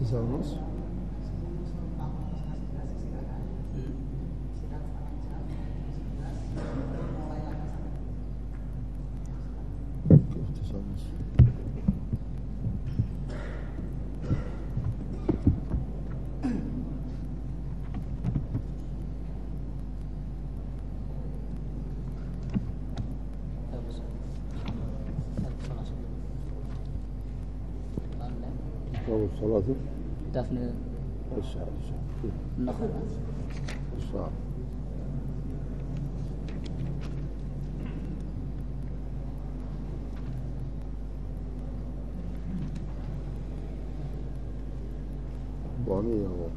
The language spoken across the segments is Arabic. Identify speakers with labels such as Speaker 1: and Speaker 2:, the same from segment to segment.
Speaker 1: تسعة ونص الصلاة
Speaker 2: دفن.
Speaker 1: الساعة الساعة
Speaker 2: النخل
Speaker 1: الساعة أربعمية و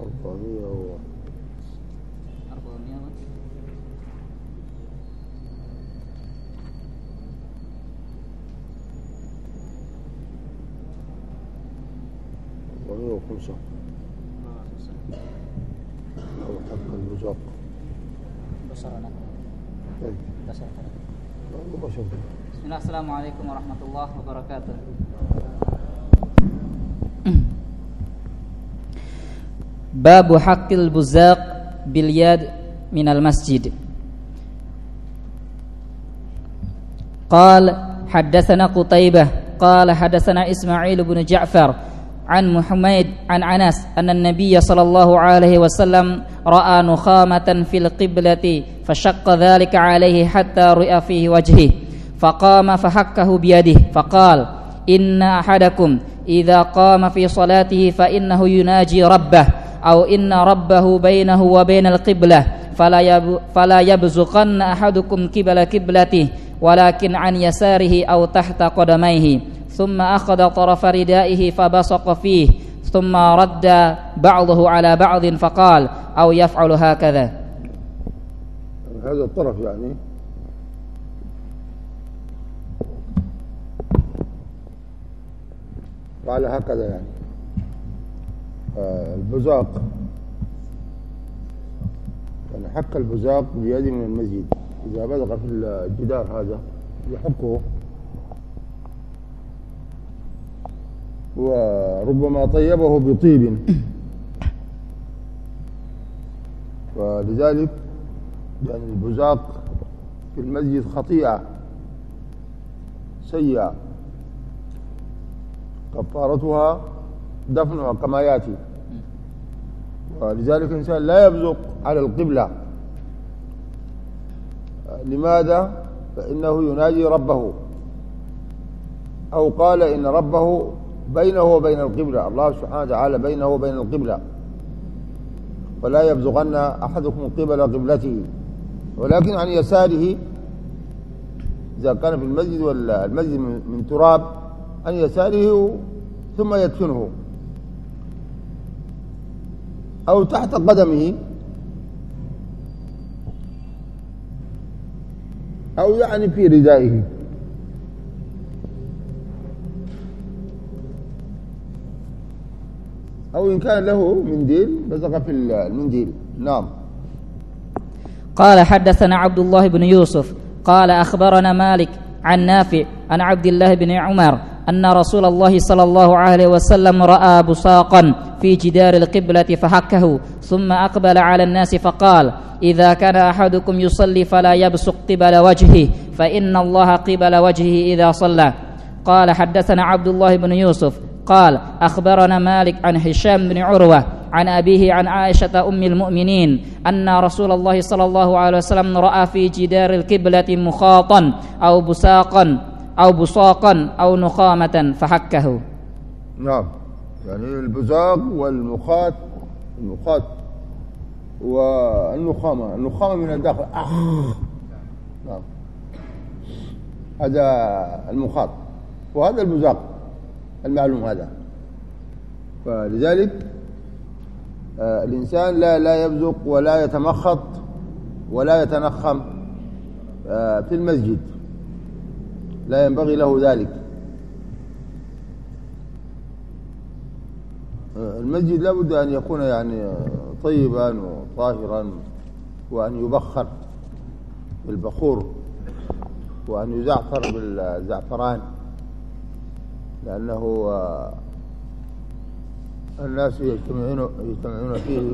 Speaker 1: أربعمية و
Speaker 2: 400
Speaker 1: أربعمية وخمسة أو حق البزاق
Speaker 2: بصرنا
Speaker 1: طيب
Speaker 2: بصرنا
Speaker 1: لا مباشرة
Speaker 2: بسم الله السلام عليكم ورحمة الله وبركاته. باب حق البزاق باليد من المسجد. قال حدثنا قتيبة قال حدثنا إسماعيل بن جعفر عن محمد عن أنس أن النبي صلى الله عليه وسلم رأى نخامة في القبلة فشق ذلك عليه حتى رئى فيه وجهه. فقام فحكه بيده فقال إن أحدكم إذا قام في صلاته فإنه يناجي ربه أو إن ربه بينه وبين القبلة فلا فلا يبزقن أحدكم قبل قبلته ولكن عن يساره أو تحت قدميه. ثم أخذ طرف ردائه فبصق فيه ثم رد بعضه على بعض فقال أو يفعل هكذا.
Speaker 1: هذا الطرف يعني وعلى هكذا يعني. آه، البزاق. يعني حك البزاق بيد من المسجد إذا بلغ في الجدار هذا يحكه. وربما طيبه بطيب. ولذلك يعني البزاق في المسجد خطيئة سيئة. كفارتها دفنها كما يأتي. ولذلك الإنسان لا يبزق على القبلة. لماذا؟ فإنه يناجي ربه. أو قال إن ربه بينه وبين القبلة. الله سبحانه وتعالى بينه وبين القبلة. فلا يبزغن أحدكم قبل قبلته. ولكن عن يساره إذا كان في المسجد ولا المسجد من من تراب عن يساره ثم يدفنه. أو تحت قدمه. أو يعني في ردائه. أو إن كان له منديل بزق في المنديل. نعم.
Speaker 2: قال حدثنا عبد الله بن يوسف قال أخبرنا مالك عن نافع عن عبد الله بن عمر أن رسول الله صلى الله عليه وسلم رأى بصاقا في جدار القبلة فحكه ثم أقبل على الناس فقال إذا كان أحدكم يصلي فلا يبصق قبل وجهه فإن الله قبل وجهه إذا صلى. قال حدثنا عبد الله بن يوسف. قال أخبرنا مالك عن هشام بن عروة عن أبيه عن عائشة أم المؤمنين أن رسول الله صلى الله عليه وسلم رأى في جدار القبلة مخاطا أو بساقا أو بصاقا أو نخامة فحكه.
Speaker 1: نعم. يعني البزاق والمخاط المخاط والنخامة. النخامة من الداخل. أخ. نعم. هذا المخاط. وهذا البزاق. المعلوم هذا. فلذلك آه، الإنسان لا لا يبزق ولا يتمخط ولا يتنخم آه، في المسجد. لا ينبغي له ذلك. المسجد لا بد أن يكون يعني طيبا وطاهرا وأن يبخر بالبخور وأن يزعفر بالزعفران لأنه الناس يجتمعون يجتمعون فيه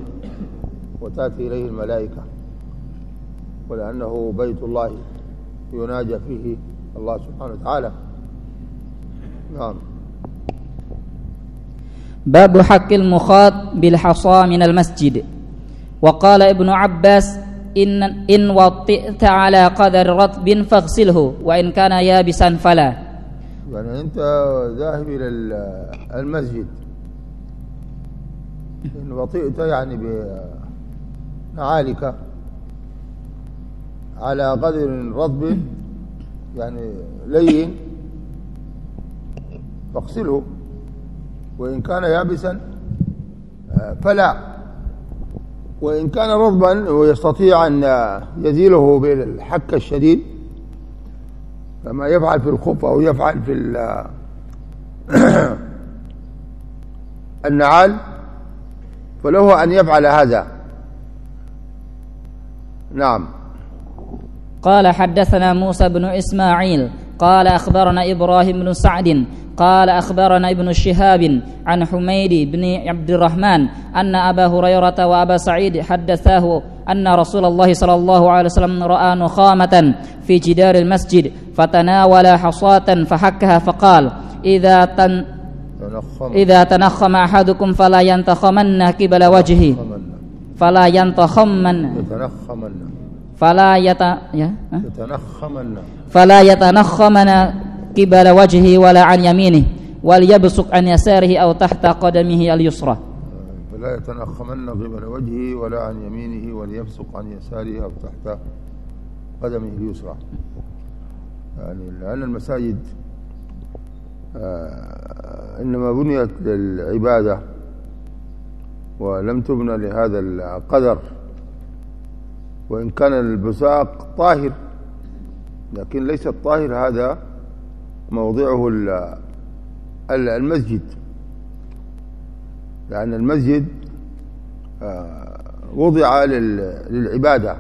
Speaker 1: وتأتي إليه الملائكة ولأنه بيت الله يناجى فيه. الله سبحانه وتعالى. نعم.
Speaker 2: باب حق المخاط بالحصى من المسجد. وقال ابن عباس إن, إن وطئت على قدر رطب فاغسله وإن كان يابسا فلا.
Speaker 1: يعني أنت ذاهب إلى المسجد. إن وطئت يعني بنعالك على قدر رطب يعني لين فاغسله. وإن كان يابسا فلا. وإن كان رطبا ويستطيع أن يزيله بالحك الشديد كما يفعل في الخف أو يفعل في النعال فله أن يفعل هذا. نعم.
Speaker 2: قال حدثنا موسى بن إسماعيل قال أخبرنا إبراهيم بن سعد قال أخبرنا ابن شهاب عن حميد بن عبد الرحمن أن أبا هريرة وأبا سعيد حدثاه أن رسول الله صلى الله عليه وسلم رأى نخامة في جدار المسجد فتناول حصاة فحكها فقال إذا تن إذا تنخم أحدكم فلا ينتخمن قبل وجهه. فلا ينتخمن.
Speaker 1: يتنخمن.
Speaker 2: فلا يت يا؟
Speaker 1: يتنخمن.
Speaker 2: فلا يتنخمن قبل وجهه ولا عن يمينه وليبصق عن يساره أو تحت قدمه اليسرى.
Speaker 1: فلا يتنخمن قبل وجهه ولا عن يمينه وليبصق عن يساره أو تحت قدمه اليسرى. يعني لأن المساجد آه، إنما بنيت للعبادة ولم تبنى لهذا القدر. وإن كان البساق طاهر لكن ليس الطاهر هذا موضعه المسجد. لأن المسجد آه، وضع للعبادة.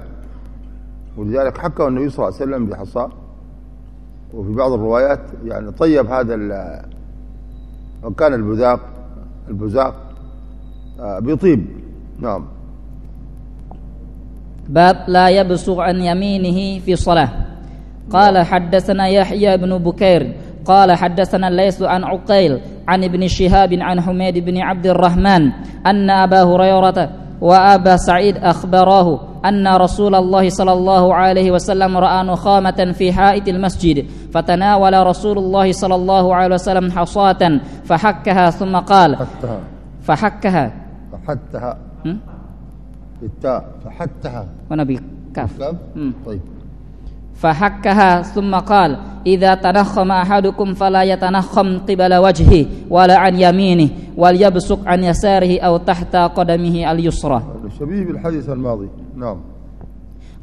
Speaker 1: ولذلك حكى النبي صلى الله عليه وسلم بحصى وفي بعض الروايات يعني طيب هذا وكان البذاق البزاق آه، بطيب. نعم.
Speaker 2: باب لا يبصق عن يمينه في صلاة. قال حدثنا يحيى بن بكير قال حدثنا ليس عن عقيل عن ابن شهاب عن حميد بن عبد الرحمن أن أبا هريرة وأبا سعيد أخبراه أن رسول الله صلى الله عليه وسلم رأى نخامة في حائط المسجد فتناول رسول الله صلى الله عليه وسلم حصاة فحكها ثم قال فحكها.
Speaker 1: فحتها بالتاء فحتها
Speaker 2: ونبي كاف
Speaker 1: كاف؟
Speaker 2: مم.
Speaker 1: طيب.
Speaker 2: فحكها ثم قال إذا تنخم أحدكم فلا يتنخم قبل وجهه ولا عن يمينه وليبصق عن يساره أو تحت قدمه اليسرى.
Speaker 1: شبيه بالحديث الماضي. نعم.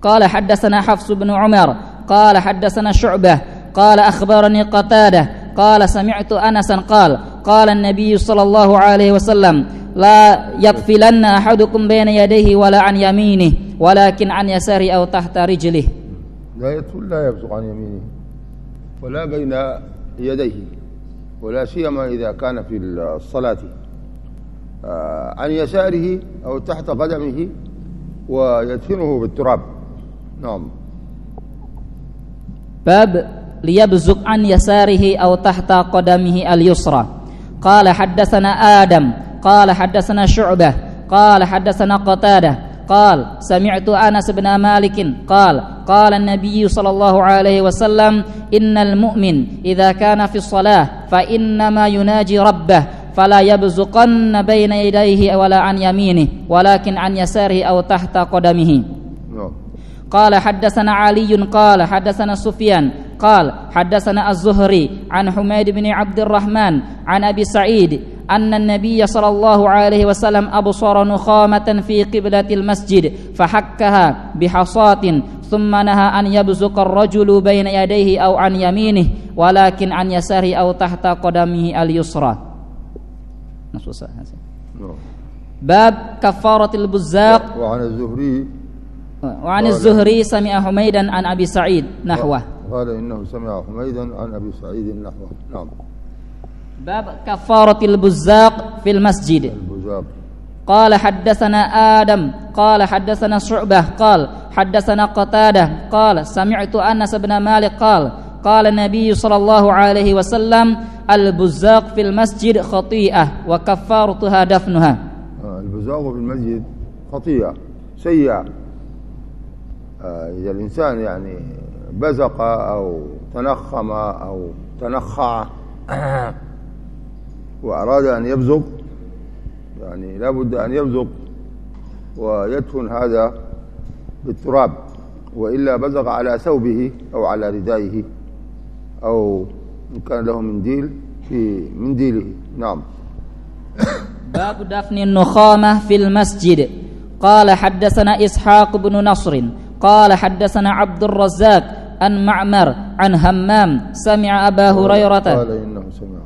Speaker 2: قال حدثنا حفص بن عمر قال حدثنا شعبة قال أخبرني قتادة قال سمعت أنسا قال قال النبي صلى الله عليه وسلم لا يقفلن أحدكم بين يديه ولا عن يمينه ولكن عن يساره أو تحت رجله.
Speaker 1: لا يدخل لا يبصق عن يمينه. ولا بين يديه ولا سيما إذا كان في الصلاة. آه، عن يساره أو تحت قدمه ويدفنه بالتراب. نعم.
Speaker 2: باب ليبزق عن يساره أو تحت قدمه اليسرى. قال حدثنا آدم قال حدثنا شعبة قال حدثنا قتادة قال سمعت أنس بن مالك قال قال النبي صلى الله عليه وسلم إن المؤمن إذا كان في الصلاة فإنما يناجي ربه فلا يبزقن بين يديه ولا عن يمينه ولكن عن يساره أو تحت قدمه.
Speaker 1: نعم.
Speaker 2: قال حدثنا علي قال حدثنا سفيان قال حدثنا الزهري عن حميد بن عبد الرحمن عن أبي سعيد أن النبي صلى الله عليه وسلم أبصر نخامة في قبلة المسجد فحكها بحصاة ثم نهى أن يبزق الرجل بين يديه أو عن يمينه ولكن عن يساره أو تحت قدمه اليسرى.
Speaker 1: نعم
Speaker 2: باب كفارة البزاق.
Speaker 1: وعن الزهري.
Speaker 2: وعن الزهري سمع حميدا عن أبي سعيد نحوه.
Speaker 1: قال إنه سمع حميدا عن أبي سعيد نحوه. نعم.
Speaker 2: باب كفارة البزاق في المسجد.
Speaker 1: البزاق.
Speaker 2: قال حدثنا آدم قال حدثنا شعبة قال حدثنا قتادة قال سمعت أنس بن مالك قال قال النبي صلى الله عليه وسلم البزاق في المسجد خطيئة وكفارتها دفنها.
Speaker 1: آه، البزاق في المسجد خطيئة سيئة. آه، إذا الإنسان يعني بزق أو تنخم أو تنخع وأراد أن يبزق يعني لابد أن يبزق ويدفن هذا بالتراب وإلا بزق على ثوبه أو على ردائه أو إن كان له منديل في منديله نعم.
Speaker 2: باب دفن النخامة في المسجد. قال حدثنا إسحاق بن نصر قال حدثنا عبد الرزاق عن معمر عن همام سمع أبا هريرة.
Speaker 1: قال إنه سمع?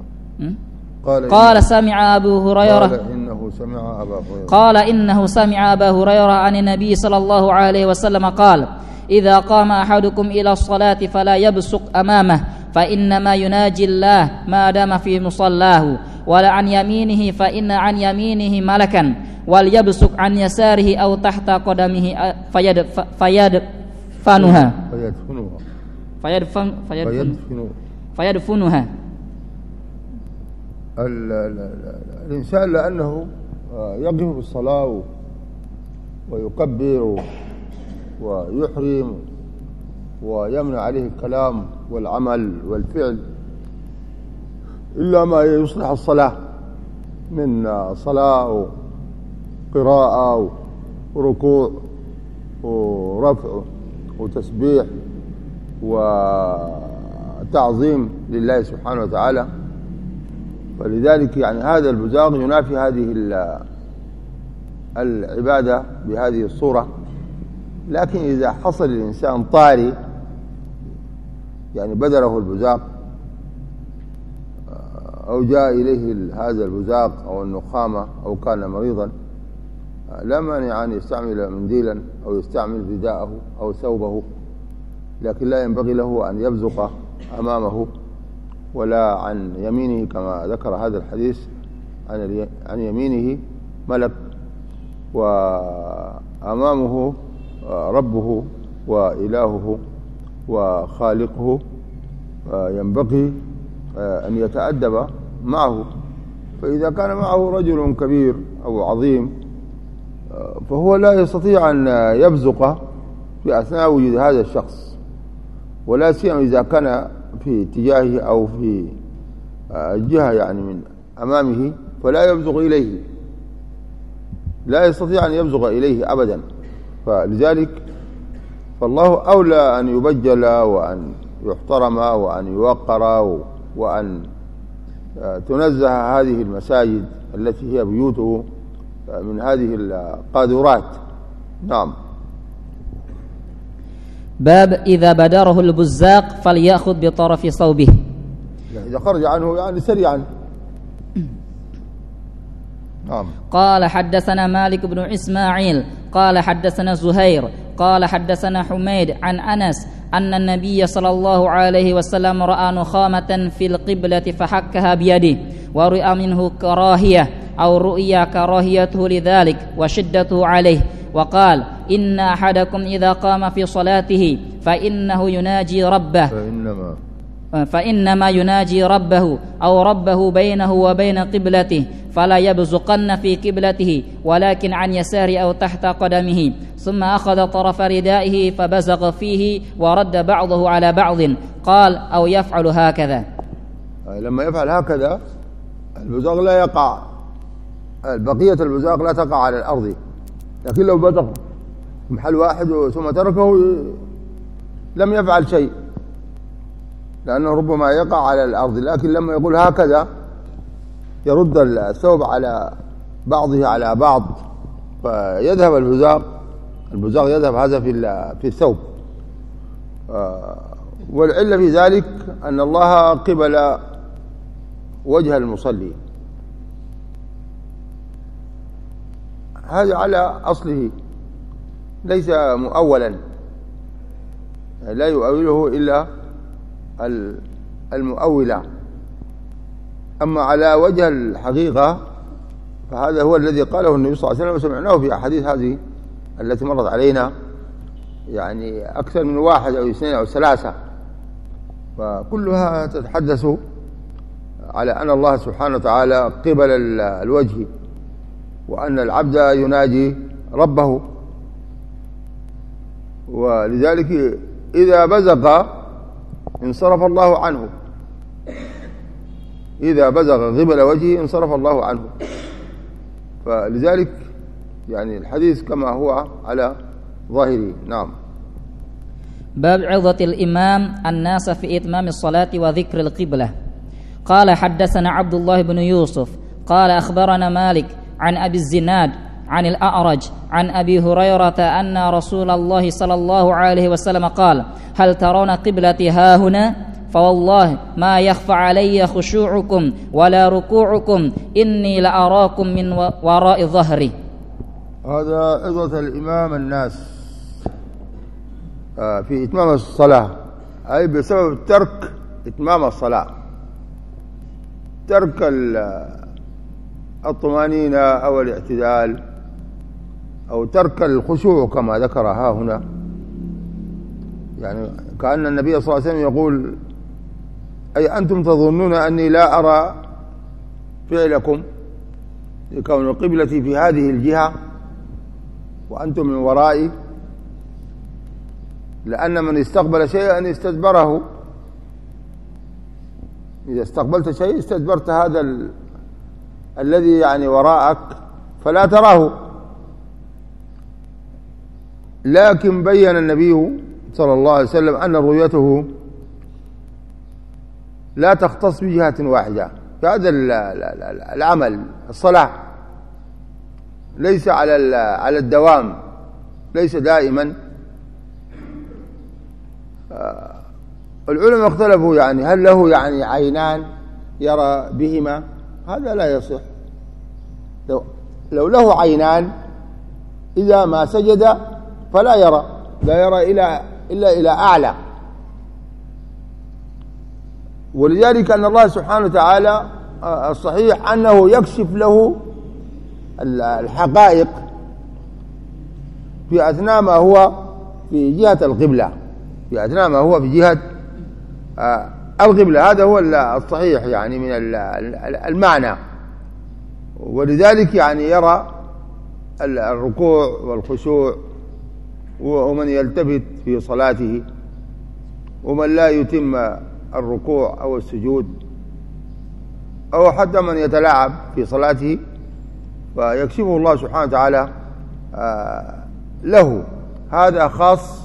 Speaker 1: قال
Speaker 2: قال سمع أبو
Speaker 1: قال
Speaker 2: هريرة
Speaker 1: إنه سمع أبا هريرة.
Speaker 2: قال إنه سمع أبا هريرة عن النبي صلى الله عليه وسلم قال إذا قام أحدكم إلى الصلاة فلا يبصق أمامه فإنما يناجي الله ما دام في مصلاه ولا عن يمينه فإن عن يمينه ملكا وليبصق عن يساره أو تحت قدمه فيد فيدفنها.
Speaker 1: فيدفنها.
Speaker 2: فيدفن فيدفن
Speaker 1: فيدفنها.
Speaker 2: فيدفنها.
Speaker 1: ال- ال- ال- الإنسان لأنه آه، يقف في الصلاة و- ويكبر ويحرم ويمنع عليه الكلام والعمل والفعل إلا ما يصلح الصلاة من صلاة وقراءة وركوع ورفع وتسبيح وتعظيم لله سبحانه وتعالى فلذلك يعني هذا البزاق ينافي هذه ال- العبادة بهذه الصورة. لكن إذا حصل الإنسان طاري يعني بدره البزاق أو جاء إليه هذا البزاق أو النخامة أو كان مريضا لا مانع أن يستعمل منديلا أو يستعمل رداءه أو ثوبه. لكن لا ينبغي له أن يبزق أمامه. ولا عن يمينه كما ذكر هذا الحديث عن عن يمينه ملك وأمامه آه، ربه وإلهه وخالقه آه، ينبغي آه، أن يتأدب معه. فإذا كان معه رجل كبير أو عظيم فهو لا يستطيع أن يبزق في أثناء وجود هذا الشخص. ولا سيما إذا كان في اتجاهه أو في آه، الجهة يعني من أمامه فلا يبزغ إليه. لا يستطيع أن يبزغ إليه أبدا. فلذلك فالله أولى أن يبجل وأن يحترم وأن يوقر وأن آه، تنزه هذه المساجد التي هي بيوته آه، من هذه القاذورات. نعم.
Speaker 2: باب إذا بدره البزاق فليأخذ بطرف صوبه.
Speaker 1: إذا خرج عنه يعني سريعا. نعم.
Speaker 2: قال حدثنا مالك بن إسماعيل قال حدثنا زهير قال حدثنا حميد عن أنس أن النبي صلى الله عليه وسلم رأى نخامة في القبلة فحكها بيده ورأى منه كراهية أو رؤيا كراهيته لذلك وشدته عليه وقال إن أحدكم إذا قام في صلاته فإنه يناجي ربه.
Speaker 1: فإنما.
Speaker 2: فإنما يناجي ربه أو ربه بينه وبين قبلته فلا يبزقن في قبلته ولكن عن يسار أو تحت قدمه. ثم أخذ طرف ردائه فبزق فيه ورد بعضه على بعض قال أو يفعل هكذا.
Speaker 1: لما يفعل هكذا البزاق لا يقع. بقية البزاق لا تقع على الأرض لكن لو بزق محل واحد ثم تركه لم يفعل شيء. لأنه ربما يقع على الأرض لكن لما يقول هكذا يرد الثوب على بعضه على بعض فيذهب البزاق البزاق يذهب هذا في في الثوب. آه، والعلة في ذلك أن الله قبل وجه المصلي. هذا على أصله. ليس مؤولا. لا يؤوله إلا المؤولة. أما على وجه الحقيقة فهذا هو الذي قاله النبي صلى الله عليه وسلم وسمعناه في أحاديث هذه التي مرت علينا يعني أكثر من واحد أو اثنين أو ثلاثة. فكلها تتحدث على أن الله سبحانه وتعالى قبل الوجه وأن العبد يناجي ربه. ولذلك إذا بزق انصرف الله عنه. إذا بزغ قبل وجهه انصرف الله عنه. فلذلك يعني الحديث كما هو على ظاهره. نعم.
Speaker 2: باب عظة الإمام الناس في إتمام الصلاة وذكر القبلة. قال حدثنا عبد الله بن يوسف قال أخبرنا مالك عن أبي الزناد عن الأعرج عن أبي هريرة أن رسول الله صلى الله عليه وسلم قال هل ترون قبلتي ها هنا؟ فوالله ما يخفى علي خشوعكم ولا ركوعكم إني لأراكم من وراء ظهري.
Speaker 1: هذا عظة الإمام الناس آه، في إتمام الصلاة أي بسبب ترك إتمام الصلاة. ترك الطمأنينة أو الاعتدال. أو ترك الخشوع كما ذكرها هنا. يعني كأن النبي صلى الله عليه وسلم يقول أي أنتم تظنون أني لا أرى فعلكم لكون قبلتي في هذه الجهة وأنتم من ورائي لأن من استقبل شيئا استدبره. إذا استقبلت شيء استدبرت هذا ال... الذي يعني وراءك فلا تراه. لكن بين النبي صلى الله عليه وسلم أن رؤيته لا تختص بجهة واحدة فهذا العمل الصلاة. ليس على على الدوام ليس دائما. آه، العلماء اختلفوا يعني هل له يعني عينان يرى بهما؟ هذا لا يصح. لو لو له عينان إذا ما سجد فلا يرى لا يرى إلى إلا إلى أعلى. ولذلك أن الله سبحانه وتعالى آه، الصحيح أنه يكشف له الحقائق في أثناء ما هو في جهة القبلة. في أثناء ما هو في جهة آه، القبلة. هذا هو الصحيح يعني من المعنى. ولذلك يعني يرى الركوع والخشوع ومن يلتفت في صلاته ومن لا يتم الركوع أو السجود أو حتى من يتلاعب في صلاته فيكشفه الله سبحانه وتعالى آه، له. هذا خاص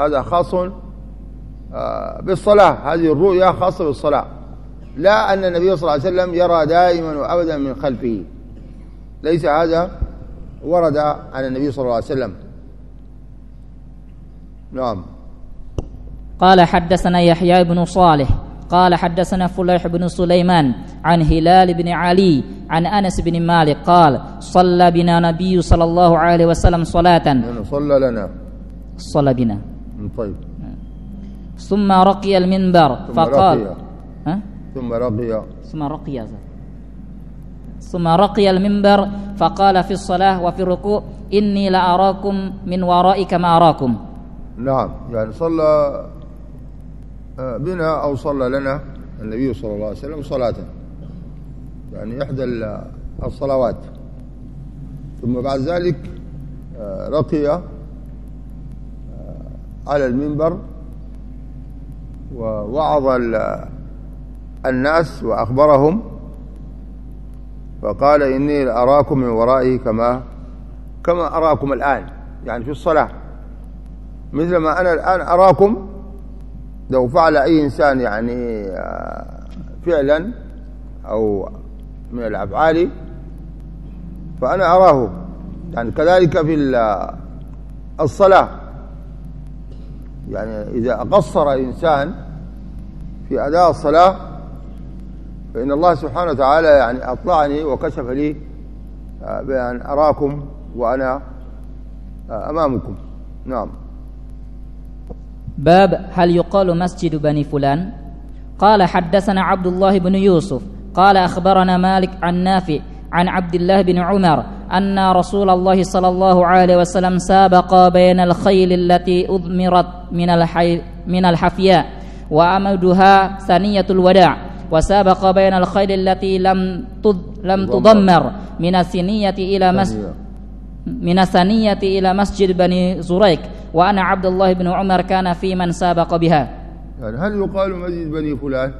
Speaker 1: هذا خاص آه، بالصلاة. هذه الرؤيا خاصة بالصلاة. لا أن النبي صلى الله عليه وسلم يرى دائما وأبدا من خلفه. ليس هذا ورد عن النبي صلى الله عليه وسلم. نعم.
Speaker 2: قال حدثنا يحيى بن صالح قال حدثنا فليح بن سليمان عن هلال بن علي عن أنس بن مالك قال صلى بنا نبي صلى الله عليه وسلم صلاة.
Speaker 1: يعني صلى لنا.
Speaker 2: صلى بنا.
Speaker 1: طيب.
Speaker 2: ثم رقي المنبر
Speaker 1: ثم
Speaker 2: فقال
Speaker 1: رقي.
Speaker 2: ها؟
Speaker 1: ثم رقي.
Speaker 2: ثم رقي ثم رقي المنبر فقال في الصلاة وفي الركوع إني لأراكم من ورائي كما أراكم.
Speaker 1: نعم. يعني صلى آه، بنا أو صلى لنا النبي صلى الله عليه وسلم صلاة. يعني إحدى ال- الصلوات. ثم بعد ذلك آه، رقي آه، على المنبر ووعظ ال- الناس وأخبرهم فقال إني لأراكم من ورائي كما كما أراكم الآن. يعني في الصلاة. مثل ما أنا الآن أراكم لو فعل أي إنسان يعني آه، فعلا أو من الأفعال فأنا أراه. يعني كذلك في ال- الصلاة. يعني إذا قصر إنسان في أداء الصلاة فإن الله سبحانه وتعالى يعني أطلعني وكشف لي آه، بأن أراكم وأنا آه، أمامكم. نعم.
Speaker 2: باب هل يقال مسجد بني فلان قال حدثنا عبد الله بن يوسف قال أخبرنا مالك عن نافع عن عبد الله بن عمر أن رسول الله صلى الله عليه وسلم سابق بين الخيل التي أضمرت من الحي من الحفياء وأمدها ثنية الوداع وسابق بين الخيل التي لم تض لم تضمر من الثنية إلى مسجد من الثانية إلى مسجد بني زريك وأنا عبد الله بن عمر كان في من سابق بها.
Speaker 1: يعني هل يقال مسجد بني فلان؟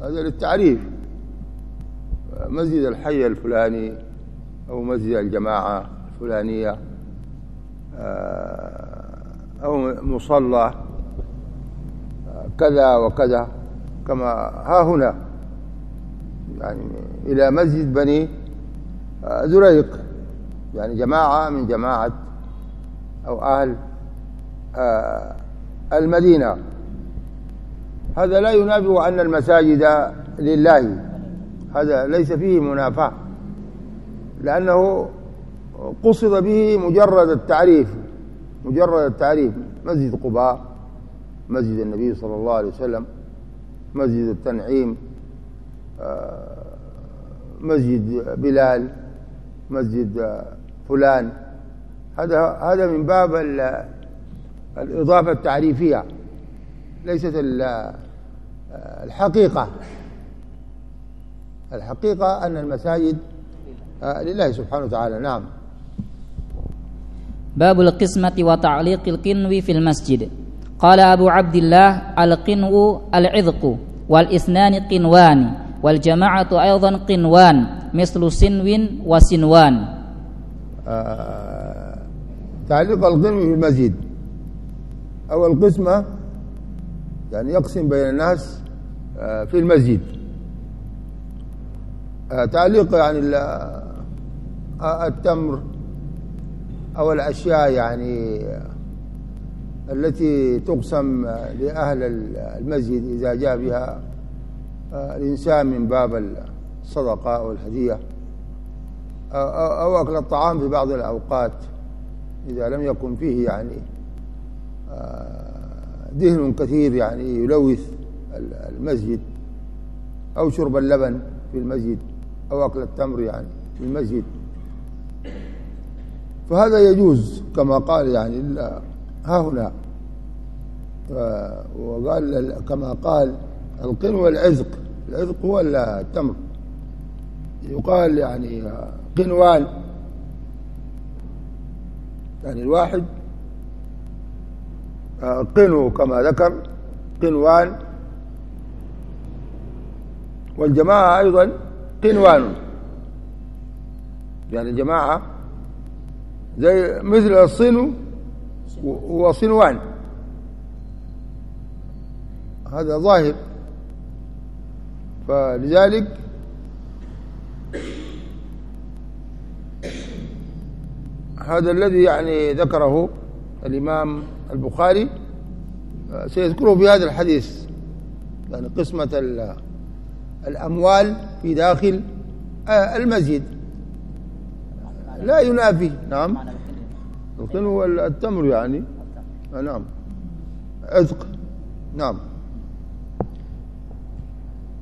Speaker 1: هذا للتعريف. مسجد الحي الفلاني أو مسجد الجماعة الفلانية آه، أو مصلى آه، كذا وكذا كما ها هنا. يعني إلى مسجد بني آه، زريق. يعني جماعة من جماعة أو أهل آه، المدينة. هذا لا ينافي أن المساجد لله. هذا ليس فيه منافاة لأنه قصد به مجرد التعريف مجرد التعريف. مسجد قباء مسجد النبي صلى الله عليه وسلم مسجد التنعيم آه، مسجد بلال مسجد آه، فلان. هذا هذا من باب ال- الإضافة التعريفية. ليست ال- الحقيقة. الحقيقة أن المساجد لله سبحانه وتعالى. نعم.
Speaker 2: باب القسمة وتعليق القنو في المسجد. قال أبو عبد الله القنو العذق والإثنان قنوان والجماعة أيضا قنوان مثل سنو وسنوان.
Speaker 1: تعليق القلم في المسجد. أو القسمة يعني يقسم بين الناس آه، في المسجد. آه، تعليق يعني ال- آه، التمر أو الأشياء يعني التي تقسم لأهل المسجد إذا جاء بها آه، الإنسان من باب الصدقة أو الهدية أو- أكل الطعام في بعض الأوقات إذا لم يكن فيه يعني آه، دهن كثير يعني يلوث ال- المسجد أو شرب اللبن في المسجد أو أكل التمر يعني في المسجد. فهذا يجوز كما قال يعني ها هنا. آه، وقال ال- كما قال القن والعزق العزق هو التمر. يقال يعني قنوان يعني الواحد آه، قنو كما ذكر قنوان. والجماعة أيضا قنوان. يعني الجماعة زي مثل الصنو و- وصنوان هذا ظاهر. فلذلك هذا الذي يعني ذكره الإمام البخاري سيذكره في هذا الحديث. يعني قسمة الأموال في داخل المسجد. لا ينافي. نعم. القن هو التمر يعني نعم. عتق. نعم.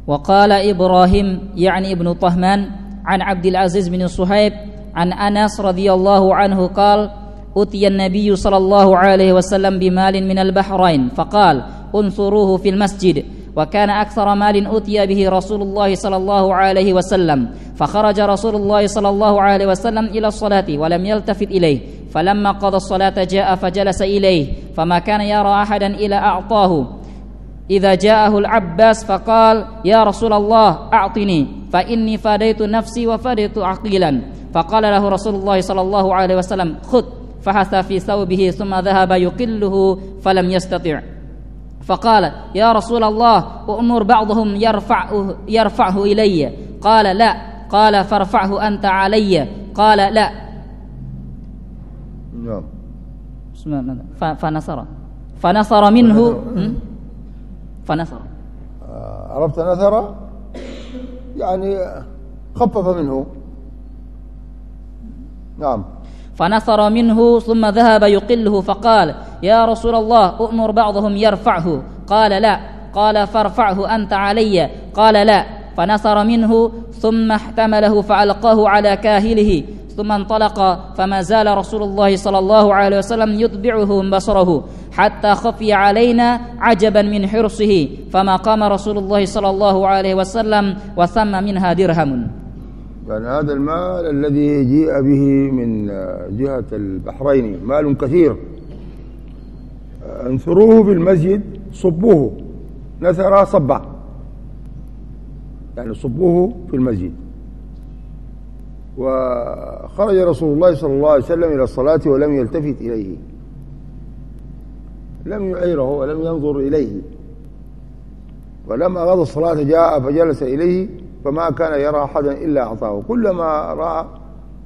Speaker 2: وقال إبراهيم يعني ابن طهمان عن عبد العزيز بن صهيب عن أنس رضي الله عنه قال أتي النبي صلى الله عليه وسلم بمال من البحرين فقال انصروه في المسجد. وكان أكثر مال أتي به رسول الله صلى الله عليه وسلم. فخرج رسول الله صلى الله عليه وسلم إلى الصلاة ولم يلتفت إليه. فلما قضى الصلاة جاء فجلس إليه. فما كان يرى أحدا إلا أعطاه. إذا جاءه العباس فقال يا رسول الله أعطني فإني فديت نفسي وفديت عقيلا. فقال له رسول الله صلى الله عليه وسلم خذ. فحث في ثوبه ثم ذهب يقله فلم يستطع. فقال يا رسول الله أمر بعضهم يرفعه, يرفعه إلي. قال لا. قال فارفعه أنت علي. قال لا.
Speaker 1: نعم.
Speaker 2: فنصر. فنصر منه. فنثر
Speaker 1: آه، عرفت نثر يعني خفف منه. نعم.
Speaker 2: فنثر منه ثم ذهب يقله فقال يا رسول الله أؤمر بعضهم يرفعه. قال لا. قال فارفعه أنت علي. قال لا. فنثر منه ثم احتمله فألقاه على كاهله. ثم انطلق فما زال رسول الله صلى الله عليه وسلم يتبعه بصره حتى خفي علينا عجبا من حرصه. فما قام رسول الله صلى الله عليه وسلم وثم منها درهم.
Speaker 1: يعني هذا المال الذي جيء به من جهة البحرين مال كثير. انثروه في المسجد صبوه. نثر صبا. يعني صبوه في المسجد. وخرج رسول الله صلى الله عليه وسلم إلى الصلاة ولم يلتفت إليه. لم يعيره ولم ينظر إليه. ولما قضى الصلاة جاء فجلس إليه فما كان يرى أحدا إلا أعطاه. كلما رأى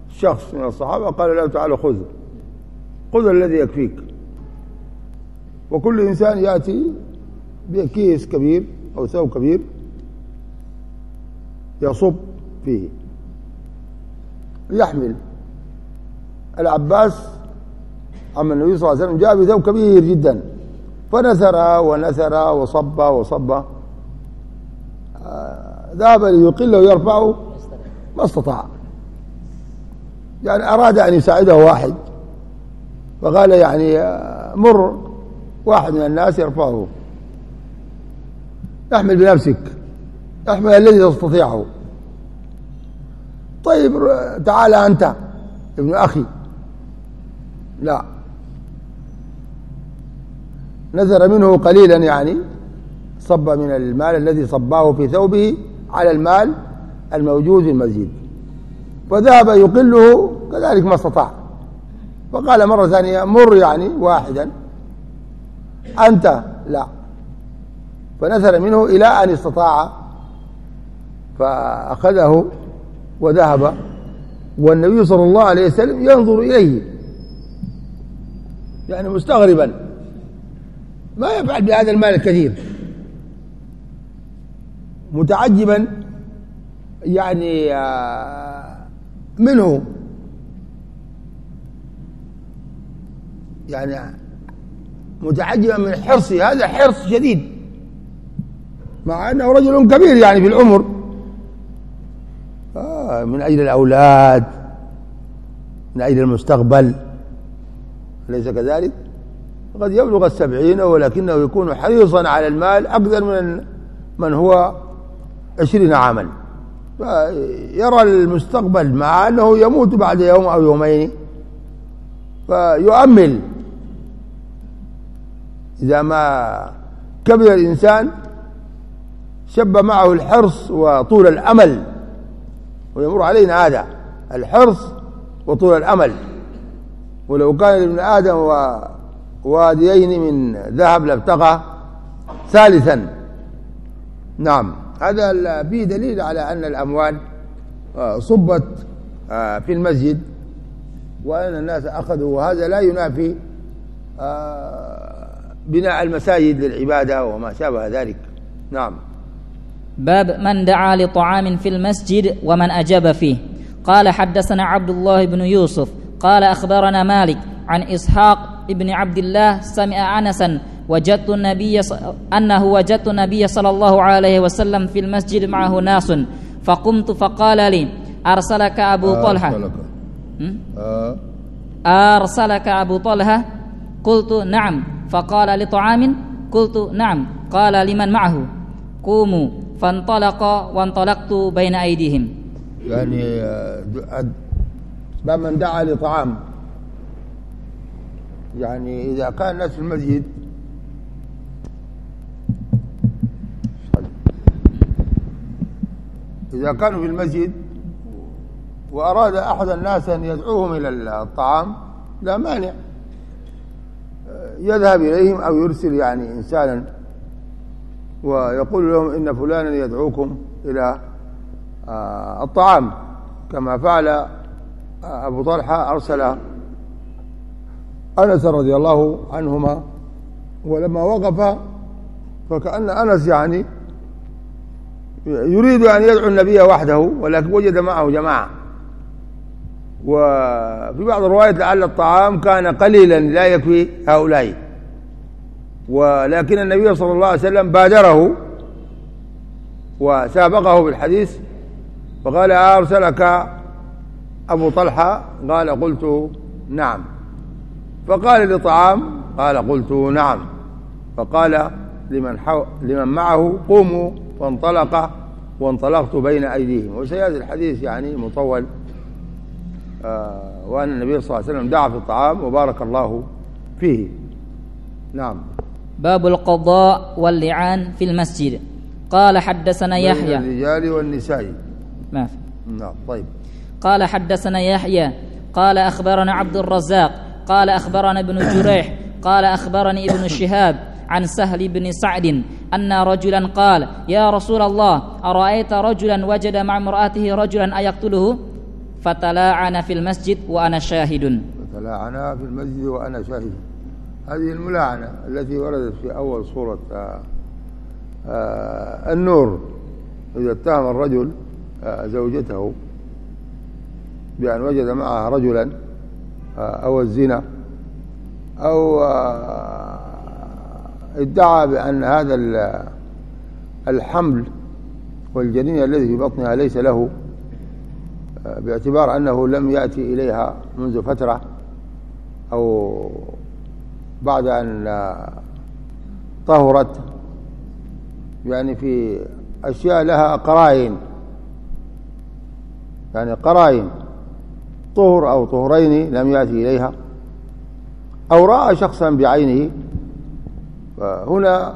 Speaker 1: شخص من الصحابة قال له تعالى خذ خذ الذي يكفيك. وكل إنسان يأتي بكيس كبير أو ثوب كبير يصب فيه. يحمل. العباس عم النبي صلى الله عليه وسلم جاء بثوب كبير جدا. فنثر ونثر وصب وصب. آه، ذهب ليقله ويرفعه ما استطاع. يعني أراد أن يساعده واحد فقال يعني آه، مر واحد من الناس يرفعه. احمل بنفسك احمل الذي تستطيعه. طيب تعال أنت ابن أخي. لا. نزر منه قليلا يعني صب من المال الذي صباه في ثوبه. على المال الموجود في المسجد. فذهب يقله كذلك ما استطاع. فقال مرة ثانية مر يعني واحدا. أنت؟ لا. فنثر منه إلى أن استطاع فأخذه وذهب. والنبي صلى الله عليه وسلم ينظر إليه يعني مستغربا. ما يفعل بهذا المال الكثير. متعجبا يعني آه، منه. يعني متعجبا من حرصه هذا حرص شديد. مع أنه رجل كبير يعني في العمر. آه من أجل الأولاد من أجل المستقبل. أليس كذلك؟ قد يبلغ السبعين ولكنه يكون حريصا على المال أكثر من من هو عشرين عاما. يرى المستقبل مع أنه يموت بعد يوم أو يومين. فيؤمل. إذا ما كبر الإنسان شب معه الحرص وطول الأمل. ويمر علينا هذا الحرص وطول الأمل. ولو كان ابن آدم واديين من ذهب لابتغى ثالثا. نعم. هذا فيه دليل على أن الأموال آه، صبت آه، في المسجد وأن الناس أخذوا وهذا لا ينافي آه، بناء المساجد للعبادة وما شابه ذلك. نعم.
Speaker 2: باب من دعا لطعام في المسجد ومن أجاب فيه. قال حدثنا عبد الله بن يوسف. قال أخبرنا مالك عن إسحاق بن عبد الله سمع أنسا وجدت النبي أنه وجدت النبي صلى الله عليه وسلم في المسجد معه ناس. فقمت فقال لي أرسلك أبو طلحة.
Speaker 1: أرسلك.
Speaker 2: م?
Speaker 1: آه،
Speaker 2: أرسلك أبو طلحة؟ قلت نعم. فقال لطعام؟ قلت نعم. قال لمن معه؟ قوموا. فانطلق وانطلقت بين أيديهم.
Speaker 1: يعني آه، باب من دعا لطعام. يعني إذا كان الناس في المسجد إذا كانوا في المسجد وأراد أحد الناس أن يدعوهم إلى الطعام لا مانع. يذهب إليهم أو يرسل يعني إنسانا ويقول لهم إن فلانا يدعوكم إلى آه، الطعام. كما فعل آه، أبو طلحة أرسل أنس رضي الله عنهما ولما وقف فكأن أنس يعني يريد أن يدعو النبي وحده ولكن وجد معه جماعة. وفي بعض الروايات لعل الطعام كان قليلا لا يكفي هؤلاء. ولكن النبي صلى الله عليه وسلم بادره وسابقه بالحديث فقال أرسلك أبو طلحة؟ قال قلت نعم. فقال لطعام قال قلت نعم. فقال لمن, حو... لمن معه قوموا فانطلق وانطلقت بين أيديهم. وسيأتي الحديث يعني مطول. آه وأن النبي صلى الله عليه وسلم دعا في الطعام وبارك الله فيه. نعم.
Speaker 2: باب القضاء واللعان في المسجد. قال حدثنا
Speaker 1: بين
Speaker 2: يحيى.
Speaker 1: الرجال والنساء.
Speaker 2: ما في؟
Speaker 1: نعم طيب.
Speaker 2: قال حدثنا يحيى. قال أخبرنا عبد الرزاق. قال أخبرنا ابن جريح. قال أخبرني ابن شهاب. عن سهل بن سعد أن رجلا قال يا رسول الله أرأيت رجلا وجد مع امرأته رجلا أيقتله? فتلاعن في المسجد وأنا شاهد.
Speaker 1: فتلاعنا في المسجد وأنا شاهد. هذه الملاعنة التي وردت في أول سورة آه، آه، النور. إذا اتهم الرجل آه، زوجته بأن وجد معها رجلا أو الزنا أو ادعى بأن هذا ال- الحمل والجنين الذي في بطنها ليس له آه، باعتبار أنه لم يأتي إليها منذ فترة أو بعد أن آه، طهرت. يعني في أشياء لها قرائن. يعني قرائن. طهر أو طهرين لم يأتي إليها. أو رأى شخصا بعينه هنا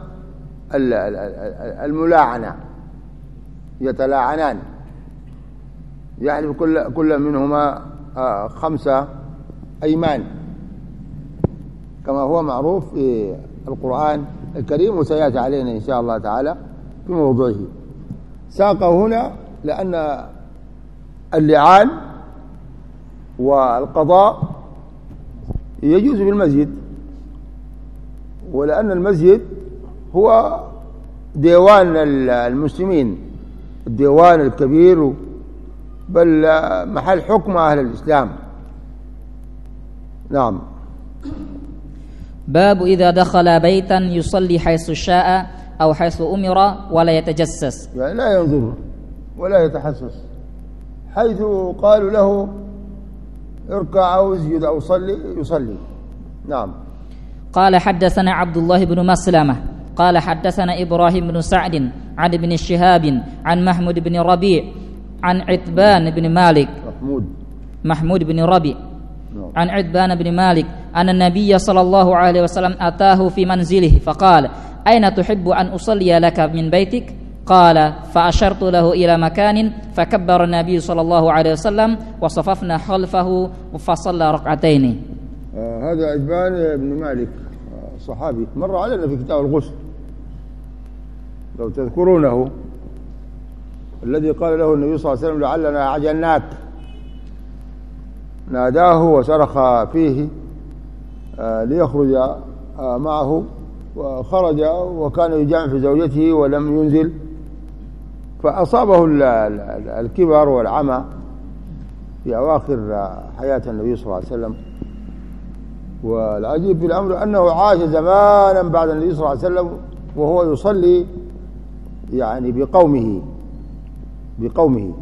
Speaker 1: ال- ال- ال- الملاعنة يتلاعنان. يحلف كل كل منهما آه، خمسة أيمان. كما هو معروف في القرآن الكريم وسيأتي علينا إن شاء الله تعالى في موضوعه. ساقه هنا لأن اللعان والقضاء يجوز في المسجد. ولأن المسجد هو ديوان المسلمين الديوان الكبير بل محل حكم أهل الإسلام. نعم.
Speaker 2: باب إذا دخل بيتا يصلي حيث شاء أو حيث أمر ولا يتجسس.
Speaker 1: يعني لا ينظر ولا يتحسس. حيث قالوا له اركع أو اسجد أو صلي يصلي. نعم.
Speaker 2: قال حدثنا عبد الله بن مسلمة قال حدثنا إبراهيم بن سعد عن ابن شهاب عن محمود بن ربيع عن عتبان بن مالك
Speaker 1: محمود.
Speaker 2: محمود بن ربيع
Speaker 1: نعم.
Speaker 2: عن عتبان بن مالك أن النبي صلى الله عليه وسلم أتاه في منزله فقال أين تحب أن أصلي لك من بيتك؟ قال فأشرت له إلى مكان فكبر النبي صلى الله عليه وسلم وصففنا خلفه فصلى ركعتين.
Speaker 1: هذا عجبان بن مالك آه صحابي. مر علينا في كتاب الغسل. لو تذكرونه. الذي قال له النبي صلى الله عليه وسلم لعلنا عجلناك ناداه وصرخ فيه آه، ليخرج آه، معه وخرج وكان يجامع في زوجته ولم ينزل. فأصابه الكبر والعمى في أواخر حياة النبي صلى الله عليه وسلم. والعجيب في الأمر أنه عاش زمانا بعد النبي صلى الله عليه وسلم وهو يصلي يعني بقومه بقومه.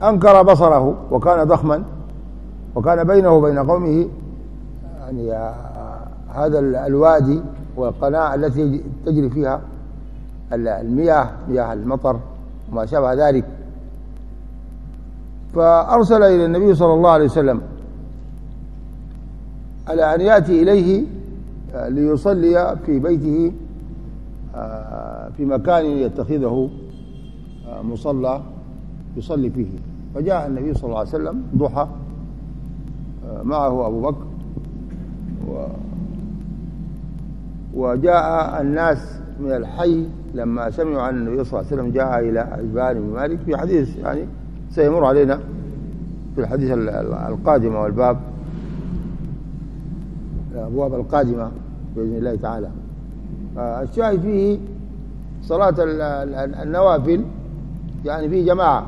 Speaker 1: فأنكر بصره وكان ضخما وكان بينه وبين قومه يعني هذا الوادي والقناة التي تجري فيها المياه مياه المطر وما شابه ذلك. فأرسل إلى النبي صلى الله عليه وسلم على أن يأتي إليه آه، ليصلي في بيته آه، في مكان يتخذه آه، مصلى يصلي فيه. فجاء النبي صلى الله عليه وسلم ضحى معه أبو بكر و وجاء الناس من الحي لما سمعوا عن النبي صلى الله عليه وسلم جاء إلى عجبان بن مالك في حديث يعني سيمر علينا في الحديث القادم والباب. الأبواب القادمة بإذن الله تعالى. الشاهد فيه صلاة النوافل يعني فيه جماعة.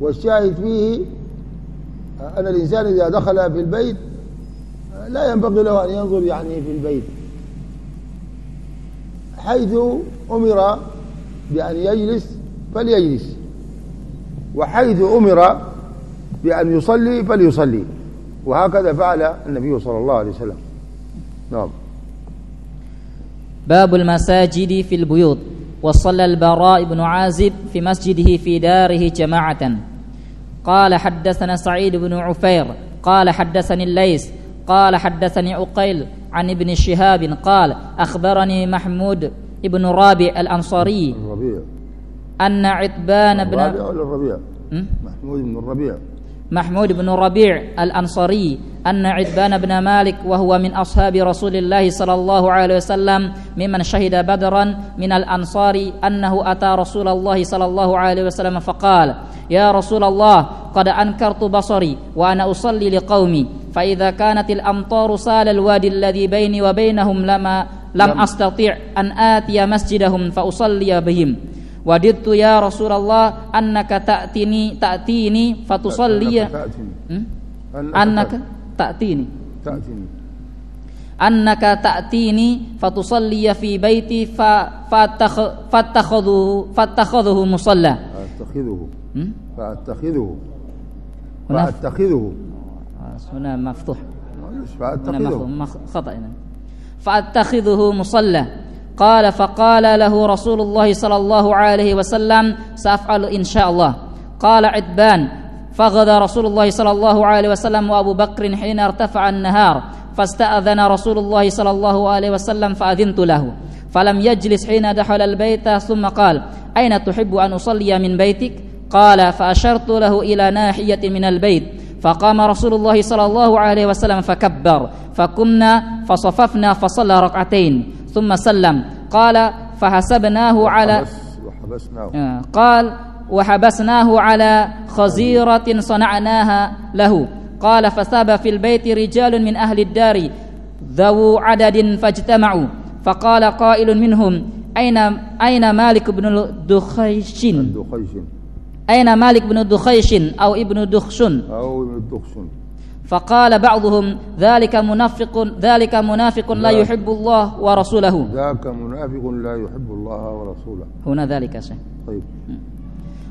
Speaker 1: والشاهد فيه أن الإنسان إذا دخل في البيت لا ينبغي له أن ينظر يعني في البيت حيث أمر بأن يجلس فليجلس وحيث أمر بأن يصلي فليصلي. وهكذا فعل النبي صلى الله عليه وسلم. نعم.
Speaker 2: باب المساجد في البيوت وصلى البراء بن عازب في مسجده في داره جماعة. قال حدثنا سعيد بن عفير قال حدثني الليث قال حدثني عقيل عن ابن شهاب قال أخبرني محمود ابن رابع الأنصاري
Speaker 1: الربيع
Speaker 2: أن عتبان بن
Speaker 1: الربيع؟ محمود بن الربيع
Speaker 2: محمود بن ربيع الأنصاري أن عتبان بن مالك وهو من أصحاب رسول الله صلى الله عليه وسلم ممن شهد بدرا من الأنصار أنه أتى رسول الله صلى الله عليه وسلم فقال يا رسول الله قد أنكرت بصري وأنا أصلي لقومي فإذا كانت الأمطار سال الوادي الذي بيني وبينهم لما لم أستطيع أن آتي مسجدهم فأصلي بهم. وددت يا رسول الله أنك تأتيني تأتيني فتصلي. أنك تأتيني.
Speaker 1: تأتيني.
Speaker 2: أنك تأتيني فتصلي في بيتي فاتخذه فاتخذه مصلى.
Speaker 1: فأتخذه. فأتخذه. فأتخذه.
Speaker 2: هنا مفتوح.
Speaker 1: فأتخذه.
Speaker 2: خطأ فأتخذه مصلى. قال فقال له رسول الله صلى الله عليه وسلم سأفعل إن شاء الله. قال عتبان فغدا رسول الله صلى الله عليه وسلم وأبو بكر حين ارتفع النهار فاستأذن رسول الله صلى الله عليه وسلم فأذنت له. فلم يجلس حين دخل البيت ثم قال أين تحب أن أصلي من بيتك؟ قال فأشرت له إلى ناحية من البيت. فقام رسول الله صلى الله عليه وسلم فكبر فقمنا فصففنا فصلى ركعتين. ثم سلم. قال فحسبناه على
Speaker 1: وحبسناه.
Speaker 2: آه، قال وحبسناه على خزيرة صنعناها له. قال فثاب في البيت رجال من أهل الدار ذو عدد فاجتمعوا. فقال قائل منهم أين أين مالك بن الدخيش أين مالك بن الدخيش أو ابن دخشن
Speaker 1: أو ابن الدخشن
Speaker 2: فقال بعضهم ذلك منافق ذلك منافق لا يحب الله ورسوله.
Speaker 1: ذاك منافق لا يحب الله ورسوله.
Speaker 2: هنا ذلك شيء.
Speaker 1: طيب.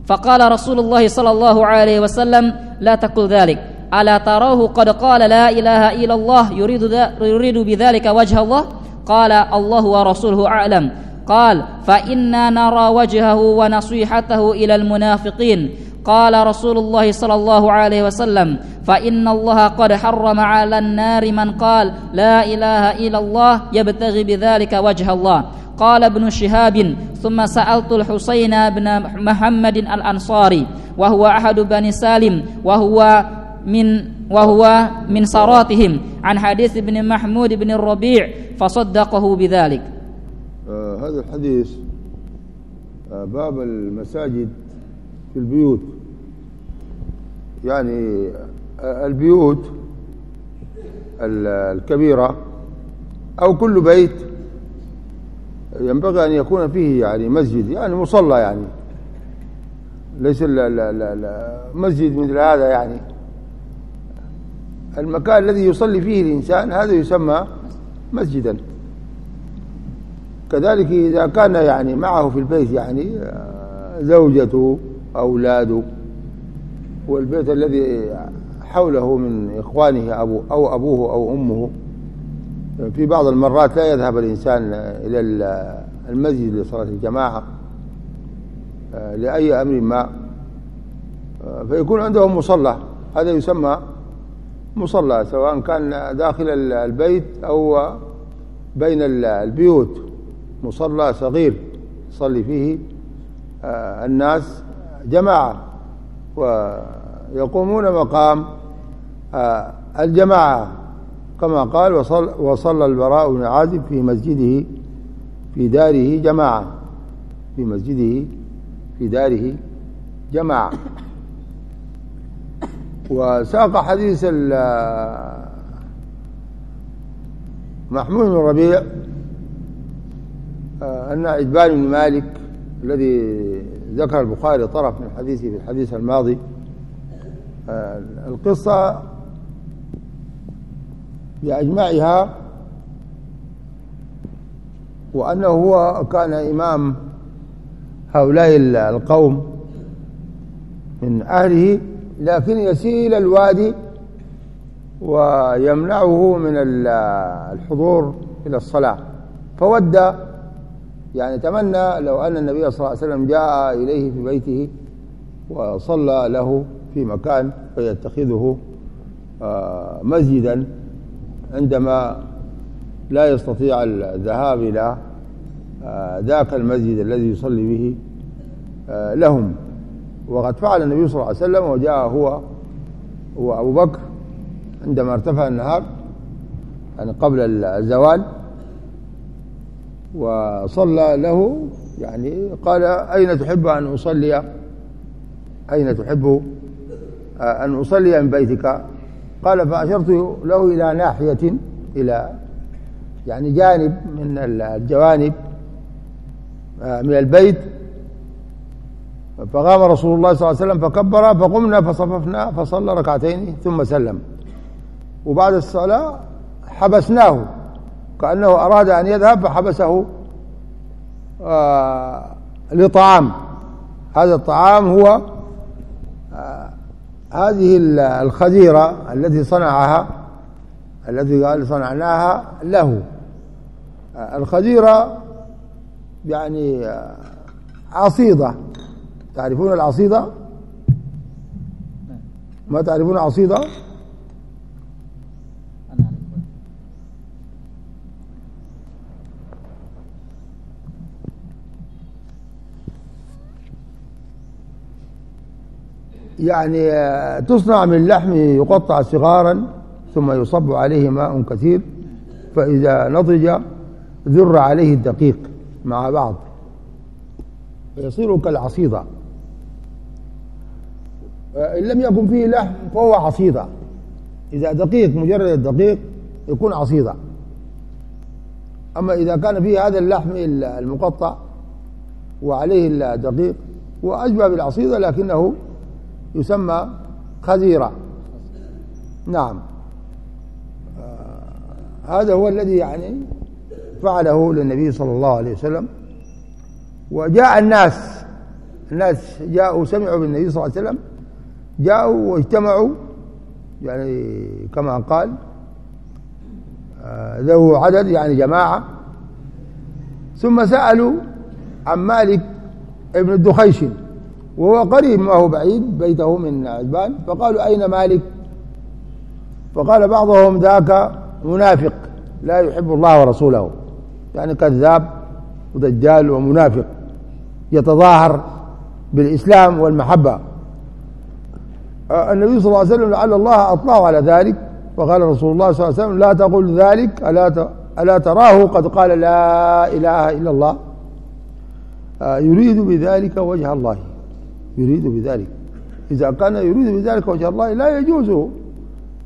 Speaker 2: فقال رسول الله صلى الله عليه وسلم لا تقل ذلك. ألا تراه قد قال لا إله إلا الله يريد, يريد بذلك وجه الله؟ قال الله ورسوله أعلم. قال فإنا نرى وجهه ونصيحته إلى المنافقين. قال رسول الله صلى الله عليه وسلم فإن الله قد حرم على النار من قال لا إله إلا الله يبتغي بذلك وجه الله. قال ابن شهاب ثم سألت الحسين بن محمد الأنصاري وهو أحد بني سالم وهو من وهو من صراتهم عن حديث ابن محمود بن الربيع فصدقه بذلك.
Speaker 1: آه هذا الحديث آه باب المساجد. في البيوت. يعني آه البيوت الكبيرة أو كل بيت ينبغي أن يكون فيه يعني مسجد يعني مصلى يعني. ليس لا لا لا لا مسجد مثل هذا يعني. المكان الذي يصلي فيه الإنسان هذا يسمى مسجدا. كذلك إذا كان يعني معه في البيت يعني زوجته أولاده والبيت الذي حوله من إخوانه أبو أو أبوه أو أمه في بعض المرات لا يذهب الإنسان إلى المسجد لصلاة الجماعة لأي أمر ما فيكون عندهم مصلى. هذا يسمى مصلى سواء كان داخل البيت أو بين البيوت. مصلى صغير يصلي فيه الناس جماعة. ويقومون مقام الجماعة. كما قال وصل وصلى البراء بن عازب في مسجده في داره جماعة. في مسجده في داره جماعة. وساق حديث محمود بن ربيع آه، أن عجبان بن مالك الذي ذكر البخاري طرف من حديثه في الحديث الماضي. آه، القصة بأجمعها وأنه هو كان إمام هؤلاء القوم من أهله لكن يسيل الوادي ويمنعه من الحضور إلى الصلاة. فود يعني تمنى لو أن النبي صلى الله عليه وسلم جاء إليه في بيته وصلى له في مكان فيتخذه آه، مسجدا عندما لا يستطيع الذهاب إلى آه، ذاك المسجد الذي يصلي به آه، لهم. وقد فعل النبي صلى الله عليه وسلم وجاء هو هو أبو بكر عندما ارتفع النهار يعني قبل الزوال. وصلى له يعني قال أين تحب أن أصلي؟ أين تحب؟ أن أصلي من بيتك؟ قال فأشرت له إلى ناحية إلى يعني جانب من الجوانب آه، من البيت. فقام رسول الله صلى الله عليه وسلم فكبر فقمنا فصففنا فصلى ركعتين ثم سلم. وبعد الصلاة حبسناه. كأنه أراد أن يذهب فحبسه آه لطعام. هذا الطعام هو آه هذه الخديرة التي صنعها التي قال صنعناها له. آه الخديرة يعني عصيدة. تعرفون العصيدة؟ ما تعرفون العصيدة يعني آه، تصنع من لحم يقطع صغارا ثم يصب عليه ماء كثير فإذا نضج ذر عليه الدقيق مع بعض فيصير كالعصيدة. إن لم يكن فيه لحم فهو عصيدة. إذا دقيق مجرد الدقيق يكون عصيدة. أما إذا كان فيه هذا اللحم المقطع وعليه الدقيق وأشبه بالعصيدة لكنه يسمى خزيرة. نعم. آه هذا هو الذي يعني فعله للنبي صلى الله عليه وسلم. وجاء الناس الناس جاءوا سمعوا بالنبي صلى الله عليه وسلم جاءوا واجتمعوا يعني كما قال آه، له عدد يعني جماعة. ثم سألوا عن مالك ابن الدخيش وهو قريب ما هو بعيد بيته من عجبان فقالوا أين مالك؟ فقال بعضهم ذاك منافق لا يحب الله ورسوله. يعني كذاب ودجال ومنافق يتظاهر بالإسلام والمحبة. النبي صلى الله عليه وسلم لعل الله أطلعه على ذلك. وقال رسول الله صلى الله عليه وسلم لا تقل ذلك ألا ألا تراه؟ قد قال لا إله إلا الله. يريد بذلك وجه الله. يريد بذلك. إذا كان يريد بذلك وجه الله لا يجوز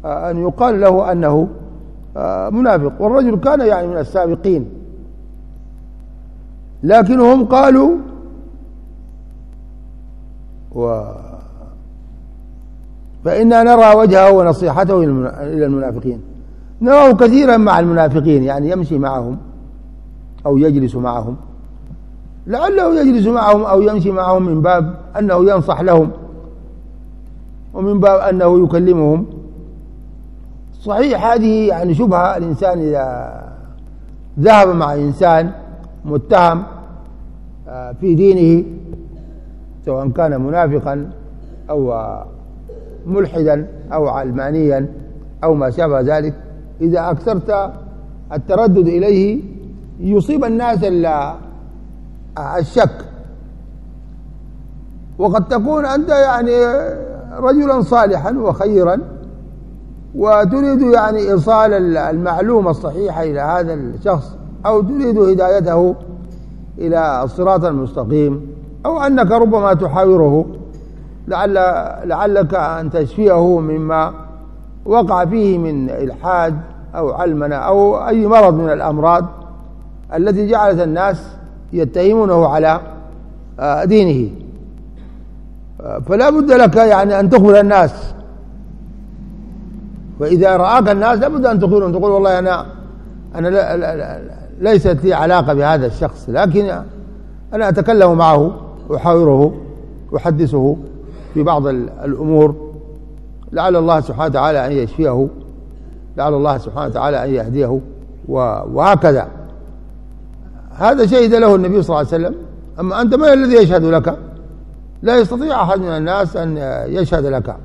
Speaker 1: أن يقال له أنه منافق. والرجل كان يعني من السابقين. لكنهم قالوا و فإنا نرى وجهه ونصيحته إلى المنافقين. نراه كثيرا مع المنافقين يعني يمشي معهم أو يجلس معهم. لعله يجلس معهم أو يمشي معهم من باب أنه ينصح لهم ومن باب أنه يكلمهم. صحيح هذه يعني شبهة الإنسان إذا ذهب مع إنسان متهم آه، في دينه سواء كان منافقا أو ملحدا أو علمانيا أو ما شابه ذلك إذا أكثرت التردد إليه يصيب الناس الشك. وقد تكون أنت يعني رجلا صالحا وخيرا وتريد يعني إيصال المعلومة الصحيحة إلى هذا الشخص أو تريد هدايته إلى الصراط المستقيم أو أنك ربما تحاوره لعل لعلك أن تشفيه مما وقع فيه من إلحاد أو علمنة أو أي مرض من الأمراض التي جعلت الناس يتهمونه على آه، دينه. آه، فلا بد لك يعني أن تخبر الناس. وإذا رآك الناس لابد أن تخبرهم تقول والله أنا أنا لا لا لا ليست لي علاقة بهذا الشخص لكن أنا أتكلم معه أحاوره أحدثه في بعض الأمور. لعل الله سبحانه وتعالى أن يشفيه لعل الله سبحانه وتعالى أن يهديه وهكذا. هذا شهد له النبي صلى الله عليه وسلم. أما أنت من الذي يشهد لك؟ لا يستطيع أحد من الناس أن يشهد لك.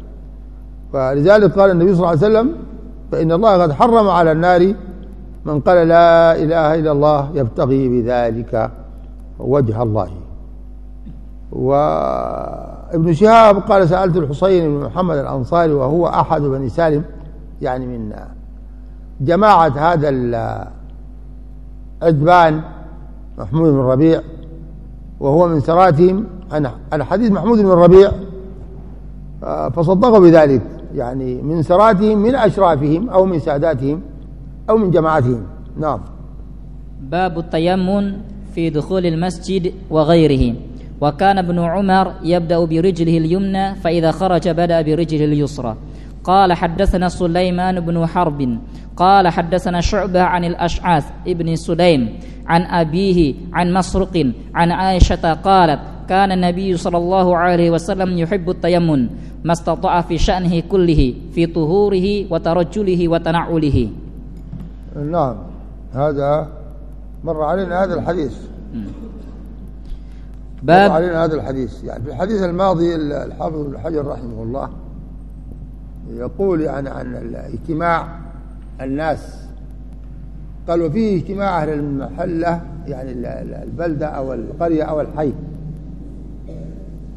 Speaker 1: فلذلك قال النبي صلى الله عليه وسلم فإن الله قد حرم على النار من قال لا إله إلا الله يبتغي بذلك وجه الله. وابن شهاب قال سألت الحسين بن محمد الأنصاري وهو أحد بني سالم يعني من جماعة هذا العدبان محمود بن الربيع وهو من سراتهم عن حديث محمود بن الربيع آه، فصدقوا بذلك. يعني من سراتهم من أشرافهم أو من ساداتهم أو من جماعتهم. نعم.
Speaker 2: باب التيمم في دخول المسجد وغيره. وكان ابن عمر يبدأ برجله اليمنى فإذا خرج بدأ برجله اليسرى. قال حدثنا سليمان بن حرب قال حدثنا شعبة عن الأشعاث ابن سليم عن أبيه عن مسرق عن عائشة قالت كان النبي صلى الله عليه وسلم يحب التيمم ما استطاع في شأنه كله في طهوره وترجله وتنعله.
Speaker 1: نعم. هذا مر علينا هذا الحديث. باب مر علينا هذا الحديث. يعني في الحديث الماضي الحافظ ابن حجر رحمه الله يقول يعني عن اجتماع الناس. قال وفيه اجتماع أهل المحلة يعني البلدة أو القرية أو الحي.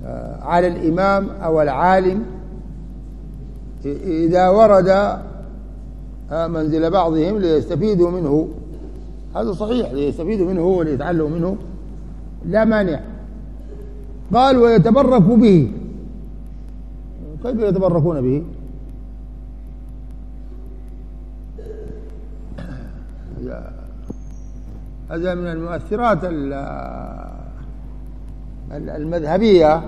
Speaker 1: آه، على الإمام أو العالم. إذا ورد آه، منزل بعضهم ليستفيدوا منه. هذا صحيح ليستفيدوا منه وليتعلموا منه. لا مانع. قال ويتبرك به. كيف يتبركون به؟ هذا من المؤثرات المذهبية.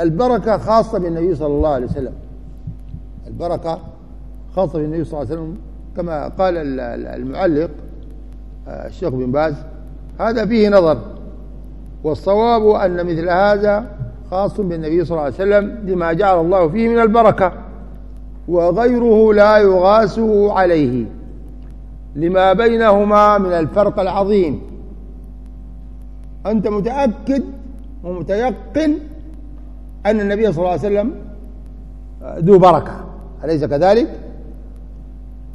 Speaker 1: البركة خاصة بالنبي صلى الله عليه وسلم. البركة خاصة بالنبي صلى الله عليه وسلم كما قال المعلق آه، الشيخ بن باز هذا فيه نظر. والصواب أن مثل هذا خاص بالنبي صلى الله عليه وسلم لما جعل الله فيه من البركة وغيره لا يغاس عليه. لما بينهما من الفرق العظيم. أنت متأكد ومتيقن أن النبي صلى الله عليه وسلم ذو بركة. أليس كذلك؟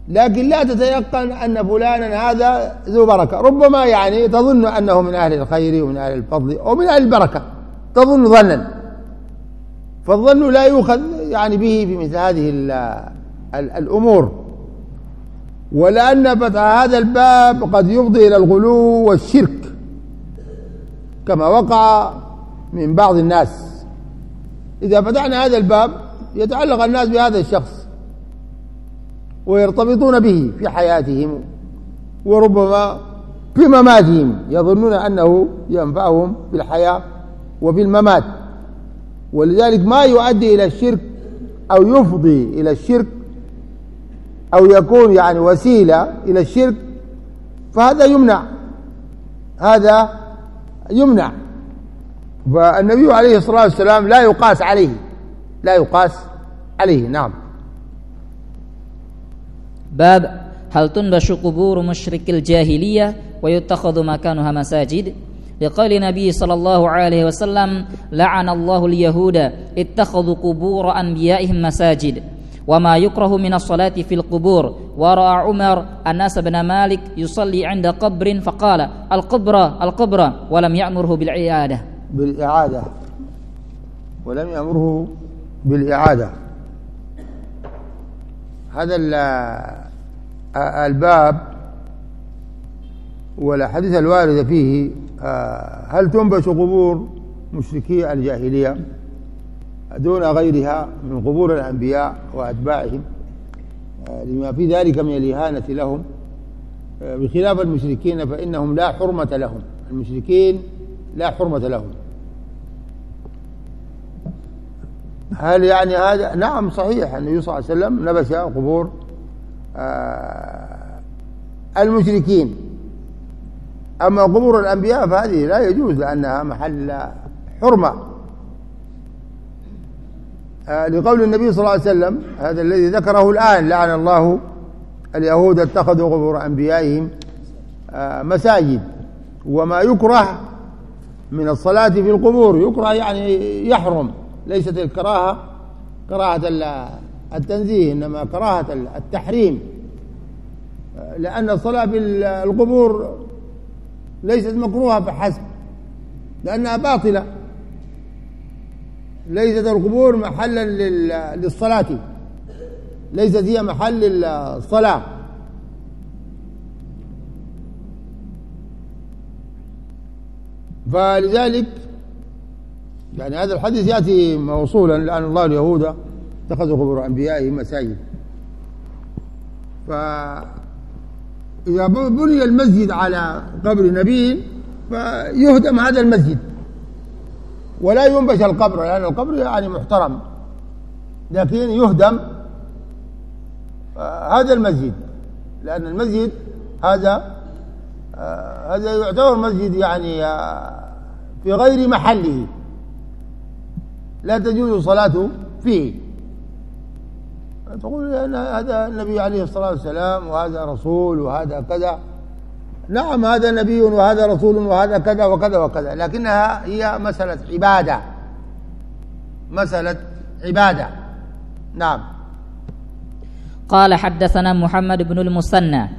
Speaker 1: لكن لا تتيقن أن فلانا هذا ذو بركة. ربما يعني تظن أنه من أهل الخير ومن أهل الفضل ومن أهل البركة. تظن ظنا. فالظن لا يؤخذ يعني به في مثل هذه الأمور. ولأن فتح هذا الباب قد يفضي إلى الغلو والشرك كما وقع من بعض الناس. إذا فتحنا هذا الباب يتعلق الناس بهذا الشخص ويرتبطون به في حياتهم وربما في مماتهم يظنون أنه ينفعهم في الحياة وفي الممات. ولذلك ما يؤدي إلى الشرك أو يفضي إلى الشرك أو يكون يعني وسيلة إلى الشرك فهذا يمنع. هذا يمنع. فالنبي عليه الصلاة والسلام لا يقاس عليه. لا يقاس عليه نعم.
Speaker 2: باب هل تنبش قبور مشرك الجاهلية ويتخذ مكانها مساجد؟ لقول النبي صلى الله عليه وسلم لعن الله اليهود اتخذوا قبور أنبيائهم مساجد. وما يكره من الصلاة في القبور ورأى عمر الناس بن مالك يصلي عند قبر فقال القبر القبر ولم يأمره بالعيادة
Speaker 1: بالإعادة. ولم يأمره بالإعادة. هذا الباب والأحاديث الواردة فيه آه، هل تنبش قبور مشركي الجاهلية؟ دون غيرها من قبور الأنبياء وأتباعهم. آه، لما في ذلك من الإهانة لهم. آه، بخلاف المشركين فإنهم لا حرمة لهم. المشركين لا حرمة لهم. هل يعني هذا؟ نعم صحيح. النبي صلى الله عليه وسلم نبش قبور المشركين. أما قبور الأنبياء فهذه لا يجوز لأنها محل حرمة. آه، لقول النبي صلى الله عليه وسلم هذا الذي ذكره الآن لعن الله اليهود اتخذوا قبور أنبيائهم آه، مساجد. وما يكره من الصلاة في القبور يكره يعني يحرم. ليست الكراهة كراهة التنزيه إنما كراهة التحريم. آه، لأن الصلاة في القبور ليست مكروهة فحسب لأنها باطلة. ليست القبور محلا للصلاة. ليست هي محل الصلاة. فلذلك يعني هذا الحديث يأتي موصولا لأن الله اليهود اتخذوا قبور أنبيائهم مساجد. ف إذا بني المسجد على قبر نبي فيهدم هذا المسجد. ولا ينبش القبر لأن القبر يعني محترم لكن يهدم آه، هذا المسجد لأن المسجد هذا آه، هذا يعتبر مسجد يعني آه، في غير محله لا تجوز صلاته فيه. تقول أن هذا النبي عليه الصلاة والسلام وهذا رسول وهذا كذا. نعم هذا نبي وهذا رسول وهذا كذا وكذا وكذا لكنها هي مسألة عبادة. مسألة عبادة. نعم.
Speaker 2: قال حدثنا محمد بن المثنى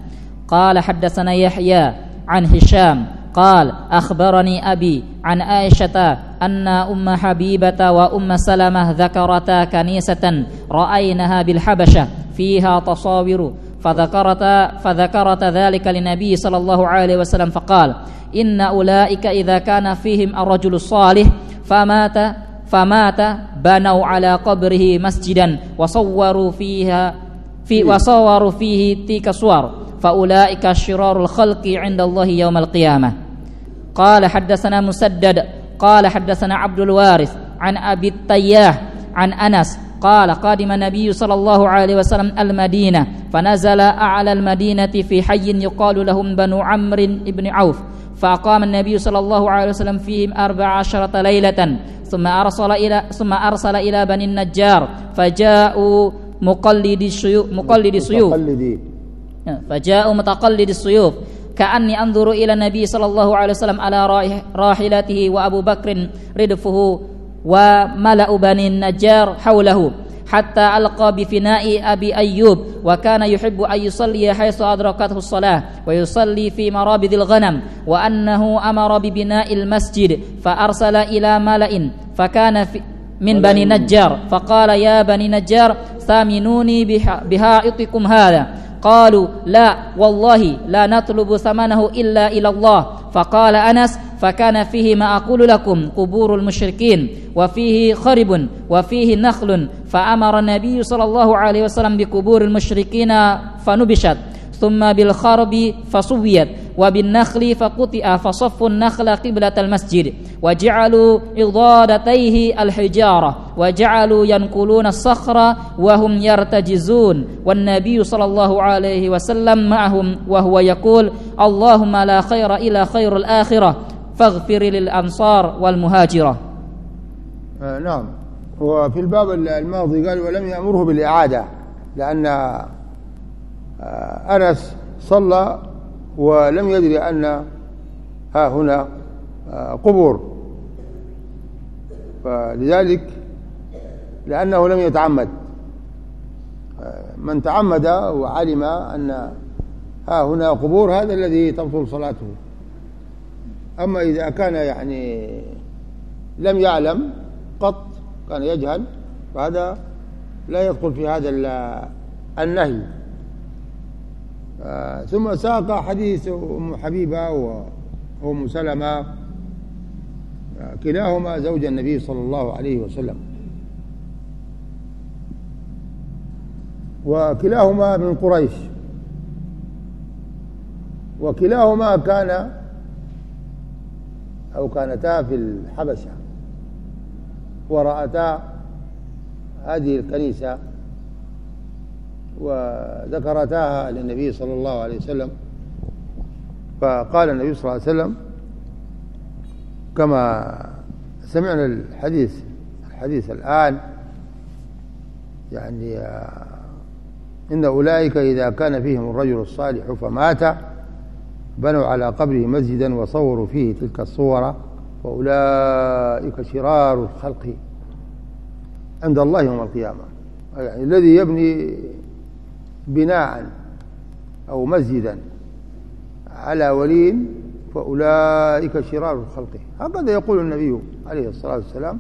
Speaker 2: قال حدثنا يحيى عن هشام قال أخبرني أبي عن عائشة أن أم حبيبة وأم سلمة ذكرتا كنيسة رأينها بالحبشة فيها تصاور فذكرتا فذكرت ذلك للنبي صلى الله عليه وسلم فقال إن أولئك إذا كان فيهم الرجل الصالح فمات فمات بنوا على قبره مسجدا وصوروا فيها في وصوروا فيه تلك الصور. فأولئك شرار الخلق عند الله يوم القيامة. قال حدثنا مسدد قال حدثنا عبد الوارث عن أبي التياح عن أنس قال قادم النبي صلى الله عليه وسلم المدينة فنزل أعلى المدينة في حي يقال لهم بنو عمرو بن عوف. فأقام النبي صلى الله عليه وسلم فيهم أربع عشرة ليلة. ثم أرسل إلى ثم أرسل إلى بني النجار. فجاءوا مقلد السيوف مقلد السيوف. فجاءوا متقلد السيوف. كأني أنظر إلى النبي صلى الله عليه وسلم على راحلته وأبو بكر ردفه وملأ بني النجار حوله حتى ألقى بفناء أبي أيوب وكان يحب أن يصلي حيث أدركته الصلاة ويصلي في مرابض الغنم وأنه أمر ببناء المسجد فأرسل إلى ملأ فكان في من بني نجار فقال يا بني نجار ثامنوني بح- بحائطكم هذا. قالوا لا والله لا نطلب ثمنه إلا إلى الله. فقال أنس فكان فيه ما أقول لكم قبور المشركين وفيه خرب وفيه نخل فأمر النبي صلى الله عليه وسلم بقبور المشركين فنبشت. ثم بالخرب فسويت وبالنخل فقطع فصفوا النخل قبلة المسجد. وجعلوا إضادتيه الحجارة وجعلوا ينقلون الصخر وهم يرتجزون. والنبي صلى الله عليه وسلم معهم وهو يقول اللهم لا خير إلا خير الآخرة. فاغفر للأنصار والمهاجرة.
Speaker 1: آه نعم. وفي الباب الماضي قال ولم يأمره بالإعادة لأن آه أنس صلى ولم يدري أن ها هنا آه قبور. فلذلك لأنه لم يتعمد. آه من تعمد وعلم أن ها هنا قبور هذا الذي تبطل صلاته. أما إذا كان يعني لم يعلم قط كان يجهل فهذا لا يدخل في هذا النهي. آه ثم ساق حديث أم حبيبة وأم سلمة آه كلاهما زوج النبي صلى الله عليه وسلم. وكلاهما من قريش. وكلاهما كان أو كانتا في الحبشة ورأتا هذه الكنيسة وذكرتاها للنبي صلى الله عليه وسلم فقال النبي صلى الله عليه وسلم كما سمعنا الحديث الحديث الآن يعني إن أولئك إذا كان فيهم الرجل الصالح فمات بنوا على قبره مسجدا وصوروا فيه تلك الصور فأولئك شرار الخلق عند الله يوم القيامة. يعني الذي يبني بناء أو مسجدا على ولي فأولئك شرار الخلق. هكذا يقول النبي عليه الصلاة والسلام.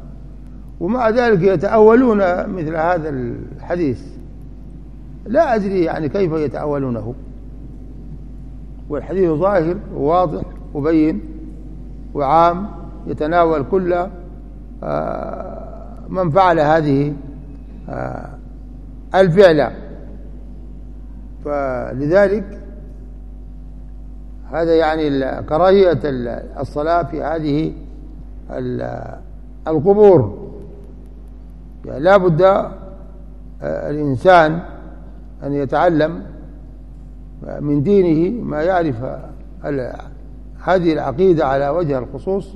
Speaker 1: ومع ذلك يتأولون مثل هذا الحديث. لا أدري يعني كيف يتأولونه. والحديث ظاهر وواضح وبين وعام يتناول كل من فعل هذه الفعلة فلذلك هذا يعني كراهية الصلاة في هذه القبور. يعني لا بد الإنسان أن يتعلم من دينه ما يعرف هذه العقيدة على وجه الخصوص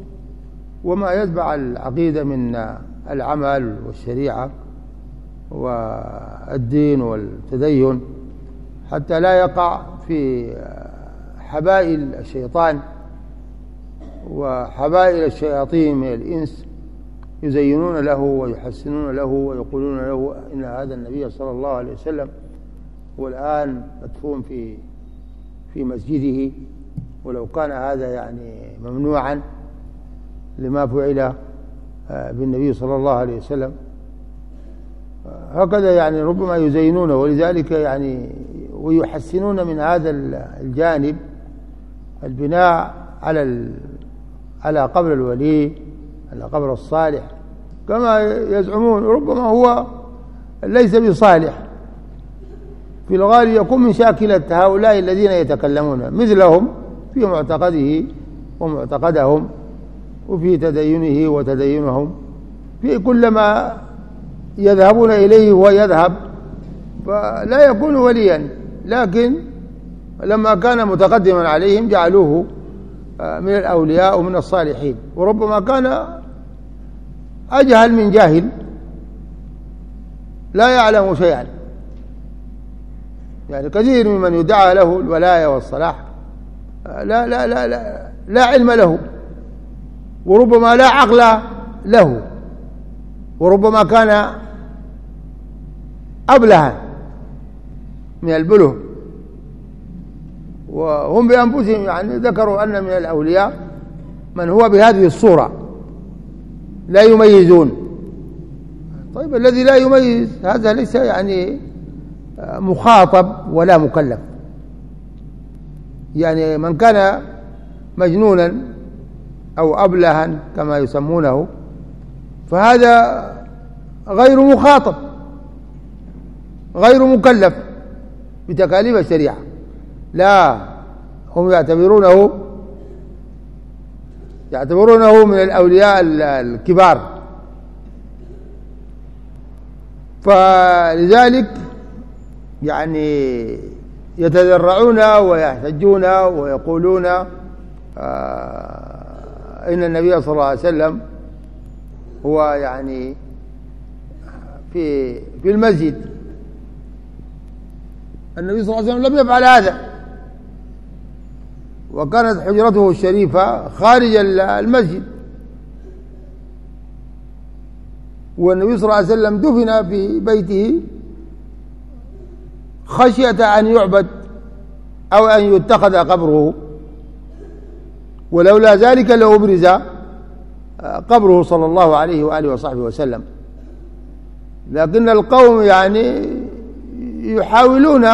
Speaker 1: وما يتبع العقيدة من العمل والشريعة والدين والتدين حتى لا يقع في حبائل الشيطان وحبائل الشياطين من الإنس يزينون له ويحسنون له ويقولون له إن هذا النبي صلى الله عليه وسلم والآن مدفون في في مسجده ولو كان هذا يعني ممنوعا لما فعل بالنبي صلى الله عليه وسلم. هكذا يعني ربما يزينونه ولذلك يعني ويحسنون من هذا الجانب البناء على على قبر الولي على قبر الصالح. كما يزعمون ربما هو ليس بصالح. في الغالب يكون من شاكلة هؤلاء الذين يتكلمون مثلهم في معتقده ومعتقدهم وفي تدينه وتدينهم. في كلما يذهبون إليه هو يذهب فلا يكون وليا. لكن لما كان متقدما عليهم جعلوه من الأولياء ومن الصالحين. وربما كان أجهل من جاهل. لا يعلم شيئا. يعني كثير ممن يدعى له الولاية والصلاح. لا لا لا لا, لا علم له وربما لا عقل له وربما كان أبلها من البله وهم بأنفسهم يعني ذكروا أن من الأولياء من هو بهذه الصورة. لا يميزون. طيب الذي لا يميز هذا ليس يعني مخاطب ولا مكلف. يعني من كان مجنونا أو أبلها كما يسمونه فهذا غير مخاطب غير مكلف بتكاليف الشريعة. لا هم يعتبرونه يعتبرونه من الأولياء الكبار. فلذلك يعني يتذرعون ويحتجون ويقولون آه إن النبي صلى الله عليه وسلم هو يعني في في المسجد. النبي صلى الله عليه وسلم لم يفعل هذا. وكانت حجرته الشريفة خارج المسجد والنبي صلى الله عليه وسلم دفن في بيته. خشية أن يعبد أو أن يتخذ قبره ولولا ذلك لأبرز قبره صلى الله عليه وآله وصحبه وسلم. لكن القوم يعني يحاولون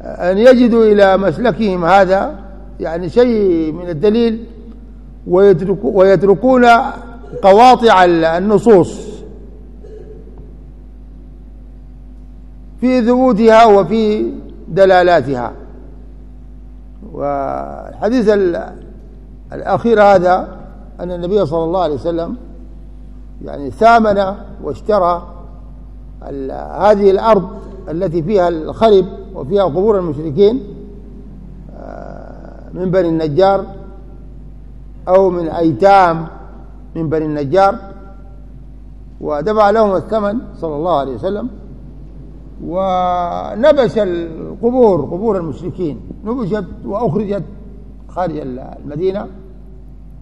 Speaker 1: أن يجدوا إلى مسلكهم هذا يعني شيء من الدليل ويتركون قواطع النصوص. في ثبوتها وفي دلالاتها. والحديث الأخير هذا أن النبي صلى الله عليه وسلم يعني ثامن واشترى هذه الأرض التي فيها الخرب وفيها قبور المشركين آه، من بني النجار أو من أيتام من بني النجار ودفع لهم الثمن صلى الله عليه وسلم. ونبش القبور قبور المشركين. نبشت وأخرجت خارج المدينة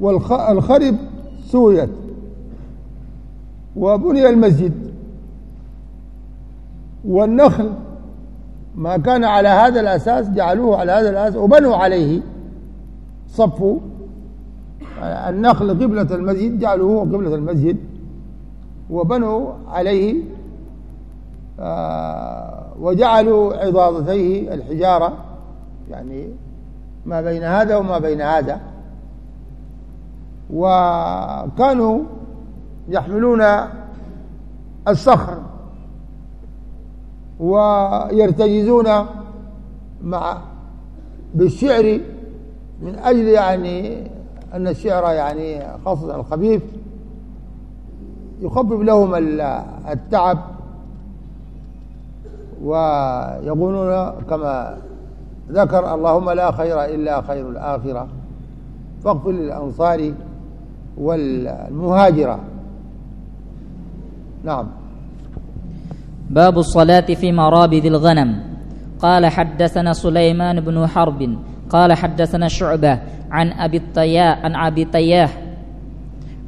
Speaker 1: والخرب سويت وبني المسجد. والنخل ما كان على هذا الأساس جعلوه على هذا الأساس وبنوا عليه صفوا. النخل قبلة المسجد جعلوه قبلة المسجد وبنوا عليه وجعلوا عضاضتيه الحجارة يعني ما بين هذا وما بين هذا. وكانوا يحملون الصخر ويرتجزون مع بالشعر من أجل يعني أن الشعر يعني خاصة الخفيف يخفف لهم التعب. ويقولون كما ذكر اللهم لا خير إلا خير الآخرة. فاغفر للأنصار والمهاجرة. نعم.
Speaker 2: باب الصلاة في مرابض الغنم. قال حدثنا سليمان بن حرب. قال حدثنا شعبة عن أبي الطياء عن أبي طياه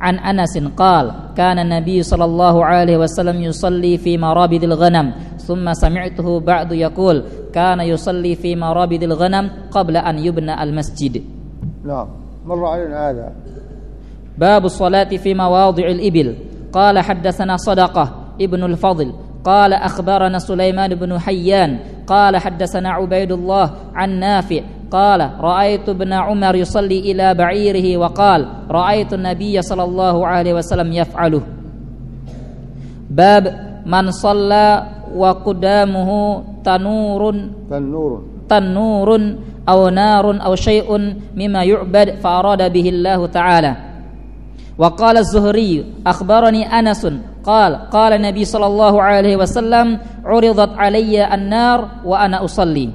Speaker 2: عن أنس قال كان النبي صلى الله عليه وسلم يصلي في مرابض الغنم ثم سمعته بعد يقول كان يصلي في مرابض الغنم قبل أن يبنى المسجد.
Speaker 1: نعم مر علينا هذا.
Speaker 2: باب الصلاة في مواضع الإبل. قال حدثنا صدقة ابن الفضل. قال أخبرنا سليمان بن حيان. قال حدثنا عبيد الله عن نافع. قال رأيت ابن عمر يصلي إلى بعيره وقال رأيت النبي صلى الله عليه وسلم يفعله. باب من صلى وقدامه تنور
Speaker 1: تنور.
Speaker 2: تنور أو نار أو شيء مما يعبد فأراد به الله تعالى. وقال الزهري أخبرني أنس قال قال النبي صلى الله عليه وسلم عرضت علي النار وأنا أصلي.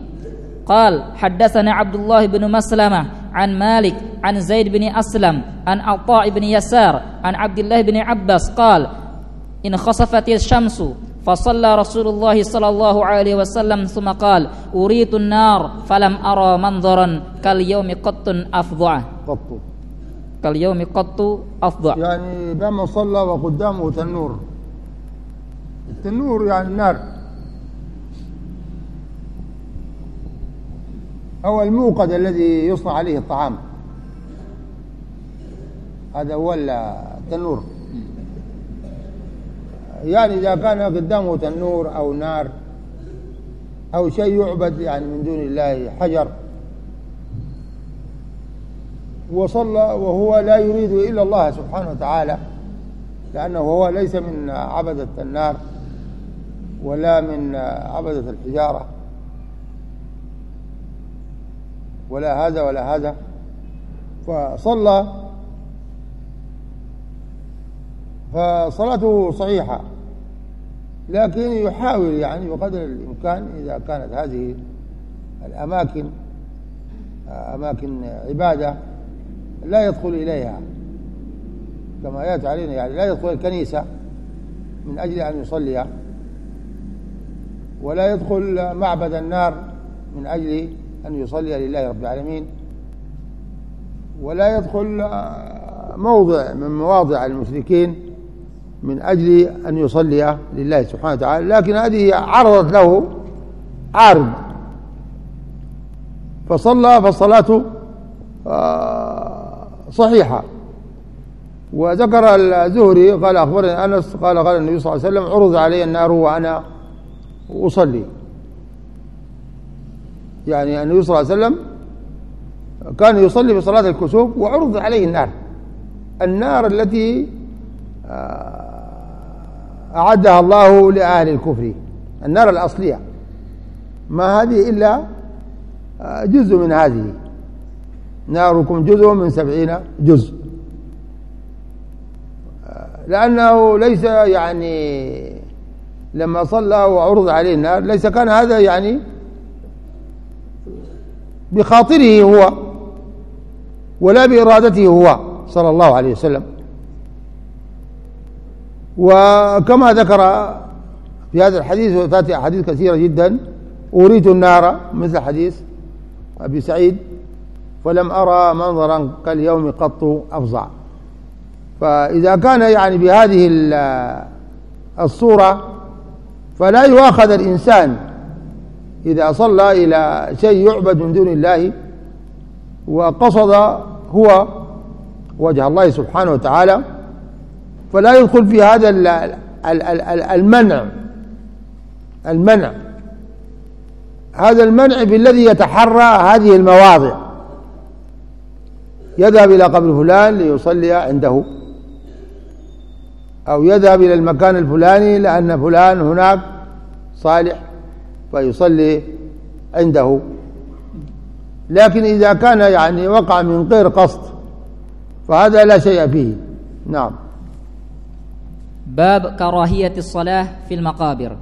Speaker 2: قال حدثنا عبد الله بن مسلمة عن مالك عن زيد بن أسلم عن عطاء بن يسار عن عبد الله بن عباس قال إن خسفت الشمس فصلى رسول الله صلى الله عليه وسلم ثم قال أريد النار فلم أرى منظرا كاليوم قط أفظع.
Speaker 1: قط.
Speaker 2: كاليوم قط أفظع.
Speaker 1: يعني بما صلى وقدامه تنور. التنور يعني النار. أو الموقد الذي يصنع عليه الطعام. هذا هو التنور. يعني إذا كان قدامه تنور أو نار أو شيء يعبد يعني من دون الله حجر وصلى وهو لا يريد إلا الله سبحانه وتعالى لأنه هو ليس من عبدة النار ولا من عبدة الحجارة ولا هذا ولا هذا فصلى فصلاته صحيحة. لكن يحاول يعني بقدر الإمكان إذا كانت هذه الأماكن أماكن عبادة لا يدخل إليها. كما يأتي علينا يعني لا يدخل الكنيسة من أجل أن يصلي ولا يدخل معبد النار من أجل أن يصلي لله رب العالمين ولا يدخل موضع من مواضع المشركين من أجل أن يصلي لله سبحانه وتعالى لكن هذه عرضت له عارض فصلى فالصلاة آه، صحيحة. وذكر الزهري قال أخبرني أنس قال قال النبي صلى الله عليه وسلم عرض علي النار وأنا أصلي. يعني النبي صلى الله عليه وسلم كان يصلي في صلاة الكسوف وعرض عليه النار. النار التي آه، أعدها الله لأهل الكفر. النار الأصلية. ما هذه إلا آه، جزء من هذه. ناركم جزء من سبعين جزء. آه، لأنه ليس يعني لما صلى وعرض عليه النار ليس كان هذا يعني بخاطره هو ولا بإرادته هو صلى الله عليه وسلم. وكما ذكر في هذا الحديث وتأتي أحاديث كثيرة جدا أريد النار مثل حديث أبي سعيد فلم أرى منظرا كاليوم قط أفظع. فإذا كان يعني بهذه الصورة فلا يؤاخذ الإنسان إذا صلى إلى شيء يعبد من دون الله وقصد هو وجه الله سبحانه وتعالى فلا يدخل في هذا المنع. المنع. هذا المنع بالذي يتحرى هذه المواضع. يذهب إلى قبر فلان ليصلي عنده. أو يذهب إلى المكان الفلاني لأن فلان هناك صالح فيصلي عنده. لكن إذا كان يعني وقع من غير قصد فهذا لا شيء فيه. نعم.
Speaker 2: باب كراهية الصلاة في المقابر.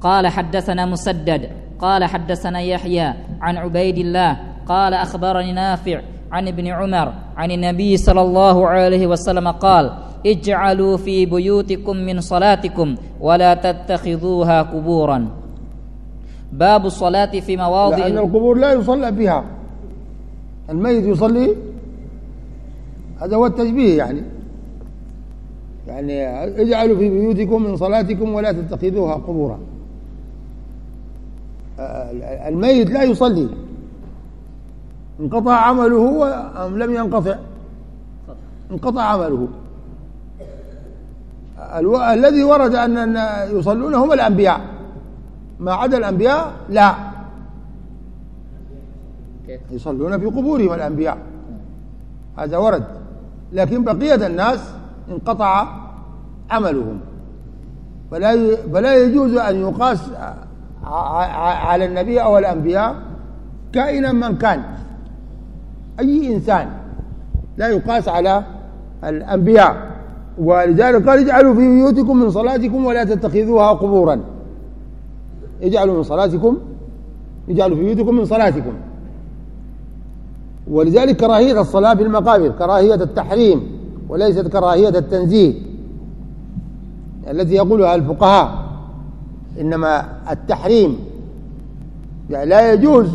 Speaker 2: قال حدثنا مسدد قال حدثنا يحيى عن عبيد الله قال أخبرني نافع عن ابن عمر عن النبي صلى الله عليه وسلم قال اجعلوا في بيوتكم من صلاتكم ولا تتخذوها قبورا. باب الصلاة في مواضع
Speaker 1: لأن القبور لا يصلى فيها الميت يصلي؟ هذا هو التشبيه يعني. يعني اجعلوا في بيوتكم من صلاتكم ولا تتخذوها قبورا. الميت لا يصلي. انقطع عمله أم لم ينقطع؟ انقطع عمله. ألو... الذي ورد أن يصلون هم الأنبياء. ما عدا الأنبياء لا. يصلون في قبورهم الأنبياء. هذا ورد. لكن بقية الناس انقطع عملهم. فلا فلا يجوز أن يقاس على النبي أو الأنبياء كائنا من كان. أي إنسان لا يقاس على الأنبياء. ولذلك قال اجعلوا في بيوتكم من صلاتكم ولا تتخذوها قبورا. اجعلوا من صلاتكم اجعلوا في بيوتكم من صلاتكم. ولذلك كراهية الصلاة في المقابر كراهية التحريم. وليست كراهية التنزيه. التي يقولها الفقهاء إنما التحريم يعني لا يجوز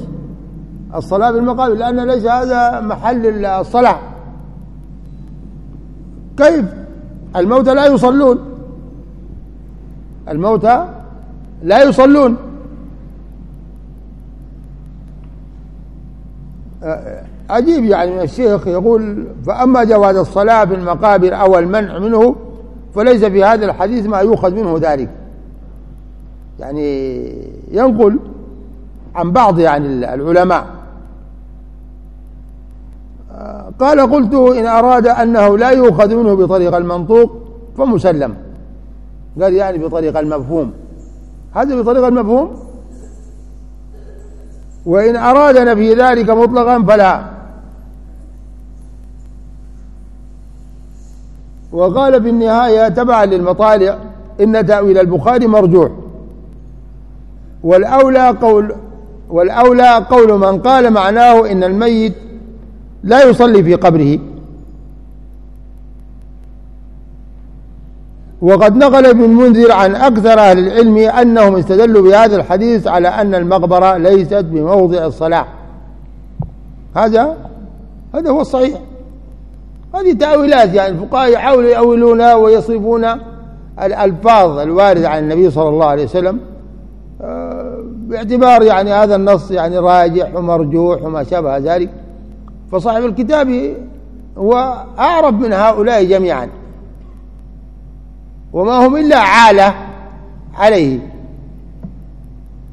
Speaker 1: الصلاة في المقابر لأن ليس هذا محل الصلاة. كيف؟ الموتى لا يصلون. الموتى لا يصلون. عجيب يعني من الشيخ يقول فأما جواز الصلاة في المقابر أو المنع منه فليس في هذا الحديث ما يؤخذ منه ذلك. يعني ينقل عن بعض يعني العلماء. قال قلت إن أراد أنه لا يؤخذ منه بطريق المنطوق فمسلم. قال يعني بطريق المفهوم. هذا بطريق المفهوم؟ وإن أراد نفي ذلك مطلقا فلا. وقال في النهاية تبعا للمطالع إن تأويل البخاري مرجوح. والأولى قول والأولى قول من قال معناه إن الميت لا يصلي في قبره. وقد نقل ابن المنذر عن أكثر أهل العلم أنهم استدلوا بهذا الحديث على أن المقبرة ليست بموضع الصلاة. هذا هذا هو الصحيح. هذه تأويلات يعني الفقهاء يحاولوا يأولونها ويصرفون الألفاظ الواردة عن النبي صلى الله عليه وسلم آه، باعتبار يعني هذا النص يعني راجح ومرجوح وما شابه ذلك. فصاحب الكتاب هو أعرف من هؤلاء جميعا. وما هم إلا عالة عليه.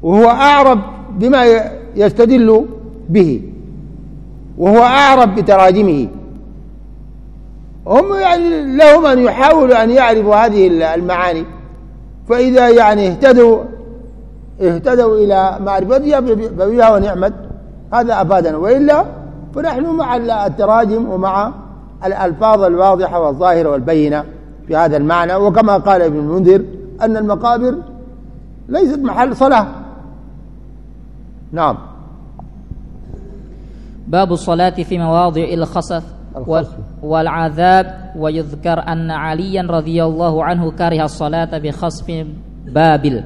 Speaker 1: وهو أعرب بما يستدل به. وهو أعرب بتراجمه. هم يعني لهم أن يحاولوا أن يعرفوا هذه المعاني. فإذا يعني اهتدوا اهتدوا إلى معرفتها فبها ونعمت هذا أفادنا. وإلا فنحن مع التراجم ومع الألفاظ الواضحة والظاهرة والبينة في هذا المعنى. وكما قال ابن المنذر أن المقابر ليست محل صلاة. نعم.
Speaker 2: باب الصلاة في مواضع الخسف والعذاب ويذكر أن عليا رضي الله عنه كره الصلاة بخسف بابل.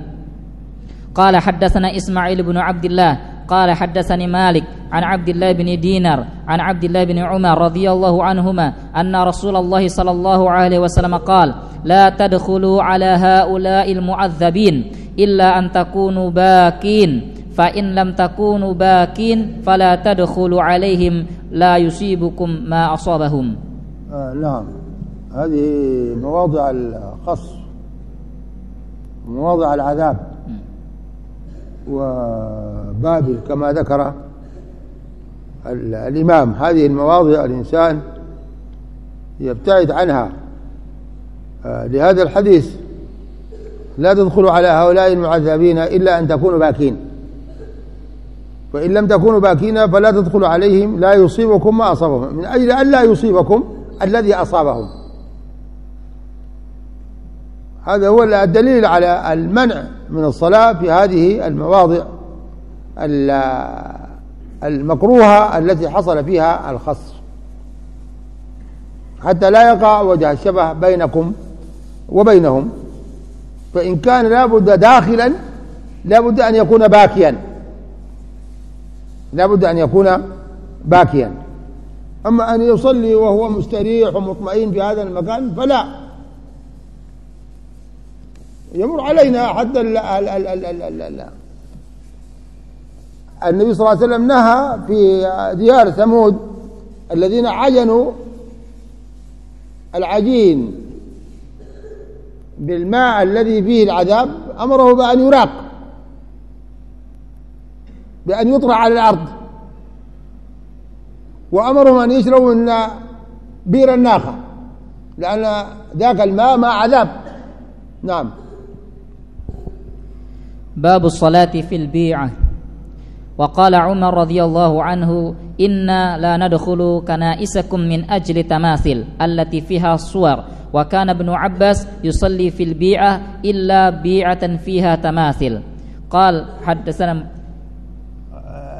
Speaker 2: قال حدثنا إسماعيل بن عبد الله. قال حدثني مالك عن عبد الله بن دينار عن عبد الله بن عمر رضي الله عنهما أن رسول الله صلى الله عليه وسلم قال لا تدخلوا على هؤلاء المعذبين إلا أن تكونوا باكين. فإن لم تكونوا باكين فلا تدخلوا عليهم لا يصيبكم ما أصابهم.
Speaker 1: آه نعم. هذه مواضع الخص مواضع العذاب وبابل كما ذكر الإمام. هذه المواضع الإنسان يبتعد عنها. آه، لهذا الحديث لا تدخلوا على هؤلاء المعذبين إلا أن تكونوا باكين. فإن لم تكونوا باكين فلا تدخلوا عليهم لا يصيبكم ما أصابهم. من أجل أن لا يصيبكم الذي أصابهم. هذا هو الدليل على المنع من الصلاة في هذه المواضع المكروهة التي حصل فيها الخص. حتى لا يقع وجه الشبه بينكم وبينهم. فإن كان لابد داخلا لابد أن يكون باكيا. لابد أن يكون باكيا. أما أن يصلي وهو مستريح ومطمئن في هذا المكان فلا. يمر علينا حتى ال ال ال ال ال ال النبي صلى الله عليه وسلم نهى في ديار ثمود الذين عجنوا العجين بالماء الذي فيه العذاب أمره بأن يراق. بأن يطرح على الأرض. وأمرهم أن يشربوا من بير الناقة لأن ذاك الماء ماء عذاب. نعم.
Speaker 2: باب الصلاة في البيعة وقال عمر رضي الله عنه إنا لا ندخل كنائسكم من أجل تماثل التي فيها صور وكان ابن عباس يصلي في البيعة إلا بيعة فيها تماثل. قال حدثنا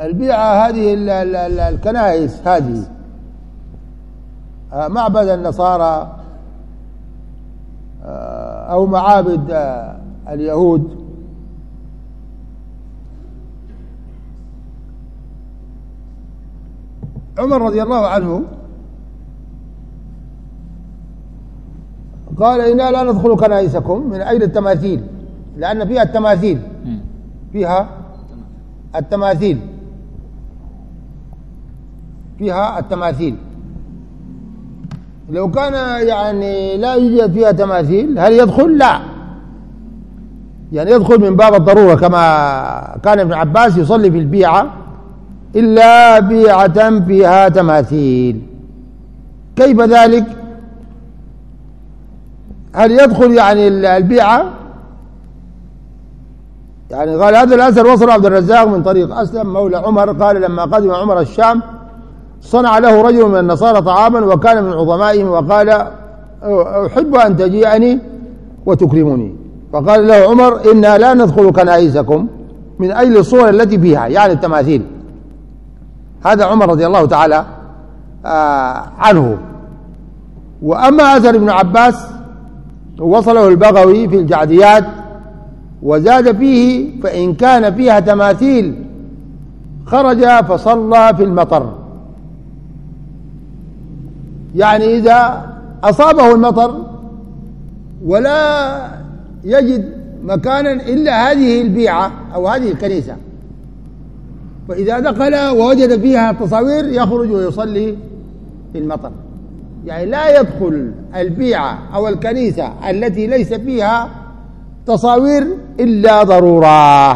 Speaker 1: البيعة هذه الكنائس هذه. معبد النصارى أو معابد اليهود. عمر رضي الله عنه قال إنا لا ندخل كنائسكم. من أجل التماثيل؟ لأن فيها التماثيل. فيها التماثيل. فيها التماثيل لو كان يعني لا يوجد فيها تماثيل هل يدخل؟ لا يعني يدخل من باب الضرورة كما كان ابن عباس يصلي في البيعة إلا بيعة فيها تماثيل كيف ذلك؟ هل يدخل يعني البيعة يعني قال هذا الأثر وصل عبد الرزاق من طريق أسلم مولى عمر قال لما قدم عمر الشام صنع له رجل من النصارى طعاما وكان من عظمائهم وقال أحب أن تجيئني وتكرمني. فقال له عمر إنا لا ندخل كنائسكم من أجل الصور التي فيها يعني التماثيل. هذا عمر رضي الله تعالى آه، عنه. وأما أثر ابن عباس وصله البغوي في الجعديات وزاد فيه فإن كان فيها تماثيل خرج فصلى في المطر. يعني إذا أصابه المطر ولا يجد مكانا إلا هذه البيعة أو هذه الكنيسة. فإذا دخل ووجد فيها تصاوير يخرج ويصلي في المطر. يعني لا يدخل البيعة أو الكنيسة التي ليس فيها تصاوير إلا ضرورة.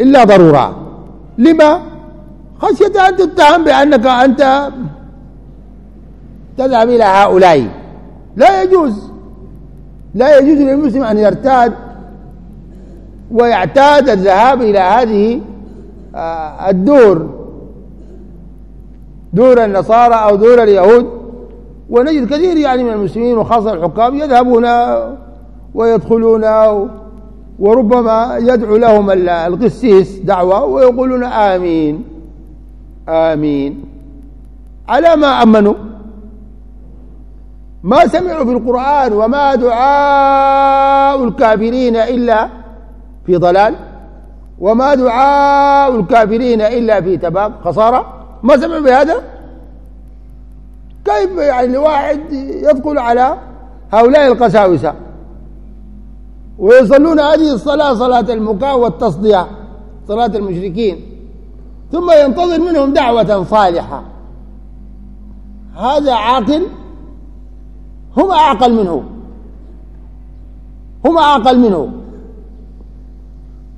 Speaker 1: إلا ضرورة. لما؟ خشية أن تتهم بأنك أنت تذهب إلى هؤلاء. لا يجوز. لا يجوز للمسلم أن يرتاد ويعتاد الذهاب إلى هذه آه، الدور. دور النصارى أو دور اليهود. ونجد كثير يعني من المسلمين وخاصة الحكام يذهبون ويدخلون وربما يدعو لهم القسيس دعوة ويقولون آمين. آمين. على ما أمنوا. ما سمعوا في القرآن وما دعاء الكافرين إلا في ضلال وما دعاء الكافرين إلا في تباب خسارة. ما سمعوا بهذا؟ كيف يعني واحد يدخل على هؤلاء القساوسة؟ ويصلون هذه الصلاة صلاة المكاء والتصدية صلاة المشركين. ثم ينتظر منهم دعوة صالحة. هذا عاقل؟ هم أعقل منه. هم أعقل منه.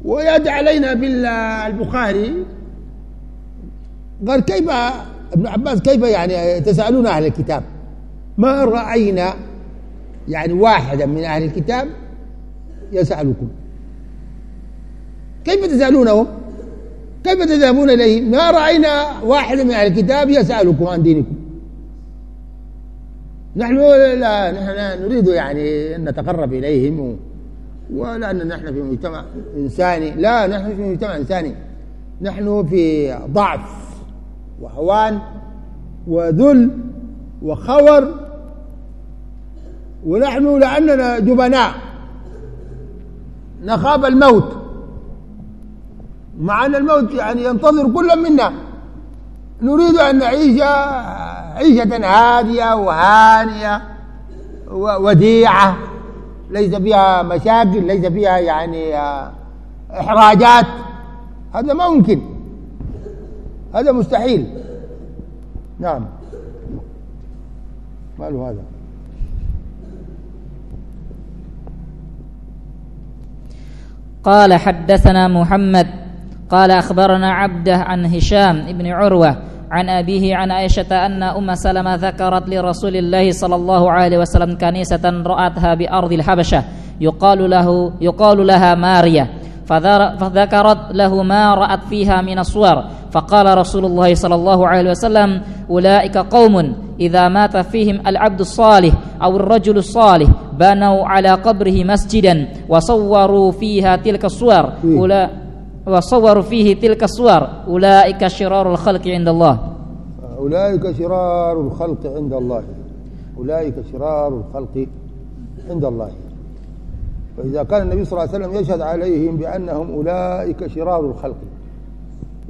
Speaker 1: ويد علينا بالبخاري قال كيف ابن عباس كيف يعني تسألون أهل الكتاب؟ ما رأينا يعني واحدا من أهل الكتاب يسألكم. كيف تسألونهم؟ كيف تذهبون إليه ما رأينا واحدا من أهل الكتاب يسألكم عن دينكم. نحن لا نحن نريد يعني أن نتقرب إليهم ولأن نحن في مجتمع إنساني. لا نحن في مجتمع إنساني. نحن في ضعف وهوان وذل وخور ونحن لأننا جبناء. نخاف الموت مع أن الموت يعني ينتظر كل منا. نريد أن نعيش عيشة هادية وهانية وديعة. ليس فيها مشاكل ليس فيها يعني إحراجات. هذا ما ممكن. هذا مستحيل. نعم. ما له هذا.
Speaker 2: قال حدثنا محمد قال أخبرنا عبده عن هشام بن عروة عن أبيه عن عائشة أن أم سلمة ذكرت لرسول الله صلى الله عليه وسلم كنيسة رأتها بأرض الحبشة يقال له يقال لها ماريا فذكرت له ما رأت فيها من الصور. فقال رسول الله صلى الله عليه وسلم أولئك قوم إذا مات فيهم العبد الصالح أو الرجل الصالح بنوا على قبره مسجدا وصوروا فيها تلك الصور. وصوروا فيه تلك الصور. أولئك شرار الخلق عند الله.
Speaker 1: أولئك شرار الخلق عند الله. أولئك شرار الخلق عند الله. فإذا كان النبي صلى الله عليه وسلم يشهد عليهم بأنهم أولئك شرار الخلق.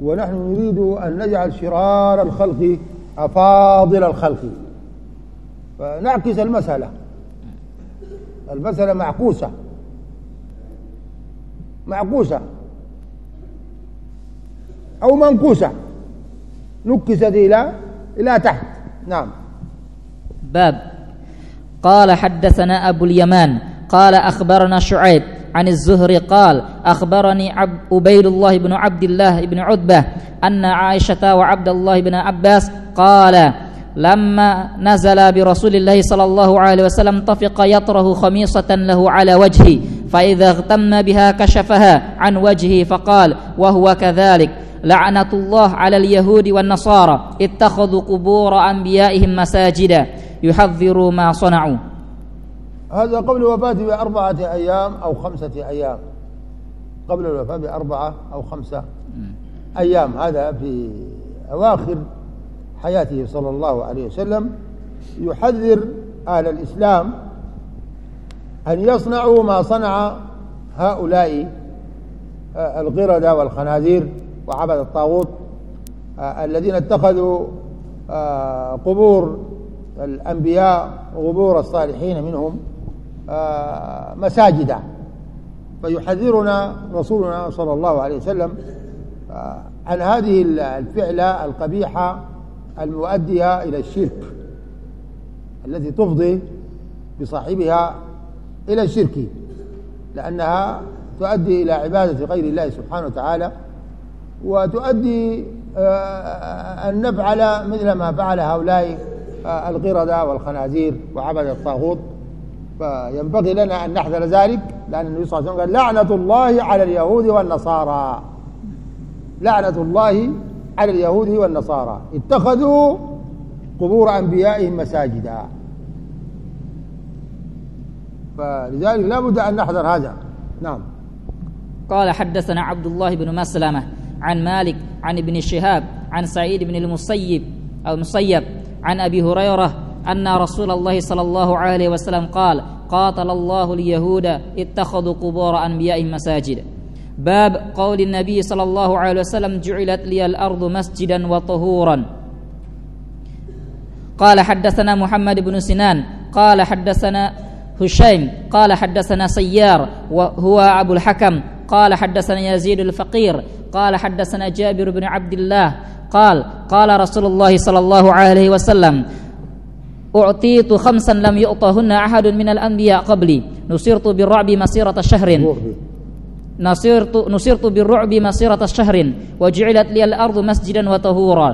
Speaker 1: ونحن نريد أن نجعل شرار الخلق أفاضل الخلق. فنعكس المسألة. المسألة معكوسة. معكوسة. أو منكوسة. نكست إلى إلى تحت. نعم.
Speaker 2: باب. قال حدثنا أبو اليمان قال أخبرنا شعيب عن الزهري قال أخبرني عب عبيد الله بن عبد الله بن عتبة أن عائشة وعبد الله بن عباس قال لما نزل برسول الله صلى الله عليه وسلم طفق يطره خميصة له على وجهه فإذا اغتم بها كشفها عن وجهه فقال وهو كذلك. لعنة الله على اليهود والنصارى. اتخذوا قبور أنبيائهم مساجدا. يحذروا ما صنعوا.
Speaker 1: هذا قبل وفاته بأربعة أيام أو خمسة أيام. قبل الوفاة بأربعة أو خمسة أيام. هذا في أواخر حياته صلى الله عليه وسلم. يحذر أهل الإسلام أن يصنعوا ما صنع هؤلاء القردة والخنازير. وعبد الطاغوت آه، الذين اتخذوا آه، قبور الأنبياء وقبور الصالحين منهم مساجدا. فيحذرنا رسولنا صلى الله عليه وسلم عن هذه الفعلة القبيحة المؤدية إلى الشرك التي تفضي بصاحبها إلى الشرك لأنها تؤدي إلى عبادة غير الله سبحانه وتعالى. وتؤدي آه، أن نفعل مثل ما فعل هؤلاء آه، القردة والخنازير وعبد الطاغوت. فينبغي لنا أن نحذر ذلك لأن النبي صلى الله عليه وسلم قال لعنة الله على اليهود والنصارى. لعنة الله على اليهود والنصارى. اتخذوا قبور أنبيائهم مساجدا. فلذلك لا بد أن نحذر هذا. نعم.
Speaker 2: قال حدثنا عبد الله بن مسلمة. عن مالك عن ابن شهاب عن سعيد بن المسيب أو المسيب عن أبي هريرة أن رسول الله صلى الله عليه وسلم قال قاتل الله اليهود اتخذوا قبور أنبيائهم مساجد. باب قول النبي صلى الله عليه وسلم جعلت لي الأرض مسجدا وطهورا. قال حدثنا محمد بن سنان قال حدثنا هشيم قال حدثنا سيار وهو أبو الحكم قال حدثنا يزيد الفقير قال حدثنا جابر بن عبد الله قال قال رسول الله صلى الله عليه وسلم أعطيت خمسا لم يؤطهن أحد من الأنبياء قبلي نصرت بالرعب مسيرة شهر. نصرت نصرت بالرعب مسيرة شهر وجعلت لي الأرض مسجدا وطهورا.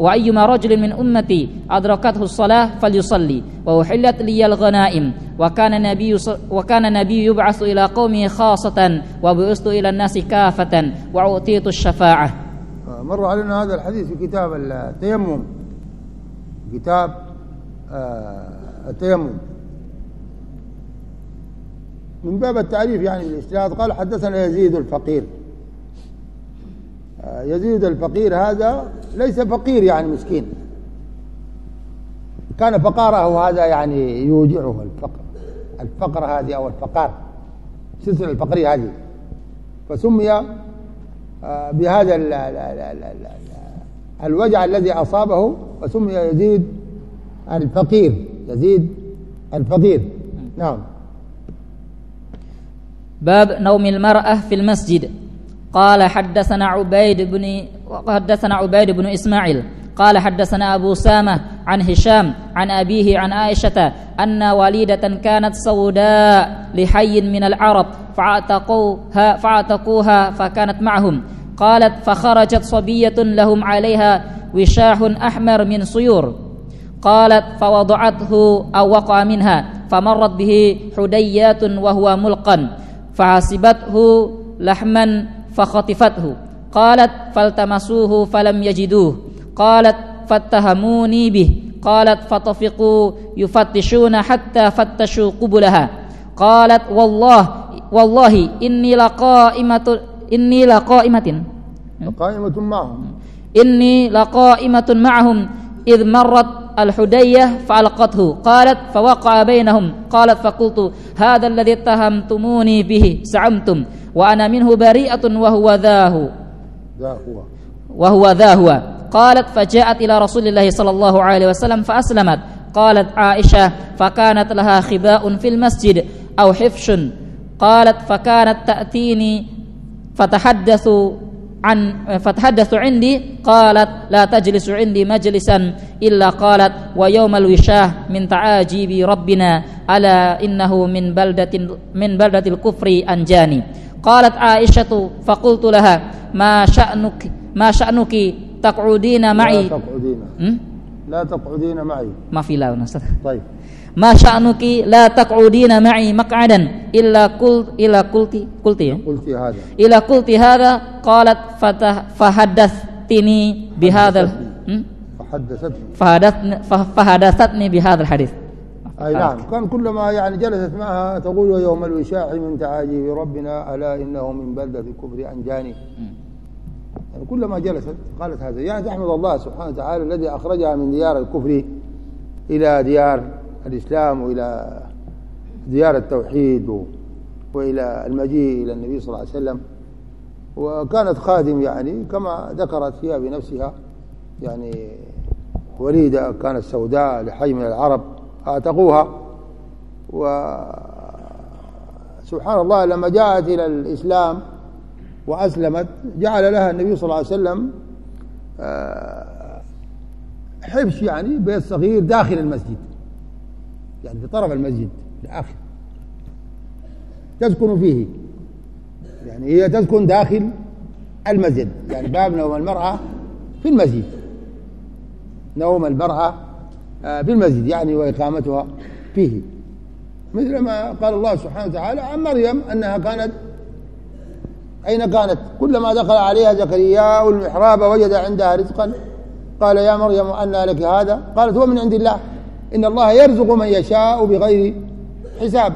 Speaker 2: وأيما رجل من أمتي أدركته الصلاة فليصلي وأحلت لي الغنائم وكان النبي وكان النبي يبعث إلى قومه خاصة وبعثت إلى الناس كافة وأعطيت الشفاعة.
Speaker 1: آه، مر علينا هذا الحديث في كتاب التيمم. كتاب آه، التيمم. من باب التعريف يعني بالإجتهاد قال حدثنا يزيد الفقير. يزيد الفقير هذا ليس فقير يعني مسكين. كان فقاره هذا يعني يوجعه الفقر. الفقر هذه أو الفقار. السلسلة الفقرية هذه. فسمي آه، بهذا الوجع الذي أصابه فسمي يزيد الفقير. يزيد الفقير. نعم.
Speaker 2: باب نوم المرأة في المسجد. قال حدثنا عبيد بن حدثنا عبيد بن إسماعيل قال حدثنا أبو سامة عن هشام عن أبيه عن عائشة أن والدة كانت سوداء لحي من العرب فاعتقوها فاعتقوها فكانت معهم. قالت فخرجت صبية لهم عليها وشاح أحمر من صيور. قالت فوضعته أو وقع منها فمرت به حديات وهو ملقا فحسبته لحما فخطفته. قالت فالتمسوه فلم يجدوه. قالت فاتهموني به. قالت فطفقوا يفتشون حتى فتشوا قبلها. قالت والله والله إني لقائمة إني لقائمة.
Speaker 1: لقائمة معهم.
Speaker 2: إني لقائمة معهم إذ مرت الحدية فألقته. قالت فوقع بينهم. قالت فقلت هذا الذي اتهمتموني به زعمتم. وأنا منه بريئة وهو ذاه وهو ذا هو قالت فجاءت إلى رسول الله صلى الله عليه وسلم فأسلمت. قالت عائشة فكانت لها خباء في المسجد أو حفش. قالت فكانت تأتيني فتحدث عن فتحدث عندي قالت لا تجلس عندي مجلسا إلا قالت ويوم الوشاة من تعاجيب ربنا ألا إنه من بلدة من بلدة الكفر أنجاني. قالت عائشة فقلت لها ما شأنك ما شأنك تقعدين معي؟
Speaker 1: لا تقعدين? لا تقعدين معي.
Speaker 2: ما في لا
Speaker 1: طيب.
Speaker 2: ما شأنك لا تقعدين معي مقعدا إلا قلت إلا قلت قلت يا
Speaker 1: قلت هذا
Speaker 2: إلى قلت هذا قالت فته- فحدثتني بهذا ال- م?
Speaker 1: فحدثتني
Speaker 2: فحدثني فحدثتني بهذا الحديث
Speaker 1: أي نعم. كان كلما يعني جلست معها تقول ويوم الوشاح من تعاجيب ربنا ألا إنه من بلدة الكفر أنجاني. يعني كلما جلست قالت هذا. يعني تحمد الله سبحانه وتعالى الذي أخرجها من ديار الكفر إلى ديار الإسلام وإلى ديار التوحيد وإلى المجيء إلى النبي صلى الله عليه وسلم. وكانت خادم يعني كما ذكرت هي بنفسها يعني وليدة كانت سوداء لحي من العرب اعتقوها وسبحان الله لما جاءت إلى الإسلام وأسلمت جعل لها النبي صلى الله عليه وسلم آه، حبش يعني بيت صغير داخل المسجد. يعني في طرف المسجد الآخر تسكن فيه. يعني هي تسكن داخل المسجد يعني باب نوم المرأة في المسجد. نوم المرأة آه، في المسجد يعني وإقامتها فيه. مثل ما قال الله سبحانه وتعالى عن مريم أنها كانت أين كانت؟ كلما دخل عليها زكريا المحراب وجد عندها رزقا. قال يا مريم أنى لك هذا؟ قالت هو من عند الله. إن الله يرزق من يشاء بغير حساب.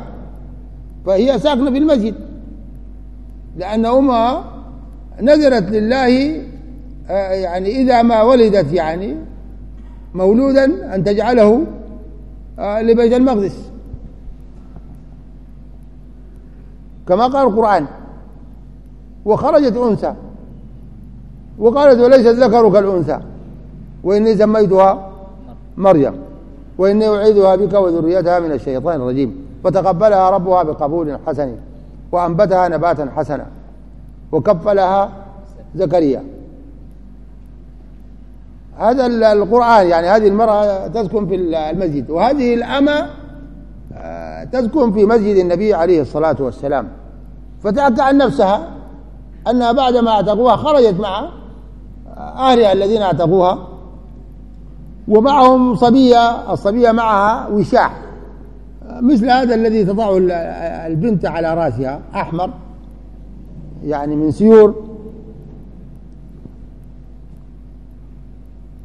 Speaker 1: فهي ساكنة في المسجد. لأن أمها نذرت لله آه، يعني إذا ما ولدت يعني مولودا أن تجعله آه، لبيت المقدس. كما قال القرآن وخرجت أنثى. وقالت وليس الذكر كالأنثى. وإني سميتها مريم. وإني أعيذها بك وذريتها من الشيطان الرجيم. فتقبلها ربها بقبول حسن وأنبتها نباتا حسنا وكفلها زكريا. هذا ال- القرآن يعني هذه المرأة تسكن في المسجد وهذه الأمة آه، تسكن في مسجد النبي عليه الصلاة والسلام. فتحكى عن نفسها أنها بعدما أعتقوها خرجت مع أهلها الذين أعتقوها. ومعهم صبية الصبية معها وشاح. مثل هذا الذي تضع ال- البنت على رأسها أحمر يعني من سيور.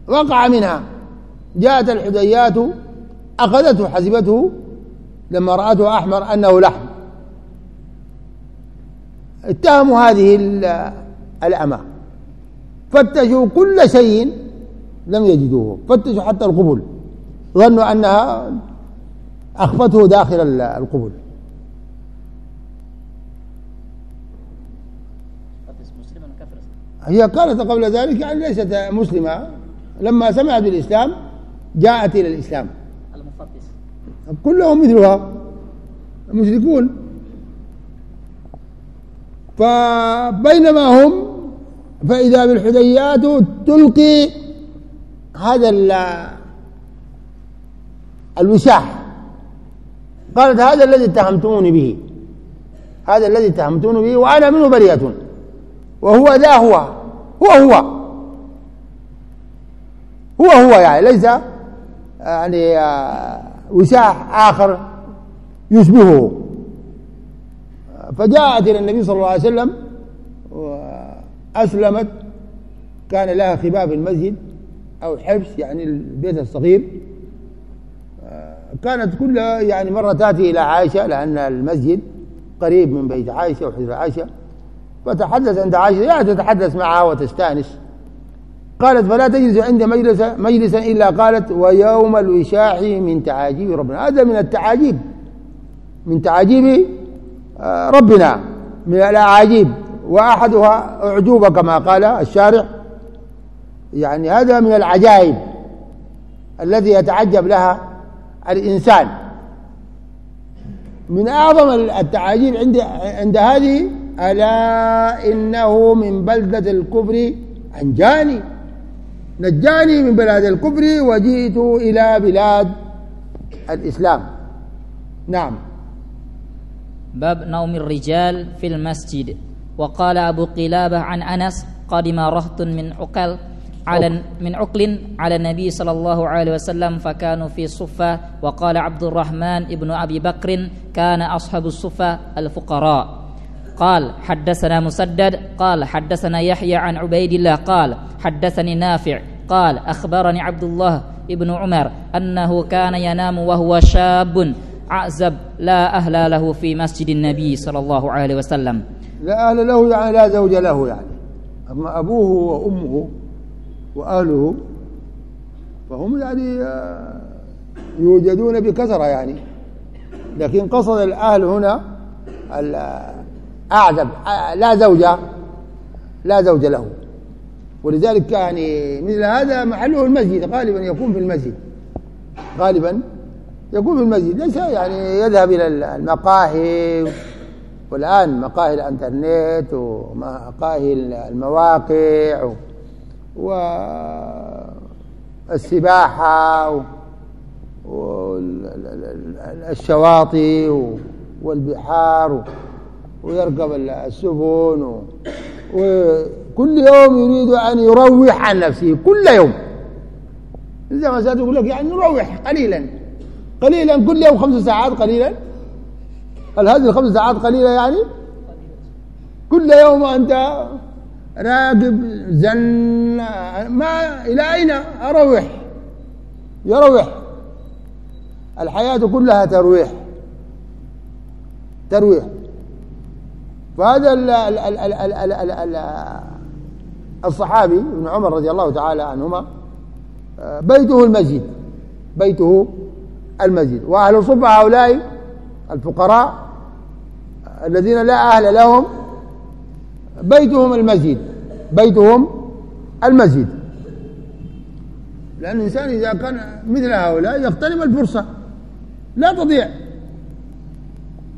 Speaker 1: وقع منها. جاءت الحديات أخذته حسبته لما رأته أحمر أنه لحم. اتهموا هذه ال- الأمة. فتشوا كل شيء لم يجدوه. فتشوا حتى القبل. ظنوا أنها أخفته داخل ال- القبل. هي كانت قبل ذلك يعني ليست مسلمة. لما سمعت بالإسلام جاءت إلى الإسلام. كلهم مثلها. مشركون فبينما هم فإذا بالحديات تلقي هذا ال- الوشاح قالت هذا الذي اتهمتموني به. هذا الذي اتهمتوني به وأنا منه بريئة. وهو ذا هو. هو هو. هو هو يعني ليس يعني آه، وشاح آخر يشبهه. فجاءت إلى النبي صلى الله عليه وسلم وأسلمت كان لها خباء في المسجد. أو حبس يعني البيت الصغير آه، كانت كل يعني مرة تأتي إلى عائشة لأن المسجد قريب من بيت عائشة وحجر عائشة فتحدث عند عائشة يعني تتحدث معها وتستأنس. قالت فلا تجلس عند مجلس مجلسا إلا قالت ويوم الوشاح من تعاجيب ربنا. هذا من التعاجيب من تعاجيب آه، ربنا من الأعاجيب وأحدها أعجوبة كما قال الشارع يعني هذا من العجائب الذي يتعجب لها الإنسان. من أعظم التعاجيب عند عند هذه ألا إنه من بلدة الكفر أنجاني. نجاني من بلاد الكفر وجئت إلى بلاد الإسلام. نعم.
Speaker 2: باب نوم الرجال في المسجد. وقال أبو قلابة عن أنس قدم رهط من عقل على من عقل على النبي صلى الله عليه وسلم فكانوا في صفة وقال عبد الرحمن ابن أبي بكر كان أصحاب الصفة الفقراء. قال حدثنا مسدد قال حدثنا يحيى عن عبيد الله قال حدثني نافع قال أخبرني عبد الله ابن عمر أنه كان ينام وهو شاب عزب لا أهل له في مسجد النبي صلى الله عليه وسلم.
Speaker 1: لا أهل له يعني لا زوج له يعني. أما أبوه وأمه وأهله فهم يعني آه، يوجدون بكثرة يعني. لكن قصد الأهل هنا أعزب آه، لا زوجة لا زوج له. ولذلك يعني مثل هذا محله المسجد غالبا يكون في المسجد. غالبا يكون في المسجد. ليس يعني يذهب إلى المقاهي. والآن مقاهي الإنترنت ومقاهي المواقع والسباحة والشواطئ والبحار ويركب السفن وكل يوم يريد أن يروح عن نفسه كل يوم. زي ما يقول لك يعني نروح قليلا. قليلا كل يوم خمس ساعات قليلا. هل هذه الخمس ساعات قليلة يعني؟ كل يوم أنت راقب زن ما إلى أين؟ أروح. يروح. الحياة كلها ترويح. ترويح. فهذا ال ال ال ال ال ال ال الصحابي ابن عمر رضي الله تعالى عنهما بيته المسجد. بيته المسجد. وأهل الصفة هؤلاء الفقراء الذين لا أهل لهم بيتهم المسجد بيتهم المسجد لأن الإنسان إذا كان مثل هؤلاء يغتنم الفرصة. لا تضيع.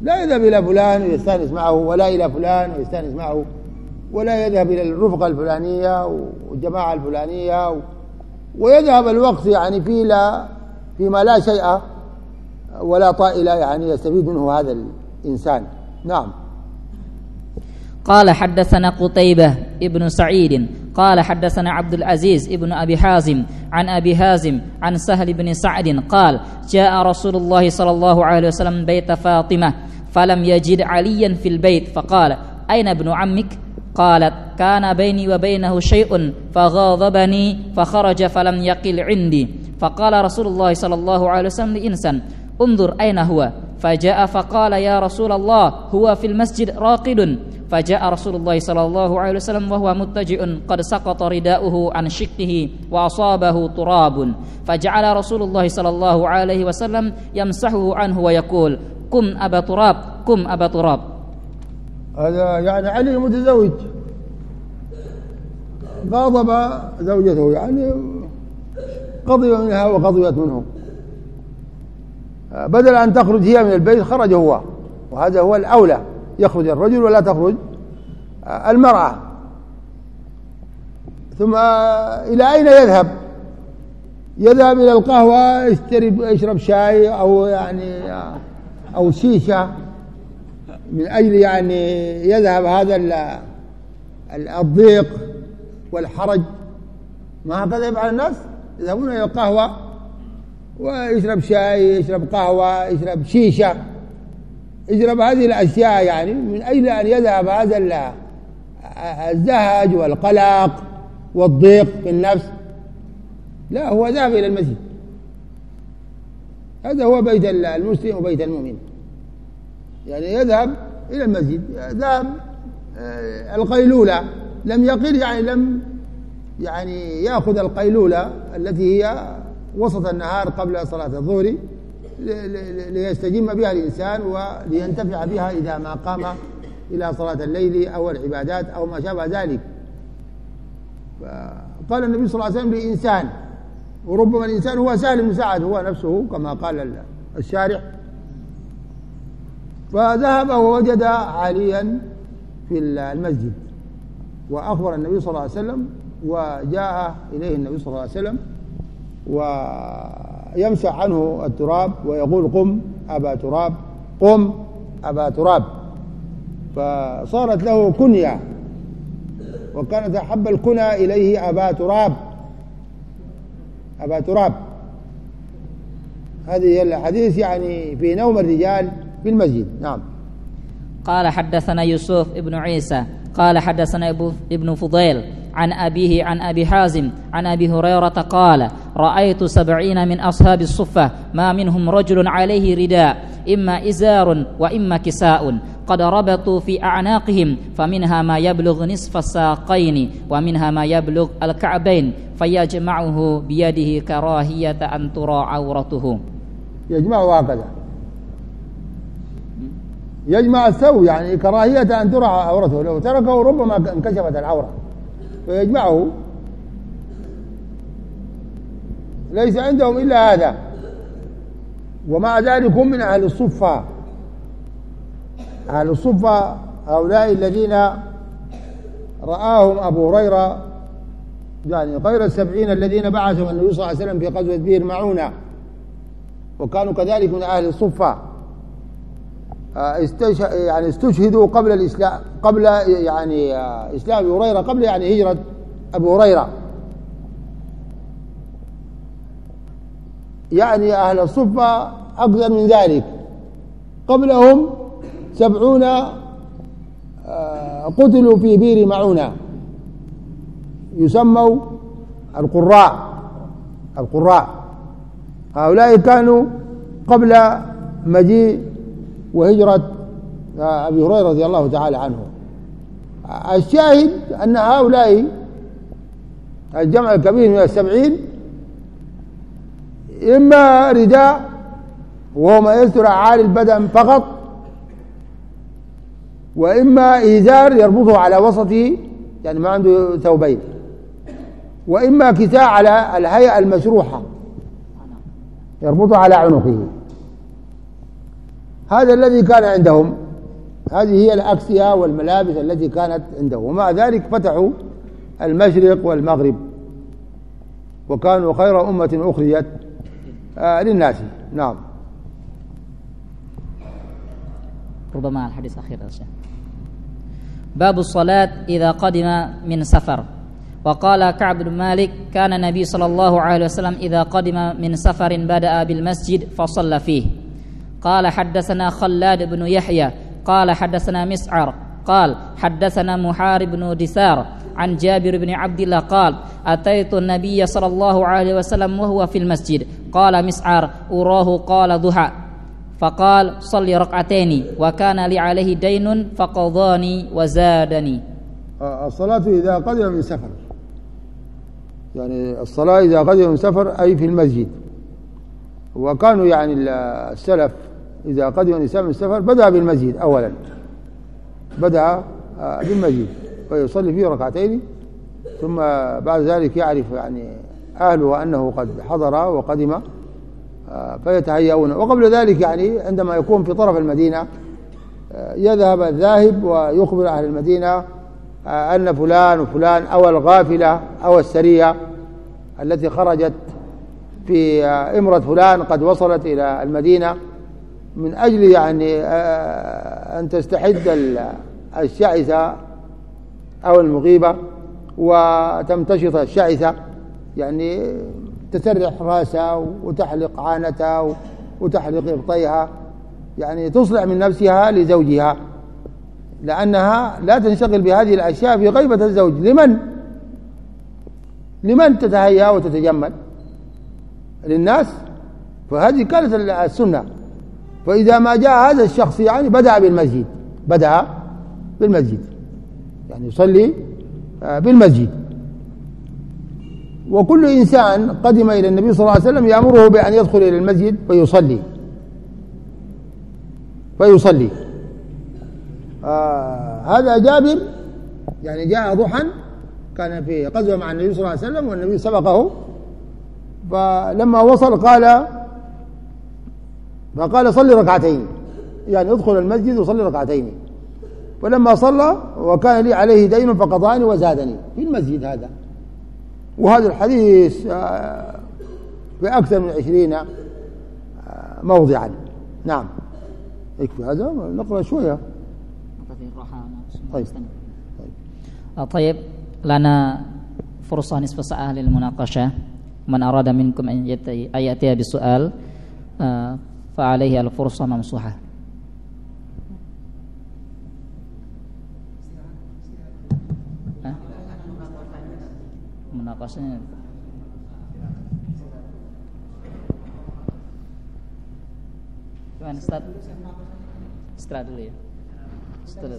Speaker 1: لا يذهب إلى فلان ويستأنس معه ولا إلى فلان ويستأنس معه ولا يذهب إلى الرفقة الفلانية والجماعة الفلانية. ويذهب الوقت يعني في لا فيما لا شيء ولا طائل يعني يستفيد منه هذا الإنسان. نعم.
Speaker 2: قال حدثنا قتيبة ابن سعيد قال حدثنا عبد العزيز ابن أبي حازم عن أبي هازم عن سهل بن سعد قال جاء رسول الله صلى الله عليه وسلم بيت فاطمة فلم يجد عليا في البيت فقال أين ابن عمك؟ قالت كان بيني وبينه شيء فغاضبني فخرج فلم يقل عندي فقال رسول الله صلى الله عليه وسلم لإنسان انظر أين هو؟ فجاء فقال يا رسول الله هو في المسجد راقد. فجاء رسول الله صلى الله عليه وسلم وهو متجئ قد سقط رداؤه عن شقه وأصابه تراب. فجعل رسول الله صلى الله عليه وسلم يمسحه عنه ويقول قم أبا تراب قم أبا تراب.
Speaker 1: هذا يعني علي متزوج غاضب زوجته يعني غضب منها وغضبت منه. بدل أن تخرج هي من البيت خرج هو. وهذا هو الأولى يخرج الرجل ولا تخرج المرأة. ثم إلى أين يذهب؟ يذهب إلى القهوة يشرب شاي أو يعني أو شيشة. من أجل يعني يذهب هذا الضيق والحرج. ما هكذا يفعل الناس؟ يذهبون إلى القهوة. ويشرب شاي يشرب قهوة يشرب شيشة. يشرب هذه الأشياء يعني من أجل أن يذهب هذا الزهج والقلق والضيق في النفس. لا هو ذهب إلى المسجد. هذا هو بيت المسلم وبيت المؤمن. يعني يذهب إلى المسجد ذهب آه، القيلولة. لم يقل يعني لم يعني يأخذ القيلولة التي هي وسط النهار قبل صلاة الظهر ليستجم بها الإنسان ولينتفع بها إذا ما قام إلى صلاة الليل أو العبادات أو ما شابه ذلك. قال النبي صلى الله عليه وسلم لإنسان وربما الإنسان هو سهل سعد هو نفسه كما قال الشارع. فذهب ووجد عليا في المسجد وأخبر النبي صلى الله عليه وسلم وجاء إليه النبي صلى الله عليه وسلم ويمسح عنه التراب ويقول قم أبا تراب قم أبا تراب. فصارت له كنية وكانت أحب الكنى إليه أبا تراب. أبا تراب. هذه الحديث يعني في نوم الرجال في المسجد. نعم.
Speaker 2: قال حدثنا يوسف ابن عيسى قال حدثنا ابن فضيل عن أبيه عن أبي حازم عن أبي هريرة قال رأيت سبعين من أصحاب الصفة ما منهم رجل عليه رداء إما إزار وإما كساء قد ربطوا في أعناقهم فمنها ما يبلغ نصف الساقين ومنها ما يبلغ الكعبين فيجمعه بيده كراهية أن ترى عورته.
Speaker 1: يجمعه هكذا. يجمع الثوب يعني كراهية أن ترى عورته لو تركه ربما انكشفت العورة. فيجمعه. ليس عندهم إلا هذا. ومع ذلك هم من أهل الصفة. أهل الصفة هؤلاء الذين رآهم أبو هريرة يعني غير السبعين الذين بعثهم النبي صلى الله عليه وسلم في غزوة بئر معونة. وكانوا كذلك من أهل الصفة. آه، يعني استشهدوا قبل الإسلام قبل يعني آه، إسلام أبي هريرة قبل يعني هجرة أبو هريرة. يعني أهل الصفة أكثر من ذلك. قبلهم سبعون آه، قتلوا في بير معونة. يسموا القراء القراء. هؤلاء كانوا قبل مجيء وهجرة أبي هريرة رضي الله تعالى عنه. الشاهد أن هؤلاء الجمع الكبير من السبعين إما رداء وهو ما يستر أعالي البدن فقط وإما إزار يربطه على وسطه يعني ما عنده ثوبين وإما كساء على الهيئة المشروحة يربطه على عنقه. هذا الذي كان عندهم. هذه هي الأكسية والملابس التي كانت عندهم. ومع ذلك فتحوا المشرق والمغرب. وكانوا خير أمة أخرجت آه للناس. نعم.
Speaker 2: ربما الحديث أخير باب الصلاة إذا قدم من سفر. وقال كعب بن مالك كان النبي صلى الله عليه وسلم إذا قدم من سفر بدأ بالمسجد فصلى فيه. قال حدثنا خلاد بن يحيى قال حدثنا مسعر قال حدثنا محارب بن دثار عن جابر بن عبد الله قال أتيت النبي صلى الله عليه وسلم وهو في المسجد قال مسعر أراه قال ضحى. فقال صل ركعتين وكان لي عليه دين فقضاني وزادني.
Speaker 1: الصلاة إذا قدم من سفر. يعني الصلاة إذا قدم من سفر أي في المسجد. وكانوا يعني السلف إذا قدم الإنسان من السفر بدأ بالمسجد أولا. بدأ آه، بالمسجد ويصلي فيه ركعتين ثم بعد ذلك يعرف يعني أهله أنه قد حضر وقدم آه، فيتهيئون وقبل ذلك يعني عندما يكون في طرف المدينة آه، يذهب الذاهب ويخبر أهل المدينة أن فلان وفلان أو الغافلة أو السرية التي خرجت في إمرة فلان قد وصلت إلى المدينة. من أجل يعني آه، أن تستحد الشعثة أو المغيبة وتمتشط الشعثة يعني تسرح رأسها وتحلق عانتها وتحلق إبطيها يعني تصلح من نفسها لزوجها لأنها لا تنشغل بهذه الأشياء في غيبة الزوج لمن؟ لمن تتهيأ وتتجمل؟ للناس فهذه كانت السنة فإذا ما جاء هذا الشخص يعني بدأ بالمسجد بدأ بالمسجد. يعني يصلي آه، بالمسجد. وكل إنسان قدم إلى النبي صلى الله عليه وسلم يأمره بأن يدخل إلى المسجد فيصلي فيصلي. آه هذا جابر يعني جاء ضحى كان في غزوة مع النبي صلى الله عليه وسلم والنبي سبقه. فلما وصل قال فقال صلي ركعتين. يعني ادخل المسجد وصلي ركعتين. فلما صلى وكان لي عليه دين فقضاني وزادني. في المسجد هذا. وهذا الحديث آه، في أكثر من عشرين آه، موضعا. نعم. يكفي هذا؟ نقرأ شوية.
Speaker 2: طيب. طيب. طيب لنا فرصة نصف ساعة للمناقشة. من أراد منكم أن يأتي بسؤال فعليه الفرصة ممسوحة munakasnya gimana start setelah dulu ya setelah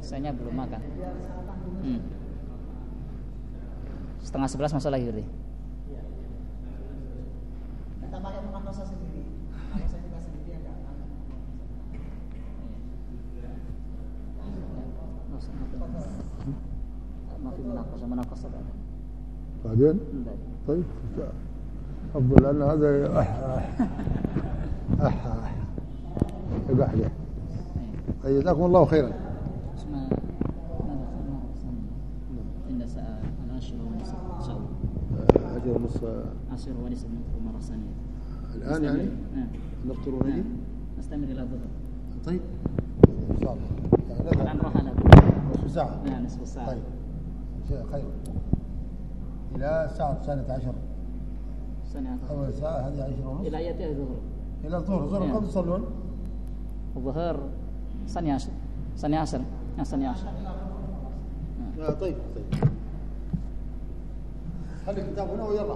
Speaker 2: saya belum makan hmm. setengah sebelas masuk lagi berarti Kita pakai sendiri. ما في
Speaker 1: بعدين؟ طيب أفضل لأن هذا أح أح أح يباح له طيب جزاكم الله خيرا
Speaker 2: إن سأل
Speaker 1: عشر ونصف
Speaker 2: نفطر مرة ثانية
Speaker 1: الآن يعني؟ نفطر ونجي؟
Speaker 2: نستمر إلى الظهر.
Speaker 1: طيب. إن شاء الله
Speaker 2: يعني الآن راح
Speaker 1: نصف ساعة.
Speaker 2: نعم نصف ساعة.
Speaker 1: طيب. خير. إلى الساعة الثانية عشر.
Speaker 2: الثانية عشر.
Speaker 1: أول ساعة هذه عشر ونصف.
Speaker 2: إلى أية الظهر.
Speaker 1: إلى الظهر. الظهر كم تصلون؟
Speaker 2: الظهر ثانية عشر. ثانية عشر. ثانية عشر.
Speaker 1: آه طيب طيب. خلي الكتاب هنا ويلا.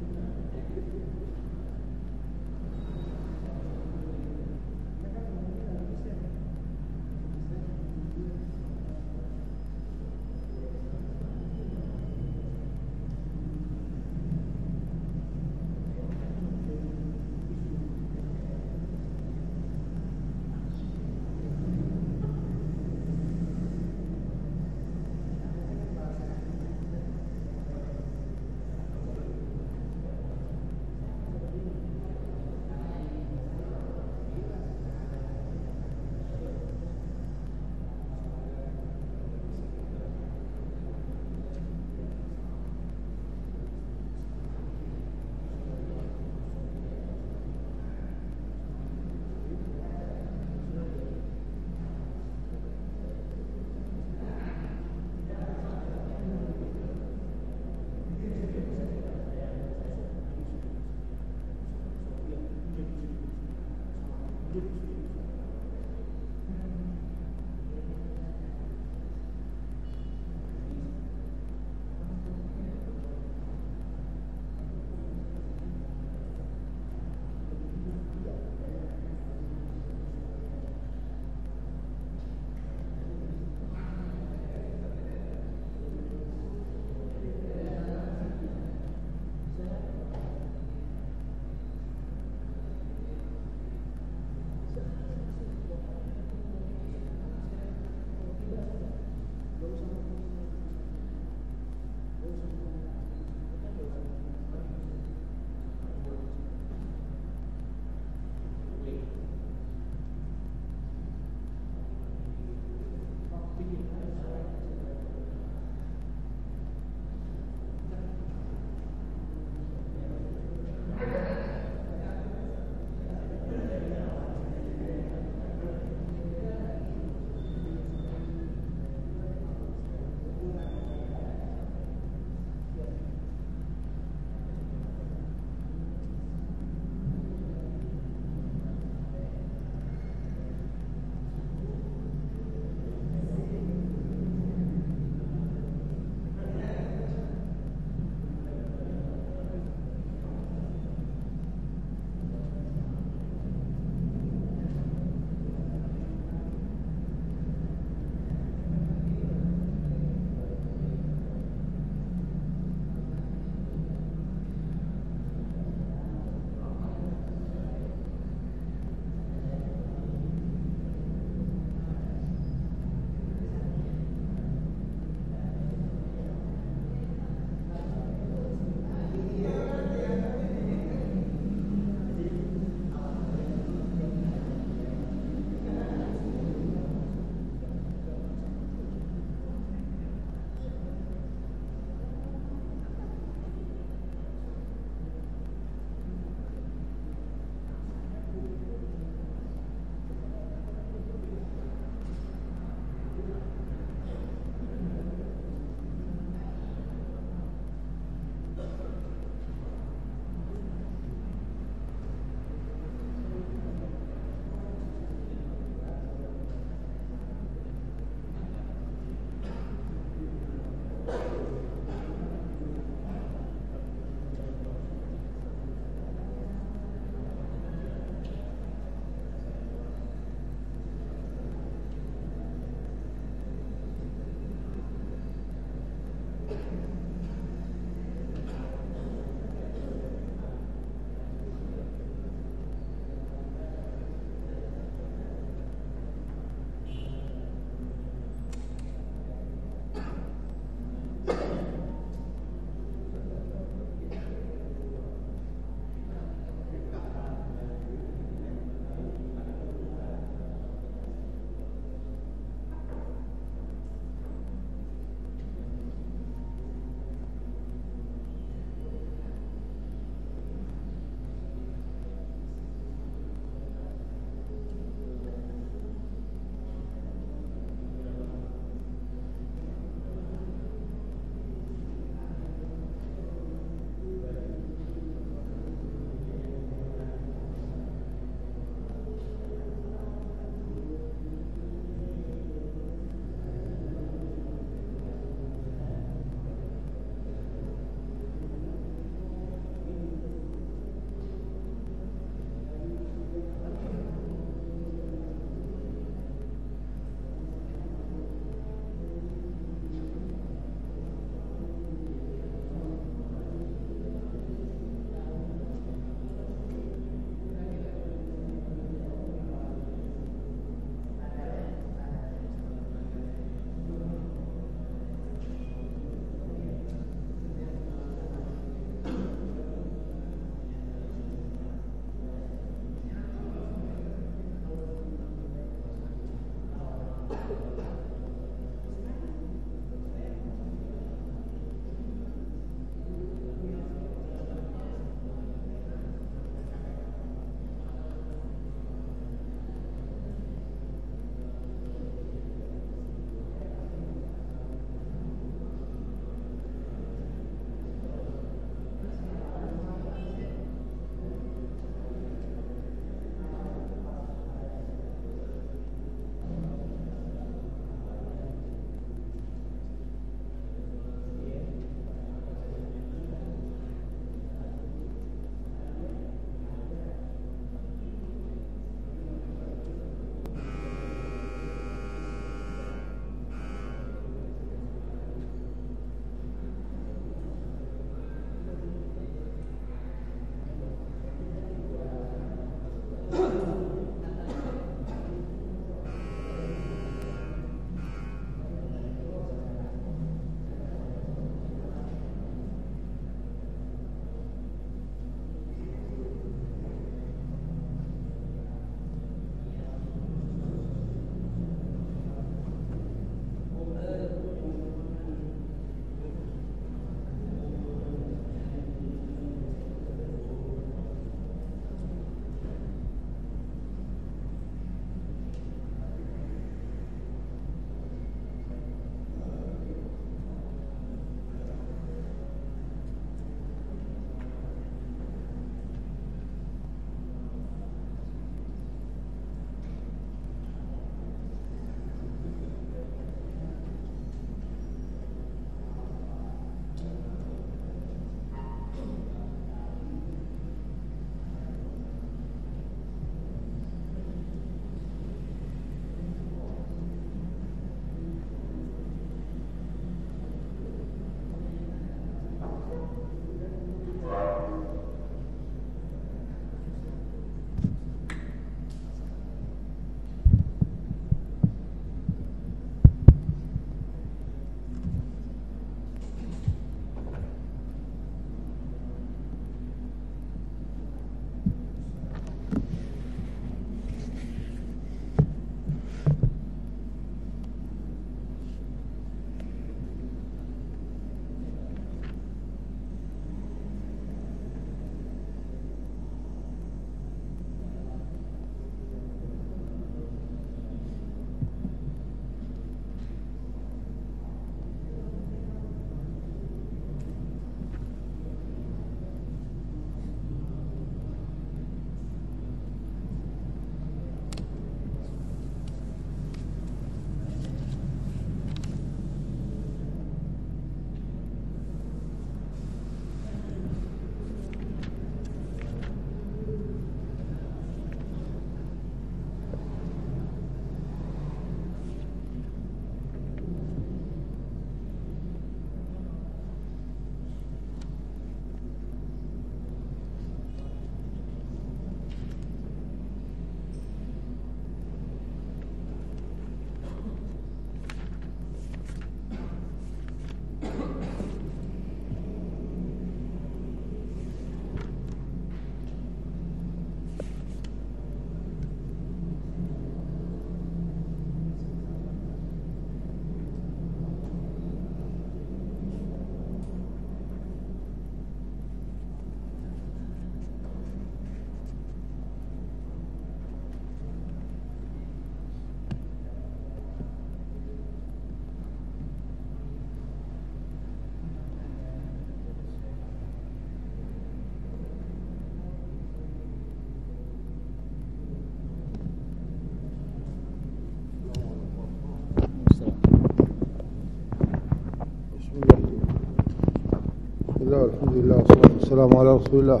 Speaker 1: والحمد لله والصلاة والسلام على رسول الله.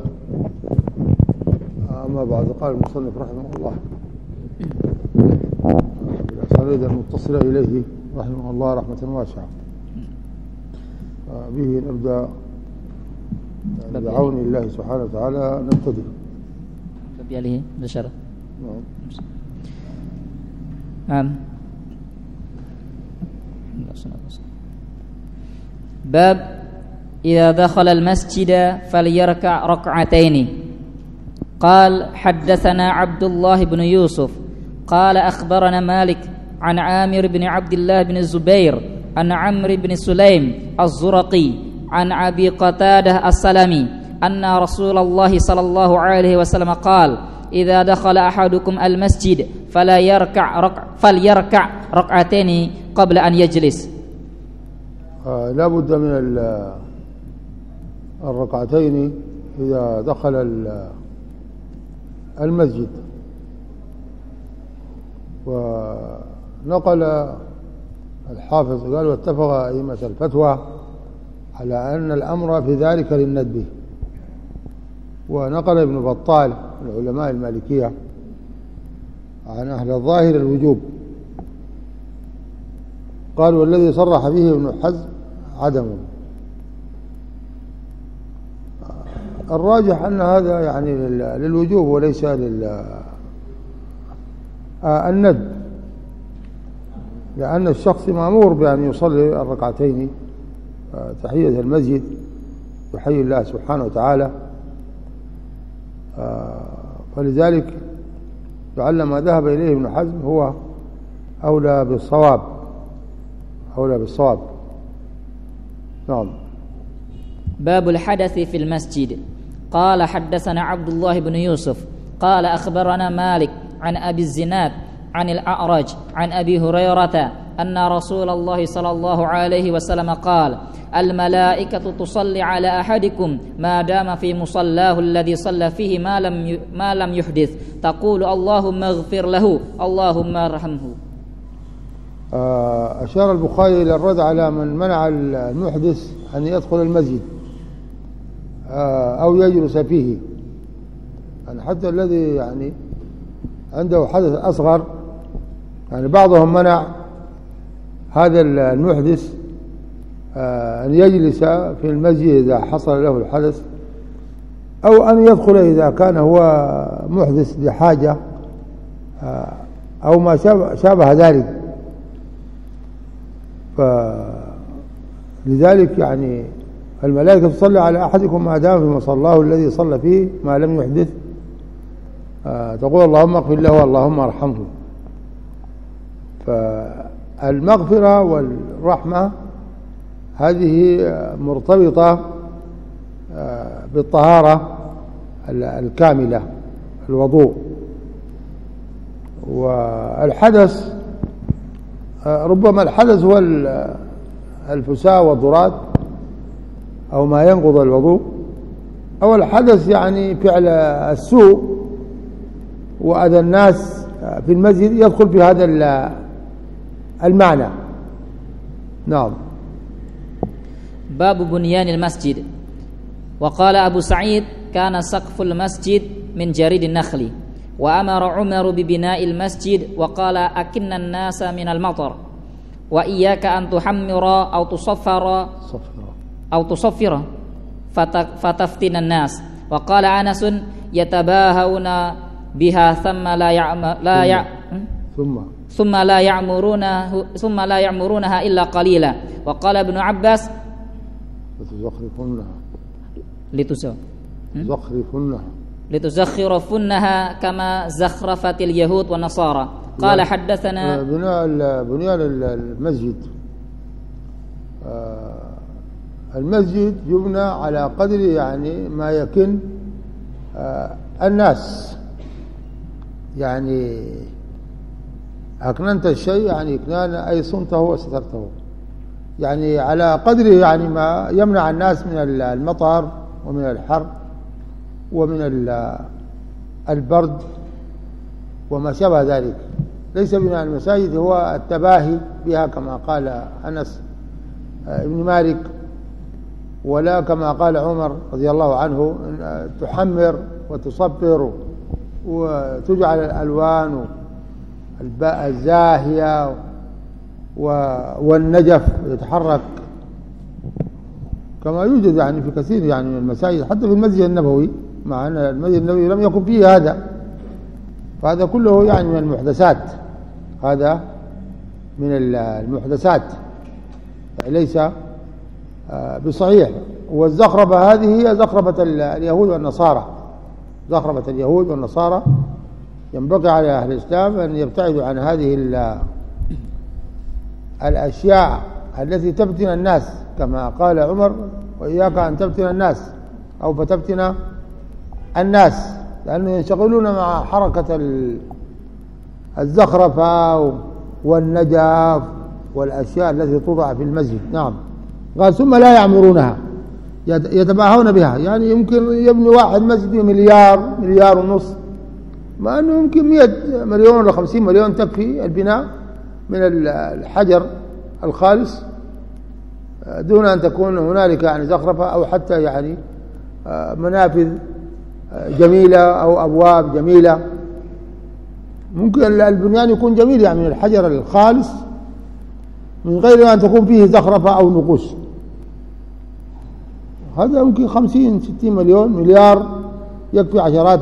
Speaker 1: أما بعد قال المصنف رحمه الله. بالأسانيد المتصلة إليه رحمه الله رحمة واسعة. به نبدأ بعون الله سبحانه وتعالى. نبتدئ.
Speaker 2: عليه بشرة.
Speaker 1: نعم.
Speaker 2: نعم. باب إذا دخل المسجد فليركع ركعتين. قال حدثنا عبد الله بن يوسف. قال أخبرنا مالك عن عامر بن عبد الله بن الزبير عن عمرو بن سليم الزرقي عن أبي قتادة السلمي أن رسول الله صلى الله عليه وسلم قال إذا دخل أحدكم المسجد فلا يركع ركع فليركع ركعتين قبل أن يجلس.
Speaker 1: آه لا بد من الركعتين إذا دخل ال- المسجد. ونقل الحافظ قال واتفق أئمة الفتوى على أن الأمر في ذلك للندب. ونقل ابن بطال من علماء المالكية عن أهل الظاهر الوجوب. قال والذي صرح به ابن حزم عدمه. الراجح أن هذا يعني لل- للوجوب وليس لل آه، الندب لأن الشخص مأمور بأن يصلي الركعتين آه، تحية المسجد يحيي الله سبحانه وتعالى. آه، فلذلك لعل ما ذهب إليه ابن حزم هو أولى بالصواب. أولى بالصواب. نعم.
Speaker 2: باب الحدث في المسجد. قال حدثنا عبد الله بن يوسف قال أخبرنا مالك عن أبي الزناد عن الأعرج عن أبي هريرة أن رسول الله صلى الله عليه وسلم قال الملائكة تصلي على أحدكم ما دام في مصلاه الذي صلى فيه ما لم ما لم يحدث. تقول اللهم اغفر له اللهم ارحمه.
Speaker 1: آه، أشار البخاري إلى الرد على من منع المحدث أن يدخل المسجد. أو يجلس فيه. يعني حتى الذي يعني عنده حدث أصغر يعني بعضهم منع هذا المحدث آه، أن يجلس في المسجد إذا حصل له الحدث أو أن يدخل إذا كان هو محدث لحاجة آه، أو ما شابه ذلك. فلذلك يعني الملائكة تصلي على أحدكم ما دام في مصلاه الذي صلى فيه ما لم يحدث. آه، تقول اللهم اغفر له واللهم ارحمه. فالمغفرة والرحمة هذه مرتبطة آه، بالطهارة ال- الكاملة الوضوء. والحدث آه، ربما الحدث هو ال- الفساء والضراد. أو ما ينقض الوضوء أو الحدث يعني فعل السوء وأذى الناس في المسجد يدخل في هذا ال- المعنى. نعم.
Speaker 2: باب بنيان المسجد. وقال أبو سعيد كان سقف المسجد من جريد النخل وأمر عمر ببناء المسجد وقال أكن الناس من المطر وإياك أن تحمر أو تصفر.
Speaker 1: صفرا
Speaker 2: أو تصفر فت- فتفتن الناس. وقال أنس يتباهون بها ثم لا يعم لا يع
Speaker 1: ثم.
Speaker 2: ثم. لا يعمرونه ثم لا يعمرونها إلا قليلا. وقال ابن عباس
Speaker 1: لتزخرفنها.
Speaker 2: لتسو
Speaker 1: زخرفنها.
Speaker 2: لتزخرفنها كما زخرفت اليهود والنصارى. قال
Speaker 1: آه،
Speaker 2: حدثنا
Speaker 1: بناء ال- بنيان ال- المسجد. آه، المسجد يبنى على قدر يعني ما يكن آه، الناس. يعني أكننت الشيء يعني إكنان أي صنته وسترته. يعني على قدر يعني ما يمنع الناس من ال- المطر ومن الحر ومن ال- البرد وما شابه ذلك. ليس بناء المساجد هو التباهي بها كما قال أنس آه، ابن مالك. ولا كما قال عمر رضي الله عنه تحمر وتصفر وتجعل الألوان الزاهية والنجف يتحرك. كما يوجد يعني في كثير يعني من المساجد حتى في المسجد النبوي مع أن المسجد النبوي لم يكن فيه هذا. فهذا كله يعني من المحدثات. هذا من ال- المحدثات. ليس بصحيح. والزخرفة هذه هي زخرفة ال- اليهود والنصارى. زخرفة اليهود والنصارى. ينبغي على أهل الإسلام أن يبتعدوا عن هذه ال- الأشياء التي تفتن الناس كما قال عمر وإياك أن تفتن الناس أو فتفتن الناس. لأنه ينشغلون مع حركة الزخرفة والنجف والأشياء التي توضع في المسجد. نعم. قال ثم لا يعمرونها يتباهون بها. يعني يمكن يبني واحد مسجد بمليار مليار ونص. مع أنه يمكن 100 مليون ولا 50 مليون تكفي البناء من الحجر الخالص. دون أن تكون هنالك يعني زخرفة أو حتى يعني آه، منافذ آه، جميلة أو أبواب جميلة. ممكن البنيان يكون جميل يعني من الحجر الخالص من غير أن تكون فيه زخرفة أو نقوش. هذا يمكن خمسين ستين مليون مليار يكفي عشرات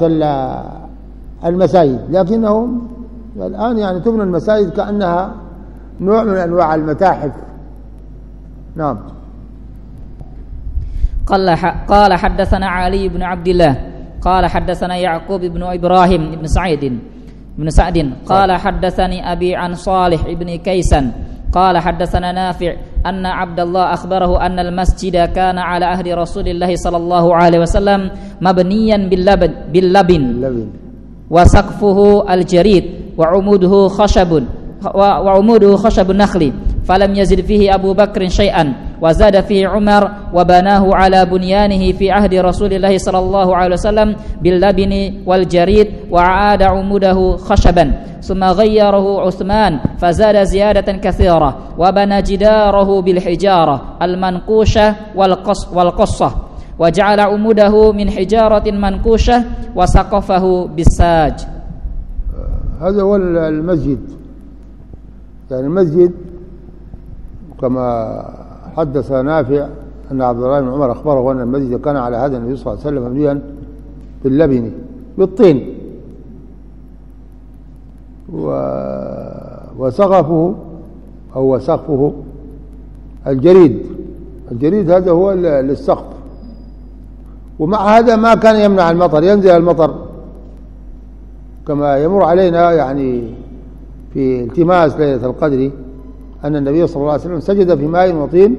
Speaker 1: المساجد. لكنهم الآن يعني تبنى المساجد كأنها نوع من أنواع المتاحف. نعم.
Speaker 2: قال قال حدثنا علي بن عبد الله قال حدثنا يعقوب بن إبراهيم بن سعيد بن سعد قال حدثني أبي عن صالح بن كيسان قال حدثنا نافع أن عبد الله أخبره أن المسجد كان على عهد رسول الله صلى الله عليه وسلم مبنيا باللبن, باللبن. وسقفه الجريد وعموده خشب وعموده خشب النخل فلم يزد فيه أبو بكر شيئا. وزاد فيه عمر وبناه على بنيانه في عهد رسول الله صلى الله عليه وسلم باللبن والجريد وعاد عموده خشبا ثم غيره عثمان فزاد زيادة كثيرة وبنى جداره بالحجارة المنقوشة والقص والقصة وجعل عموده من حجارة منقوشة وسقفه بالساج.
Speaker 1: هذا هو المسجد. يعني المسجد كما حدث نافع أن عبد الله بن عمر أخبره أن المسجد كان على عهد النبي صلى الله عليه وسلم مبنيا باللبن بالطين. و وسقفه أو سقفه الجريد. الجريد هذا هو للسقف. ومع هذا ما كان يمنع المطر ينزل المطر. كما يمر علينا يعني في التماس ليلة القدر. أن النبي صلى الله عليه وسلم سجد في ماء وطين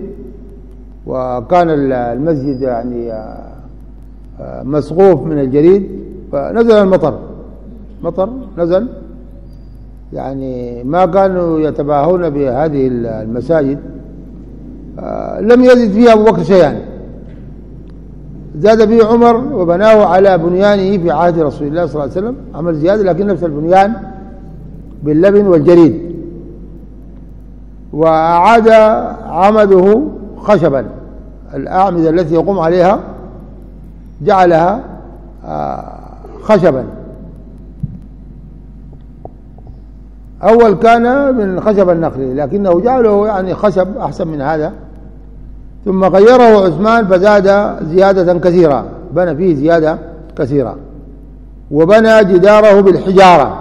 Speaker 1: وكان المسجد يعني آه، مسقوف من الجريد فنزل المطر. مطر نزل. يعني ما كانوا يتباهون بهذه المساجد. آه، لم يزد فيها أبو بكر شيئا. زاد به عمر وبناه على بنيانه في عهد رسول الله صلى الله عليه وسلم. عمل زيادة لكن نفس البنيان باللبن والجريد. وأعاد عمده خشبا. الأعمدة التي يقوم عليها جعلها آه، خشبا. أول كان من خشب النخل لكنه جعله يعني خشب أحسن من هذا. ثم غيره عثمان فزاد زيادة كثيرة بنى فيه زيادة كثيرة وبنى جداره بالحجارة.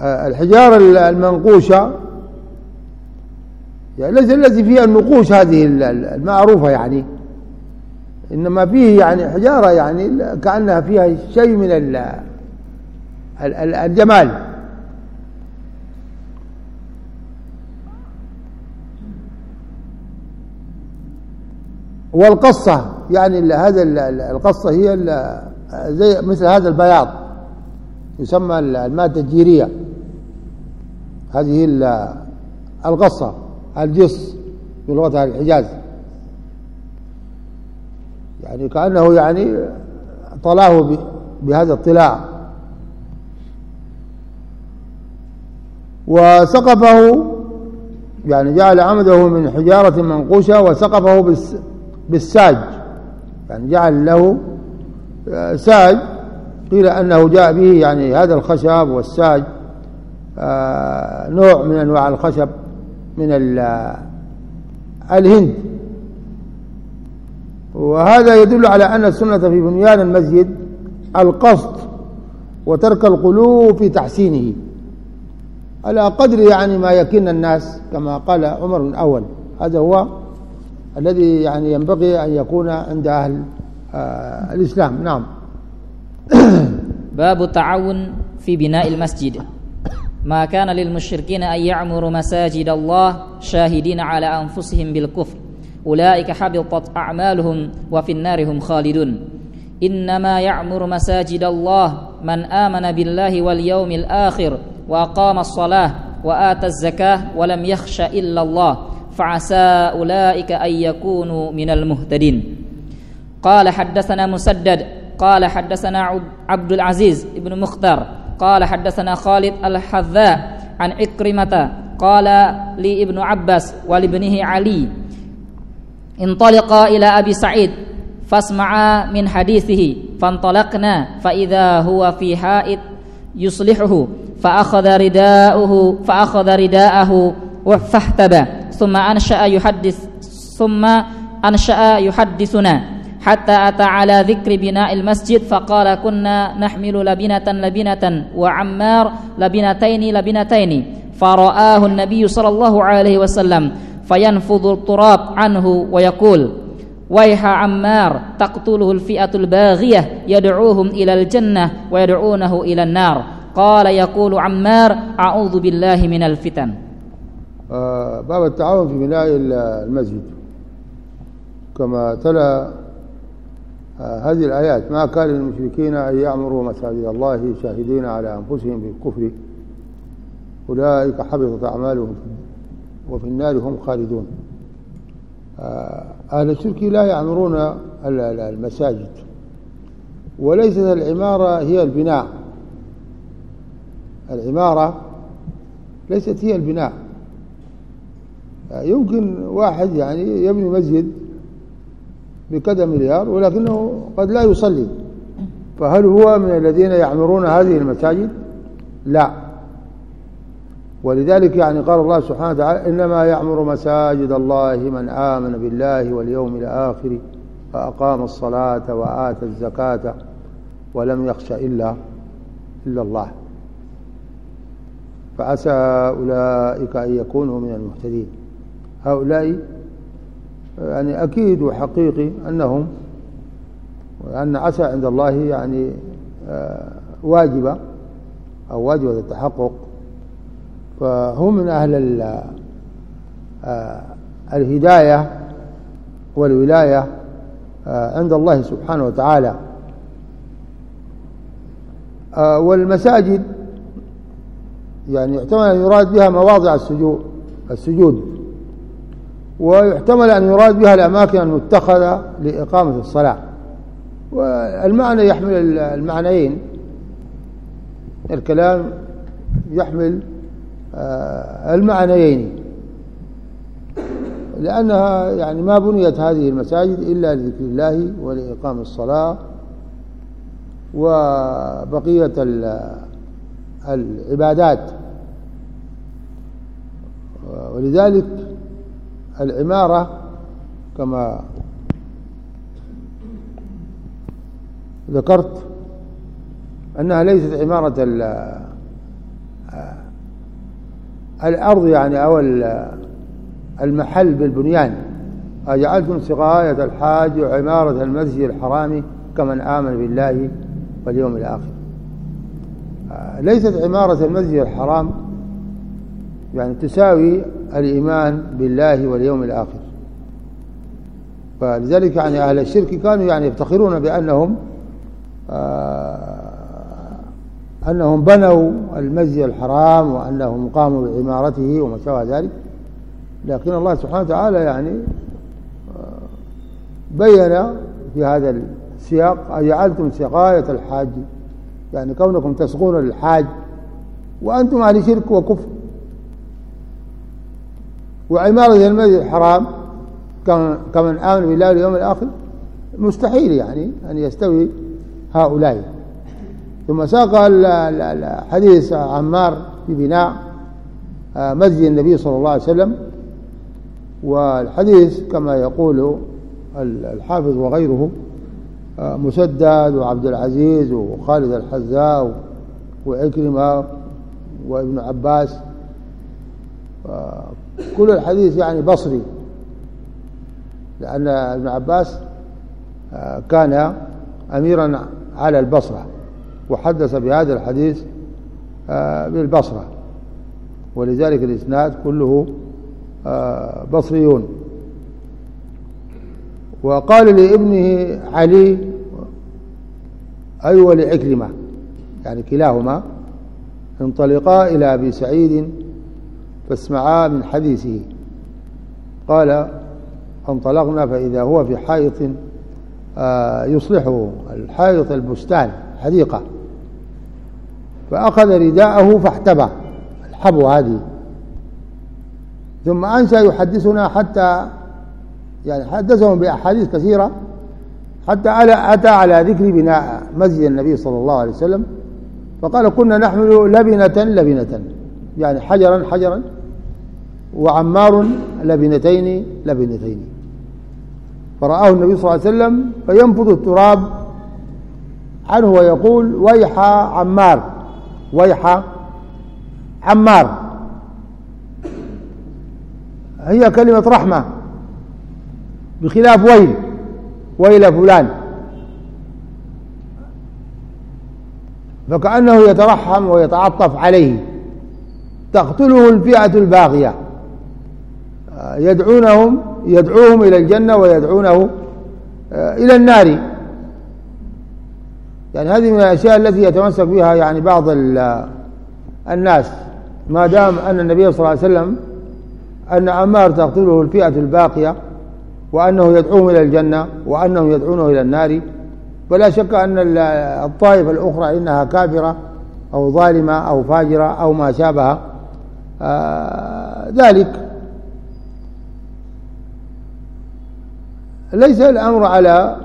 Speaker 1: الحجارة المنقوشة. يعني الذي فيها النقوش هذه المعروفة يعني. إنما فيه يعني حجارة يعني كأنها فيها شيء من الجمال. والقصة يعني هذا القصة هي زي مثل هذا البياض يسمى المادة الجيرية. هذه القصة الجص بلغة الحجاز. يعني كأنه يعني طلاه بهذا الطلاع وسقفه يعني جعل عمده من حجارة منقوشة وسقفه بالساج. يعني جعل له آه، ساج. قيل أنه جاء به يعني هذا الخشب والساج. نوع من أنواع الخشب من الهند. وهذا يدل على أن السنة في بنيان المسجد القصد وترك القلوب في تحسينه على قدر يعني ما يكن الناس كما قال عمر الأول. هذا هو الذي يعني ينبغي أن يكون عند أهل آه الإسلام. نعم.
Speaker 2: باب التعاون في بناء المسجد. ما كان للمشركين أن يعمروا مساجد الله شاهدين على أنفسهم بالكفر. أولئك حبطت أعمالهم وفي النار هم خالدون. إنما يعمر مساجد الله من آمن بالله واليوم الآخر وأقام الصلاة وآتى الزكاة ولم يخش إلا الله فعسى أولئك أن يكونوا من المهتدين. قال حدثنا مسدد قال حدثنا عبد العزيز بن مختار قال حدثنا خالد الحذاء عن عكرمة قال لي ابن عباس ولابنه علي انطلقا إلى أبي سعيد فاسمعا من حديثه فانطلقنا فإذا هو في حائط يصلحه فأخذ رداءه فأخذ رداءه فاحتبى ثم أنشأ يحدث ثم أنشأ يحدثنا. حتى أتى على ذكر بناء المسجد فقال كنا نحمل لبنة لبنة وعمار لبنتين لبنتين. فرآه النبي صلى الله عليه وسلم فينفض التراب عنه ويقول ويح عمار تقتله الفئة الباغية يدعوهم إلى الجنة ويدعونه إلى النار. قال يقول عمار أعوذ بالله من الفتن.
Speaker 1: آه باب التعاون في بناء المسجد. كما تلا هذه الآيات ما كان للمشركين أن يعمروا مساجد الله شاهدين على أنفسهم بالكفر أولئك حبطت أعمالهم وفي النار هم خالدون. آه، أهل الشرك لا يعمرون المساجد وليست العمارة هي البناء. العمارة ليست هي البناء. آه، يمكن واحد يعني يبني مسجد بكذا مليار ولكنه قد لا يصلي. فهل هو من الذين يعمرون هذه المساجد؟ لا. ولذلك يعني قال الله سبحانه وتعالى إنما يعمر مساجد الله من آمن بالله واليوم الآخر فأقام الصلاة وآتى الزكاة ولم يخش إلا إلا الله. فعسى أولئك أن يكونوا من المهتدين. هؤلاء يعني أكيد وحقيقي أنهم وأن عسى عند الله يعني آه، واجبة أو واجبة التحقق. فهم من أهل آه، الهداية والولاية آه، عند الله سبحانه وتعالى. والمساجد يعني يحتمل أن يراد بها مواضع السجود السجود. ويحتمل أن يراد بها الأماكن المتخذة لإقامة الصلاة. والمعنى يحمل المعنيين. الكلام يحمل آه، المعنيين. لأنها يعني ما بنيت هذه المساجد إلا لذكر الله ولإقام الصلاة. وبقية العبادات. ولذلك العمارة كما ذكرت أنها ليست عمارة الأرض يعني أو المحل بالبنيان. أجعلتم سقاية الحاج وعمارة المسجد الحرام كمن آمن بالله واليوم الآخر. آه، ليست عمارة المسجد الحرام يعني تساوي الإيمان بالله واليوم الآخر. فلذلك يعني أهل الشرك كانوا يعني يفتخرون بأنهم آه أنهم بنوا المسجد الحرام وأنهم قاموا بعمارته وما شابه ذلك. لكن الله سبحانه وتعالى يعني آه، بين في هذا السياق أجعلتم سقاية الحاج؟ يعني كونكم تسقون للحاج وأنتم أهل شرك وكفر. وعمارة المسجد الحرام كمن آمن بالله اليوم الآخر مستحيل يعني أن يستوي هؤلاء. ثم ساق حديث عمار في بناء آه، مسجد النبي صلى الله عليه وسلم. والحديث كما يقول الحافظ وغيره آه، مسدد وعبد العزيز وخالد الحذاء وعكرمة وابن عباس. آه، كل الحديث يعني بصري. لأن ابن عباس كان أميرا على البصرة وحدث بهذا الحديث آه، بالبصرة. ولذلك الإسناد كله آه، بصريون. وقال لابنه علي أي ولعكرمة يعني كلاهما انطلقا إلى أبي سعيد فاسمعا من حديثه. قال انطلقنا فإذا هو في حائط آه، يصلحه الحائط البستان حديقة. فأخذ رداءه فاحتبى الحبو هذه. ثم أنشأ يحدثنا حتى يعني حدثهم بأحاديث كثيرة حتى أتى على ذكر بناء مسجد النبي صلى الله عليه وسلم. فقال كنا نحمل لبنة لبنة. يعني حجرا حجرا. وعمار لبنتين لبنتين. فرآه النبي صلى الله عليه وسلم فينفض التراب. عنه ويقول ويح عمار ويح عمار. هي كلمة رحمة بخلاف ويل ويل فلان. فكأنه يترحم ويتعطف عليه. تقتله الفئة الباغية. يدعونهم يدعوهم إلى الجنة ويدعونه آه، إلى النار. يعني هذه من الأشياء التي يتمسك بها يعني بعض الناس. ما دام أن النبي صلى الله عليه وسلم أن عمار تقتله الفئة الباقية وأنه يدعوهم إلى الجنة وأنهم يدعونه إلى النار فلا شك أن الطائفة الأخرى إنها كافرة أو ظالمة أو فاجرة أو ما شابه آه ذلك. ليس الأمر على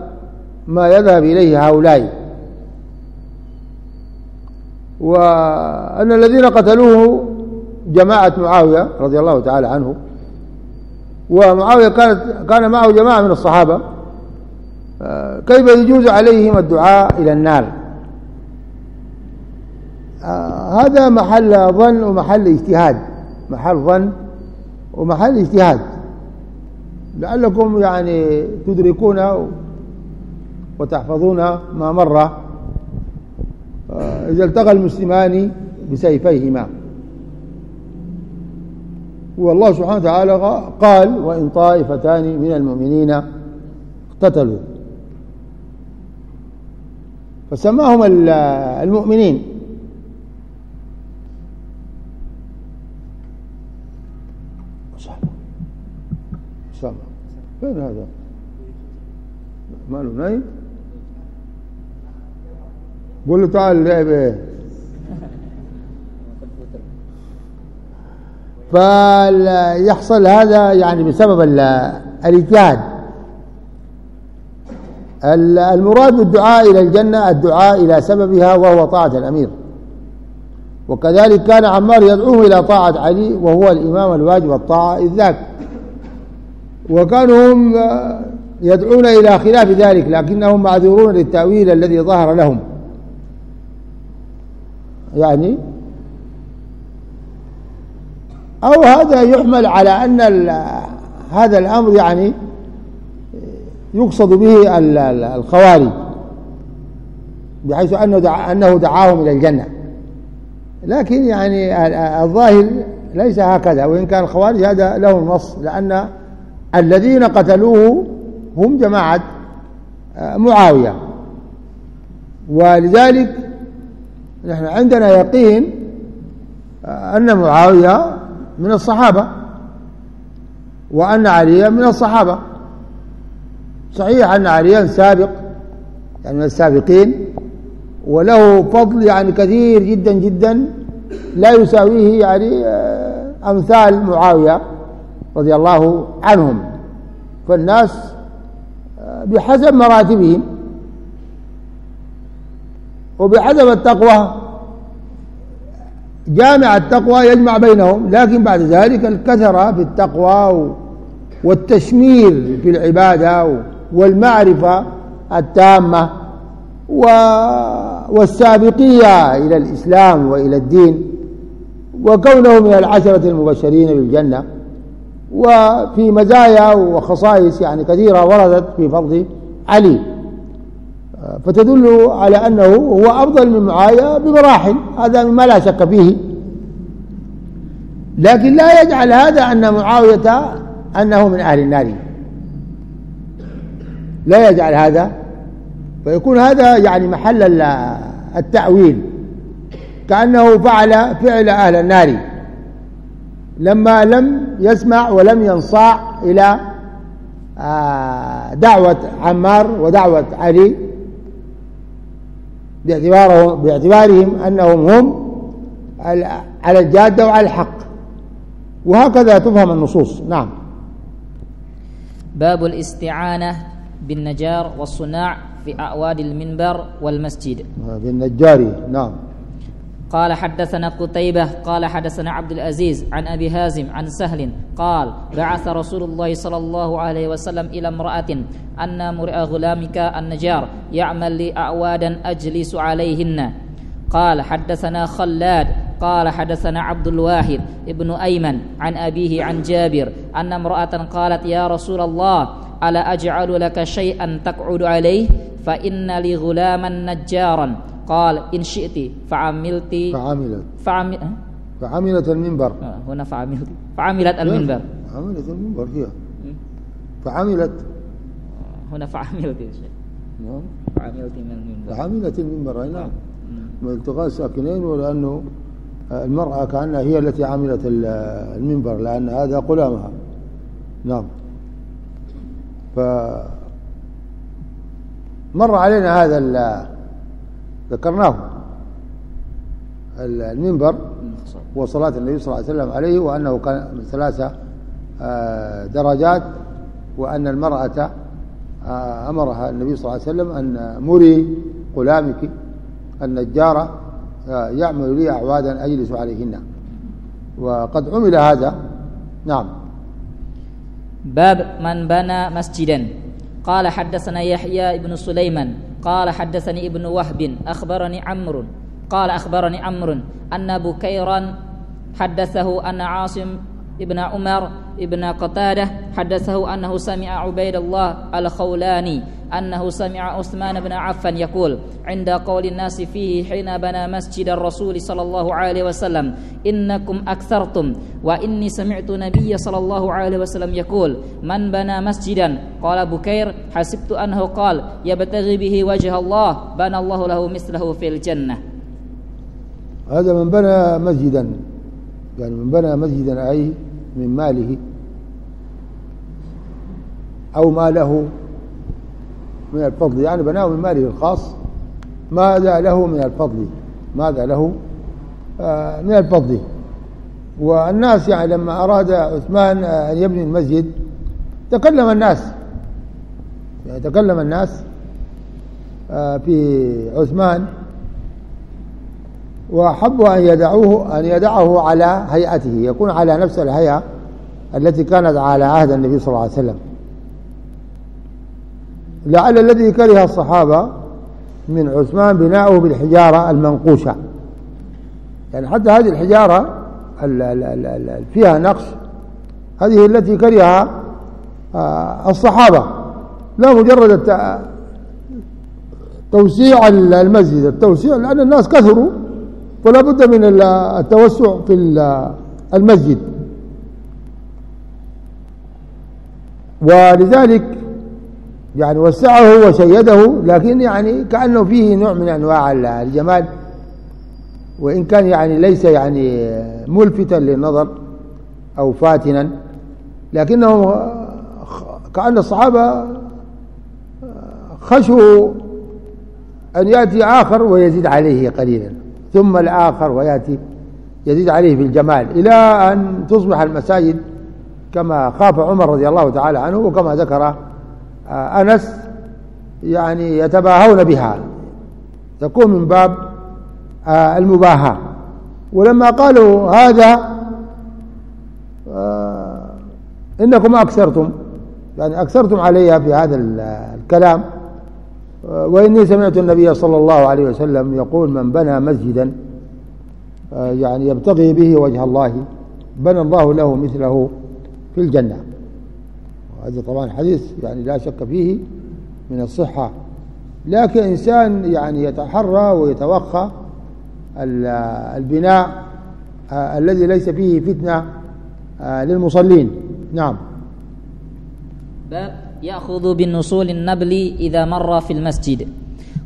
Speaker 1: ما يذهب إليه هؤلاء. وأن الذين قتلوه جماعة معاوية رضي الله تعالى عنه ومعاوية كانت كان معه جماعة من الصحابة آه، كيف يجوز عليهم الدعاء إلى النار؟ آه، هذا محل ظن ومحل اجتهاد محل ظن ومحل اجتهاد. لعلكم يعني تدركون وتحفظون ما مر آه، إذا التقى المسلمان بسيفيهما. والله سبحانه وتعالى قال وإن طائفتان من المؤمنين اقتتلوا. فسماهم المؤمنين. فين هذا؟ ماله نايم؟ قول له تعال لعب إيه؟ فيحصل هذا يعني بسبب الاجتهاد المراد بالدعاء إلى الجنة الدعاء إلى سببها وهو طاعة الأمير. وكذلك كان عمار يدعوه إلى طاعة علي وهو الإمام الواجب الطاعة إذ ذاك وكانوا هم يدعون إلى خلاف ذلك لكنهم معذورون للتأويل الذي ظهر لهم. يعني أو هذا يحمل على أن هذا الأمر يعني يقصد به الخوارج بحيث أنه دع أنه دعاهم إلى الجنة. لكن يعني الظاهر ليس هكذا وإن كان الخوارج هذا له نص لأن الذين قتلوه هم جماعة آه، معاوية. ولذلك نحن عندنا يقين آه، أن معاوية من الصحابة وأن عليا من الصحابة. صحيح أن عليا سابق يعني من السابقين وله فضل يعني كثير جدا جدا لا يساويه يعني آه، أمثال معاوية. رضي الله عنهم. فالناس آه، بحسب مراتبهم وبحسب التقوى جامع التقوى يجمع بينهم لكن بعد ذلك الكثرة في التقوى والتشمير في العبادة والمعرفة التامة والسابقية إلى الإسلام وإلى الدين وكونه من العشرة المبشرين بالجنة. وفي مزايا وخصائص يعني كثيرة وردت في فضل علي. فتدل على أنه هو أفضل من معاوية بمراحل هذا مما لا شك فيه. لكن لا يجعل هذا أن معاوية أنه من أهل النار. لا يجعل هذا فيكون هذا يعني محل التأويل. كأنه فعل فعل أهل النار. لما لم يسمع ولم ينصاع إلى آه، دعوة عمار ودعوة علي باعتبارهم باعتبارهم أنهم هم على الجادة وعلى الحق. وهكذا تفهم النصوص. نعم.
Speaker 2: باب الاستعانة بالنجار والصناع في أعواد المنبر والمسجد.
Speaker 1: بالنجار. نعم.
Speaker 2: قال حدثنا قتيبة قال حدثنا عبد العزيز عن أبي هازم عن سهل قال بعث رسول الله صلى الله عليه وسلم إلى امرأة أن مرئ غلامك النجار يعمل لي أعوادا أجلس عليهن. قال حدثنا خلاد قال حدثنا عبد الواحد ابن أيمن عن أبيه عن جابر أن امرأة قالت يا رسول الله ألا أجعل لك شيئا تقعد عليه؟ فإن لي غلاما نجارا قال إن شئت فعملت.
Speaker 1: فعملت.
Speaker 2: فعمل
Speaker 1: فعملت المنبر.
Speaker 2: آه، هنا فعملت. فعملت المنبر.
Speaker 1: عملت المنبر فيها فعملت.
Speaker 2: هنا فعملت
Speaker 1: نعم.
Speaker 2: فعملت من المنبر.
Speaker 1: فعملت المنبر أي نعم. من التقاء الساكنين ولأنه المرأة كأنها هي التي عملت المنبر لأن هذا قلامها. نعم. ف مر علينا هذا ذكرناه. المنبر وصلاة النبي صلى الله عليه وسلم عليه وأنه كان ثلاثة آه، درجات وأن المرأة آه، أمرها النبي صلى الله عليه وسلم أن مري غلامك النجارة آه، يعمل لي أعوادا أجلس عليهن. وقد عمل هذا. نعم.
Speaker 2: باب من بنى مسجدا. قال حدثنا يحيى بن سليمان قال حدثني ابن وهب أخبرني عمرو قال أخبرني عمرو أن بكيرا حدثه أن عاصم ابن عمر ابن قتادة حدثه أنه سمع عبيد الله الخولاني أنه سمع عثمان بن عفان يقول عند قول الناس فيه حين بنى مسجد الرسول صلى الله عليه وسلم إنكم أكثرتم وإني سمعت نبي صلى الله عليه وسلم يقول من بنى مسجدا قال بكير حسبت أنه قال يبتغي به وجه الله بنى الله له مثله في الجنة
Speaker 1: هذا من بنى مسجدا يعني من بنى مسجدا أي من ماله أو ما له من الفضل يعني بناه من ماله الخاص. ماذا له من الفضل؟ ماذا له؟ آه، من الفضل. والناس يعني لما أراد عثمان آه، أن يبني المسجد تكلم الناس. يعني تكلم الناس آه، في عثمان وحبوا أن يدعوه أن يدعه على هيئته يكون على نفس الهيئة التي كانت على عهد النبي صلى الله عليه وسلم. لعل الذي كره الصحابة من عثمان بناؤه بالحجارة المنقوشة. يعني حتى هذه الحجارة فيها نقش. هذه التي كرهها آه، الصحابة. لا مجرد توسيع المسجد التوسيع لأن الناس كثروا. فلا بد من التوسع في المسجد. ولذلك يعني وسعه وشيده لكن يعني كأنه فيه نوع من أنواع الجمال وإن كان يعني ليس يعني ملفتا للنظر أو فاتنا لكنه كأن الصحابة خشوا أن يأتي آخر ويزيد عليه قليلا. ثم الآخر ويأتي يزيد عليه بالجمال إلى أن تصبح المساجد كما خاف عمر رضي الله تعالى عنه وكما ذكر آه، أنس يعني يتباهون بها. تكون من باب آه، المباهاة. ولما قالوا هذا آه، إنكم أكثرتم يعني أكثرتم علي في هذا الكلام. وإني سمعت النبي صلى الله عليه وسلم يقول من بنى مسجدا يعني يبتغي به وجه الله بنى الله له مثله في الجنة. هذا طبعا حديث يعني لا شك فيه من الصحة. لكن إنسان يعني يتحرى ويتوخى البناء آه، الذي ليس فيه فتنة آه، للمصلين. نعم.
Speaker 2: باب يأخذ بالنصول النبل إذا مر في المسجد.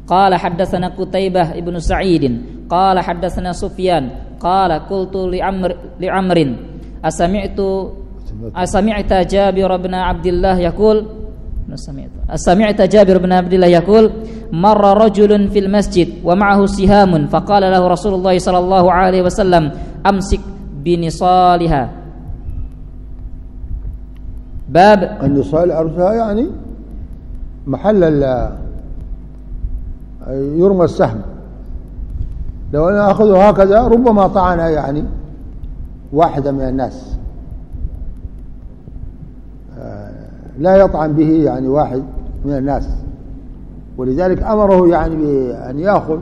Speaker 2: قال حدثنا قتيبة ابن سعيد. قال حدثنا سفيان. قال قلت لعمر لعمر أسمعت أسمعت جابر بن عبد الله يقول سمعت. سمعت جابر بن عبد الله يقول مر رجل في المسجد ومعه سهام فقال له رسول الله صلى الله عليه وسلم أمسك بنصالها. باب
Speaker 1: النصال أرسها يعني محل يرمى السهم. لو أنا أخذه هكذا ربما طعن يعني واحدة من الناس. آه، لا يطعن به يعني واحد من الناس. ولذلك أمره يعني بأن يأخذ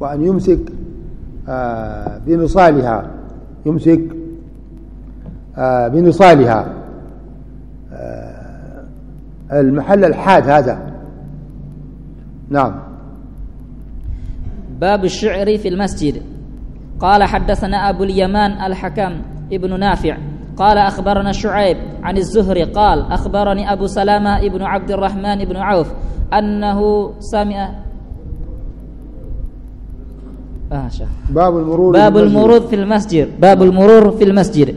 Speaker 1: وأن يمسك آه، بنصالها. يمسك آه، بنصالها. المحل الحاد هذا. نعم.
Speaker 2: باب الشعر في المسجد. قال حدثنا أبو اليمان الحكم ابن نافع قال أخبرنا شعيب عن الزهري قال أخبرني أبو سلامة ابن عبد الرحمن بن عوف أنه سمع.
Speaker 1: آه باب المرور
Speaker 2: باب المرور في المسجد. باب المرور في المسجد.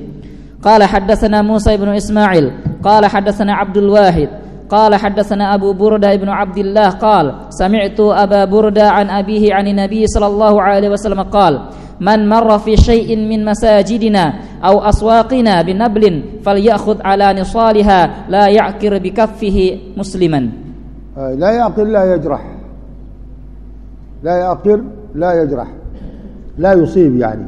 Speaker 2: قال حدثنا موسى بن إسماعيل قال حدثنا عبد الواحد قال حدثنا أبو بردة بن عبد الله قال سمعت أبا بردة عن أبيه عن النبي صلى الله عليه وسلم قال من مر في شيء من مساجدنا أو أسواقنا بنبل فليأخذ على نصالها لا يعكر بكفه مسلما.
Speaker 1: آه، لا يعقر لا يجرح. لا يعقر لا يجرح. لا يصيب يعني.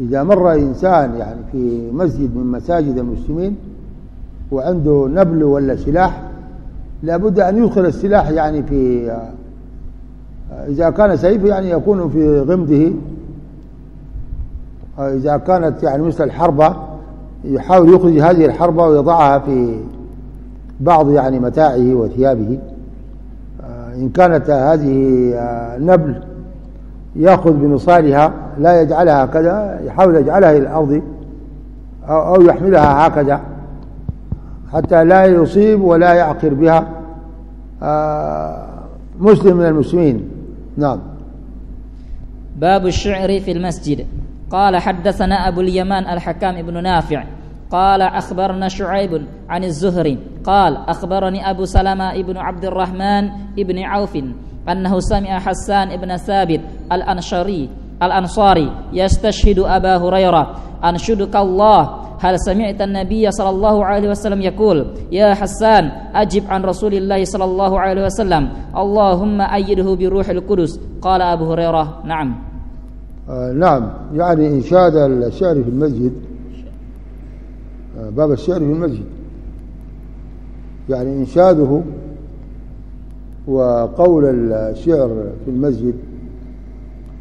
Speaker 1: إذا مر إنسان يعني في مسجد من مساجد المسلمين وعنده نبل ولا سلاح لابد أن يدخل السلاح يعني في إذا كان سيف يعني يكون في غمده إذا كانت يعني مثل الحربة يحاول يخرج هذه الحربة ويضعها في بعض يعني متاعه وثيابه. إن كانت هذه نبل يأخذ بنصالها لا يجعلها كذا يحاول يجعلها إلى الأرض أو يحملها هكذا. حتى لا يصيب ولا يعقر بها آه، مسلم من المسلمين. نعم.
Speaker 2: باب الشعر في المسجد. قال حدثنا أبو اليمان الحكام ابن نافع. قال أخبرنا شعيب عن الزهري. قال أخبرني أبو سلمة ابن عبد الرحمن ابن عوف أنه سمع حسان ابن ثابت الأنشري الأنصاري يستشهد أبا هريرة. أنشدك الله. هل سمعت النبي صلى الله عليه وسلم يقول يا حسان أجب عن رسول الله صلى الله عليه وسلم. اللهم أيده بروح القدس. قال أبو هريرة. نعم.
Speaker 1: آه نعم. يعني إنشاد الشعر في المسجد. آه باب الشعر في المسجد. يعني إنشاده وقول الشعر في المسجد.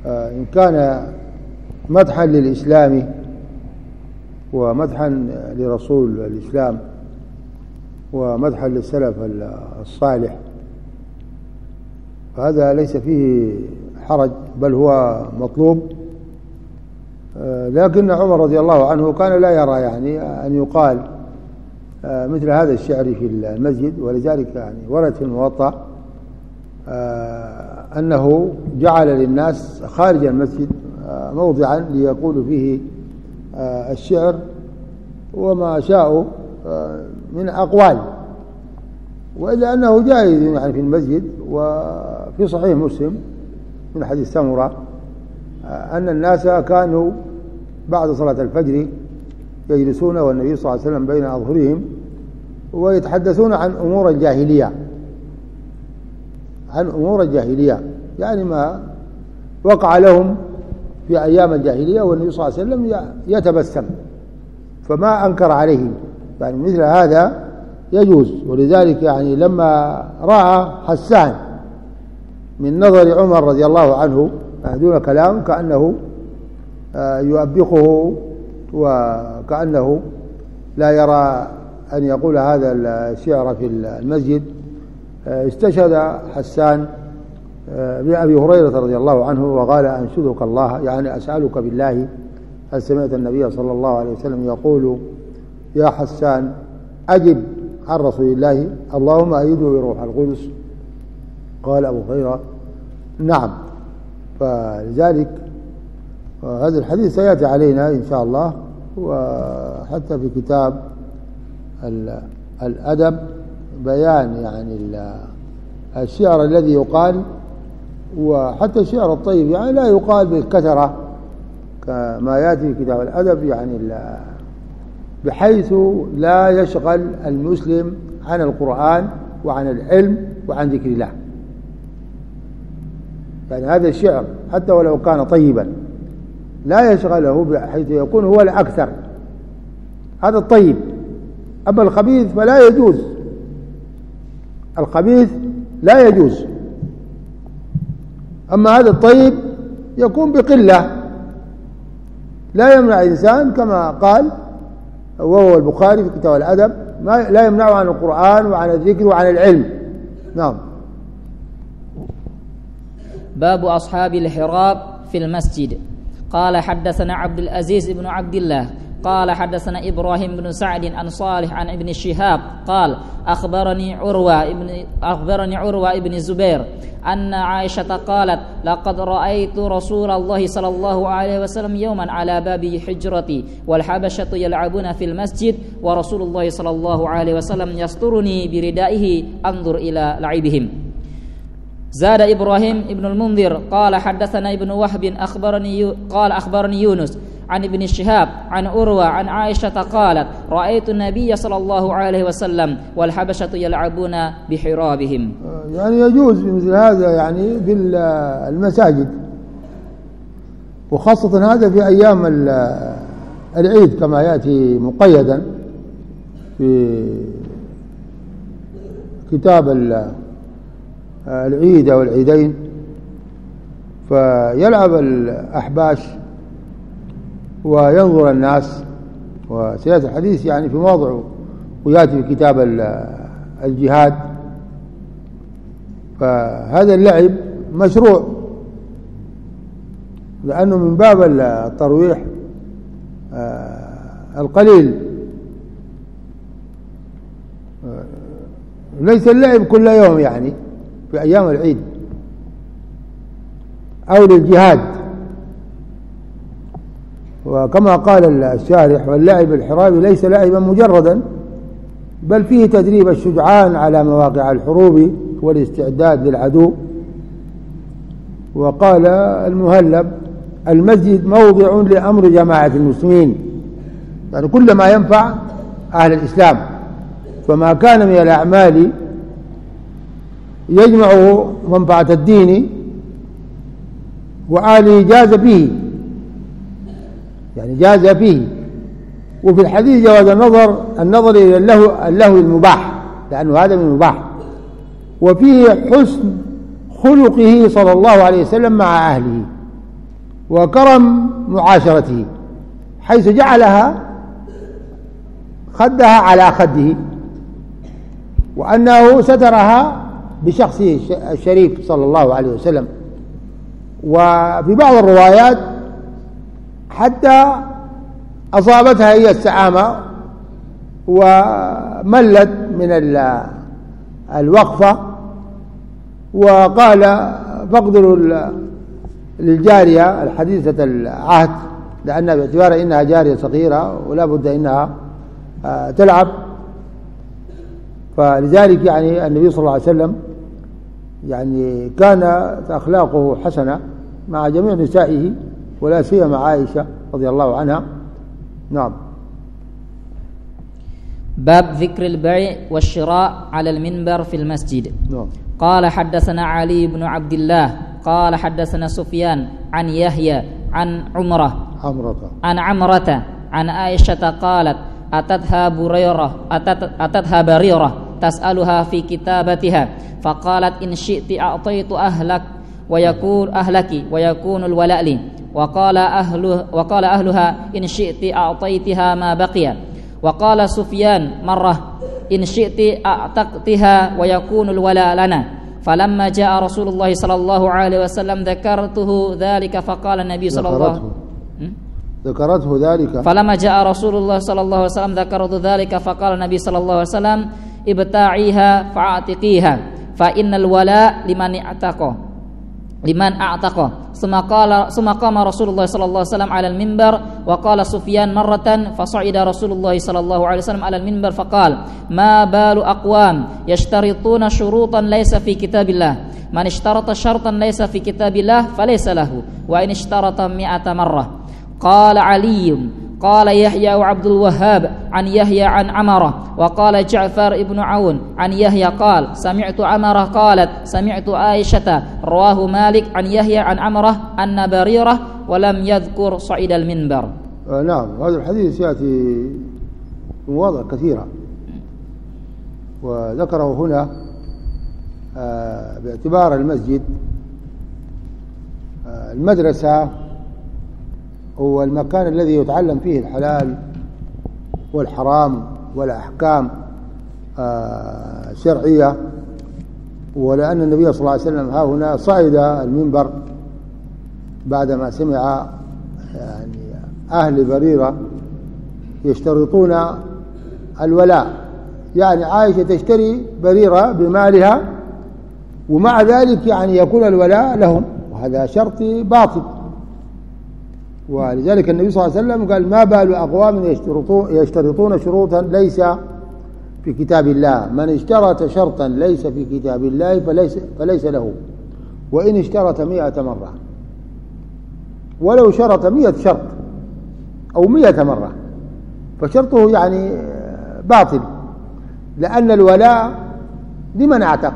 Speaker 1: إن كان مدحا للإسلام ومدحا لرسول الإسلام ومدحا للسلف الصالح فهذا ليس فيه حرج بل هو مطلوب. آه، لكن عمر رضي الله عنه كان لا يرى يعني أن يقال آه، مثل هذا الشعر في المسجد ولذلك يعني ورد في الموطأ آه، أنه جعل للناس خارج المسجد موضعا ليقولوا فيه آه، الشعر وما شاءوا آه، من أقوال. وإلا أنه جائز يعني في المسجد وفي صحيح مسلم من حديث سمرة آه، أن الناس كانوا بعد صلاة الفجر يجلسون والنبي صلى الله عليه وسلم بين أظهرهم ويتحدثون عن أمور الجاهلية. عن أمور الجاهلية. يعني ما وقع لهم في أيام الجاهلية والنبي صلى الله عليه وسلم يتبسم. فما أنكر عليهم. يعني مثل هذا يجوز. ولذلك يعني لما رأى حسان من نظر عمر رضي الله عنه يعني دون كلام كأنه آه، يؤبخه وكأنه لا يرى أن يقول هذا الشعر في المسجد. استشهد حسان بأبي هريرة رضي الله عنه وقال أنشدك الله يعني أسألك بالله. هل سمعت النبي صلى الله عليه وسلم يقول يا حسان أجب عن رسول الله اللهم أيده بروح القدس؟ قال أبو هريرة نعم. فلذلك هذا الحديث سيأتي علينا إن شاء الله وحتى في كتاب الأدب. بيان يعني الشعر الذي يقال وحتى الشعر الطيب يعني لا يقال بالكثرة كما يأتي في كتاب الأدب يعني بحيث لا يشغل المسلم عن القرآن وعن العلم وعن ذكر الله. يعني هذا الشعر حتى ولو كان طيبا لا يشغله بحيث يكون هو الأكثر. هذا الطيب. أما الخبيث فلا يجوز. الخبيث لا يجوز. أما هذا الطيب يكون بقلة. لا يمنع إنسان كما قال وهو البخاري في كتاب الأدب ما لا يمنعه عن القرآن وعن الذكر وعن العلم. نعم.
Speaker 2: باب أصحاب الحراب في المسجد. قال حدثنا عبد العزيز بن عبد الله قال حدثنا إبراهيم بن سعد عن صالح عن ابن شهاب قال أخبرني عروة ابن أخبرني عروة ابن الزبير أن عائشة قالت لقد رأيت رسول الله صلى الله عليه وسلم يوما على باب حجرتي والحبشة يلعبون في المسجد ورسول الله صلى الله عليه وسلم يسترني بردائه أنظر إلى لعبهم. زاد إبراهيم ابن المنذر قال حدثنا ابن وهب أخبرني قال أخبرني يونس عن ابن الشهاب عن أروى عن عائشة قالت رأيت النبي صلى الله عليه وسلم والحبشة يلعبون بحرابهم.
Speaker 1: يعني يجوز مثل هذا يعني في المساجد. وخاصة هذا في أيام العيد كما يأتي مقيدا في كتاب العيد أو العيدين. فيلعب الأحباش وينظر الناس وسيأتي الحديث يعني في موضع ويأتي في كتاب الجهاد. فهذا اللعب مشروع لأنه من باب الترويح آه، القليل. آه، ليس اللعب كل يوم يعني في أيام العيد أو للجهاد. وكما قال الشارح واللعب الحرابي ليس لعبا مجردا بل فيه تدريب الشجعان على مواقع الحروب والاستعداد للعدو. وقال المهلب المسجد موضع لأمر جماعة المسلمين يعني كل ما ينفع أهل الإسلام. فما كان من الأعمال يجمع منفعة الدين وآله جاز به. يعني جاز فيه. وفي الحديث جواز النظر النظر إلى اللهو, اللهو المباح لأنه هذا من المباح. وفيه حسن خلقه صلى الله عليه وسلم مع أهله وكرم معاشرته حيث جعلها خدها على خده وأنه سترها بشخصه الشريف صلى الله عليه وسلم. وفي بعض الروايات حتى أصابتها هي السعامة وملت من الوقفة وقال فاقدروا للجارية الحديثة العهد لأن باعتبار إنها جارية صغيرة ولا بد إنها آه، تلعب. فلذلك يعني النبي صلى الله عليه وسلم يعني كانت أخلاقه حسنة مع جميع نسائه. ولا سيما عائشة رضي الله عنها. نعم.
Speaker 2: باب ذكر البيع والشراء على المنبر في المسجد. نعم. قال حدثنا علي بن عبد الله قال حدثنا سفيان عن يحيى عن عمرة.
Speaker 1: عمرة.
Speaker 2: عن عمرة عن عائشة قالت أتتها بريرة أتت أتتها بريرة تسألها في كتابتها فقالت إن شئت أعطيت أهلك ويكون أهلك ويكون الولاء لي. وقال أهله وقال أهلها إن شئت أعطيتها ما بقي. وقال سفيان مرة إن شئت أعتقتها ويكون الولاء لنا. فلما جاء رسول الله صلى الله عليه وسلم ذكرته ذلك فقال النبي صلى الله عليه وسلم
Speaker 1: ذكرته ذلك.
Speaker 2: فلما جاء رسول الله صلى الله عليه وسلم ذكرت ذلك فقال النبي صلى الله عليه وسلم ابتاعيها فأعتقيها. فإن الولاء لمن اعتقه لمن أعتقه. ثم قال ثم قام رسول الله صلى الله عليه وسلم على المنبر وقال سفيان مرة فصعد رسول الله صلى الله عليه وسلم على المنبر فقال ما بال أقوام يشترطون شروطا ليس في كتاب الله. من اشترط شرطا ليس في كتاب الله فليس له وإن اشترط مئة مرة. قال علي قال يحيى وعبد الوهاب عن يحيى عن عمرة وقال جعفر بن عون عن يحيى قال سمعت عمرة قالت سمعت عائشة رواه مالك عن يحيى عن عمرة أن بريرة ولم يذكر صعيد المنبر.
Speaker 1: آه نعم هذا الحديث يأتي مواضع كثيرة وذكره هنا آه باعتبار المسجد آه المدرسة هو المكان الذي يتعلم فيه الحلال والحرام والأحكام آه، شرعية ولأن النبي صلى الله عليه وسلم ها هنا صعد المنبر بعدما سمع يعني أهل بريرة يشترطون الولاء. يعني عائشة تشتري بريرة بمالها ومع ذلك يعني يكون الولاء لهم وهذا شرط باطل. ولذلك النبي صلى الله عليه وسلم قال ما بال أقوام يشترطون شروطا ليس في كتاب الله. من اشترط شرطا ليس في كتاب الله فليس, فليس له. وإن اشترط مئة مرة. ولو شرط مئة شرط أو مئة مرة. فشرطه يعني باطل. لأن الولاء لمن أعتق.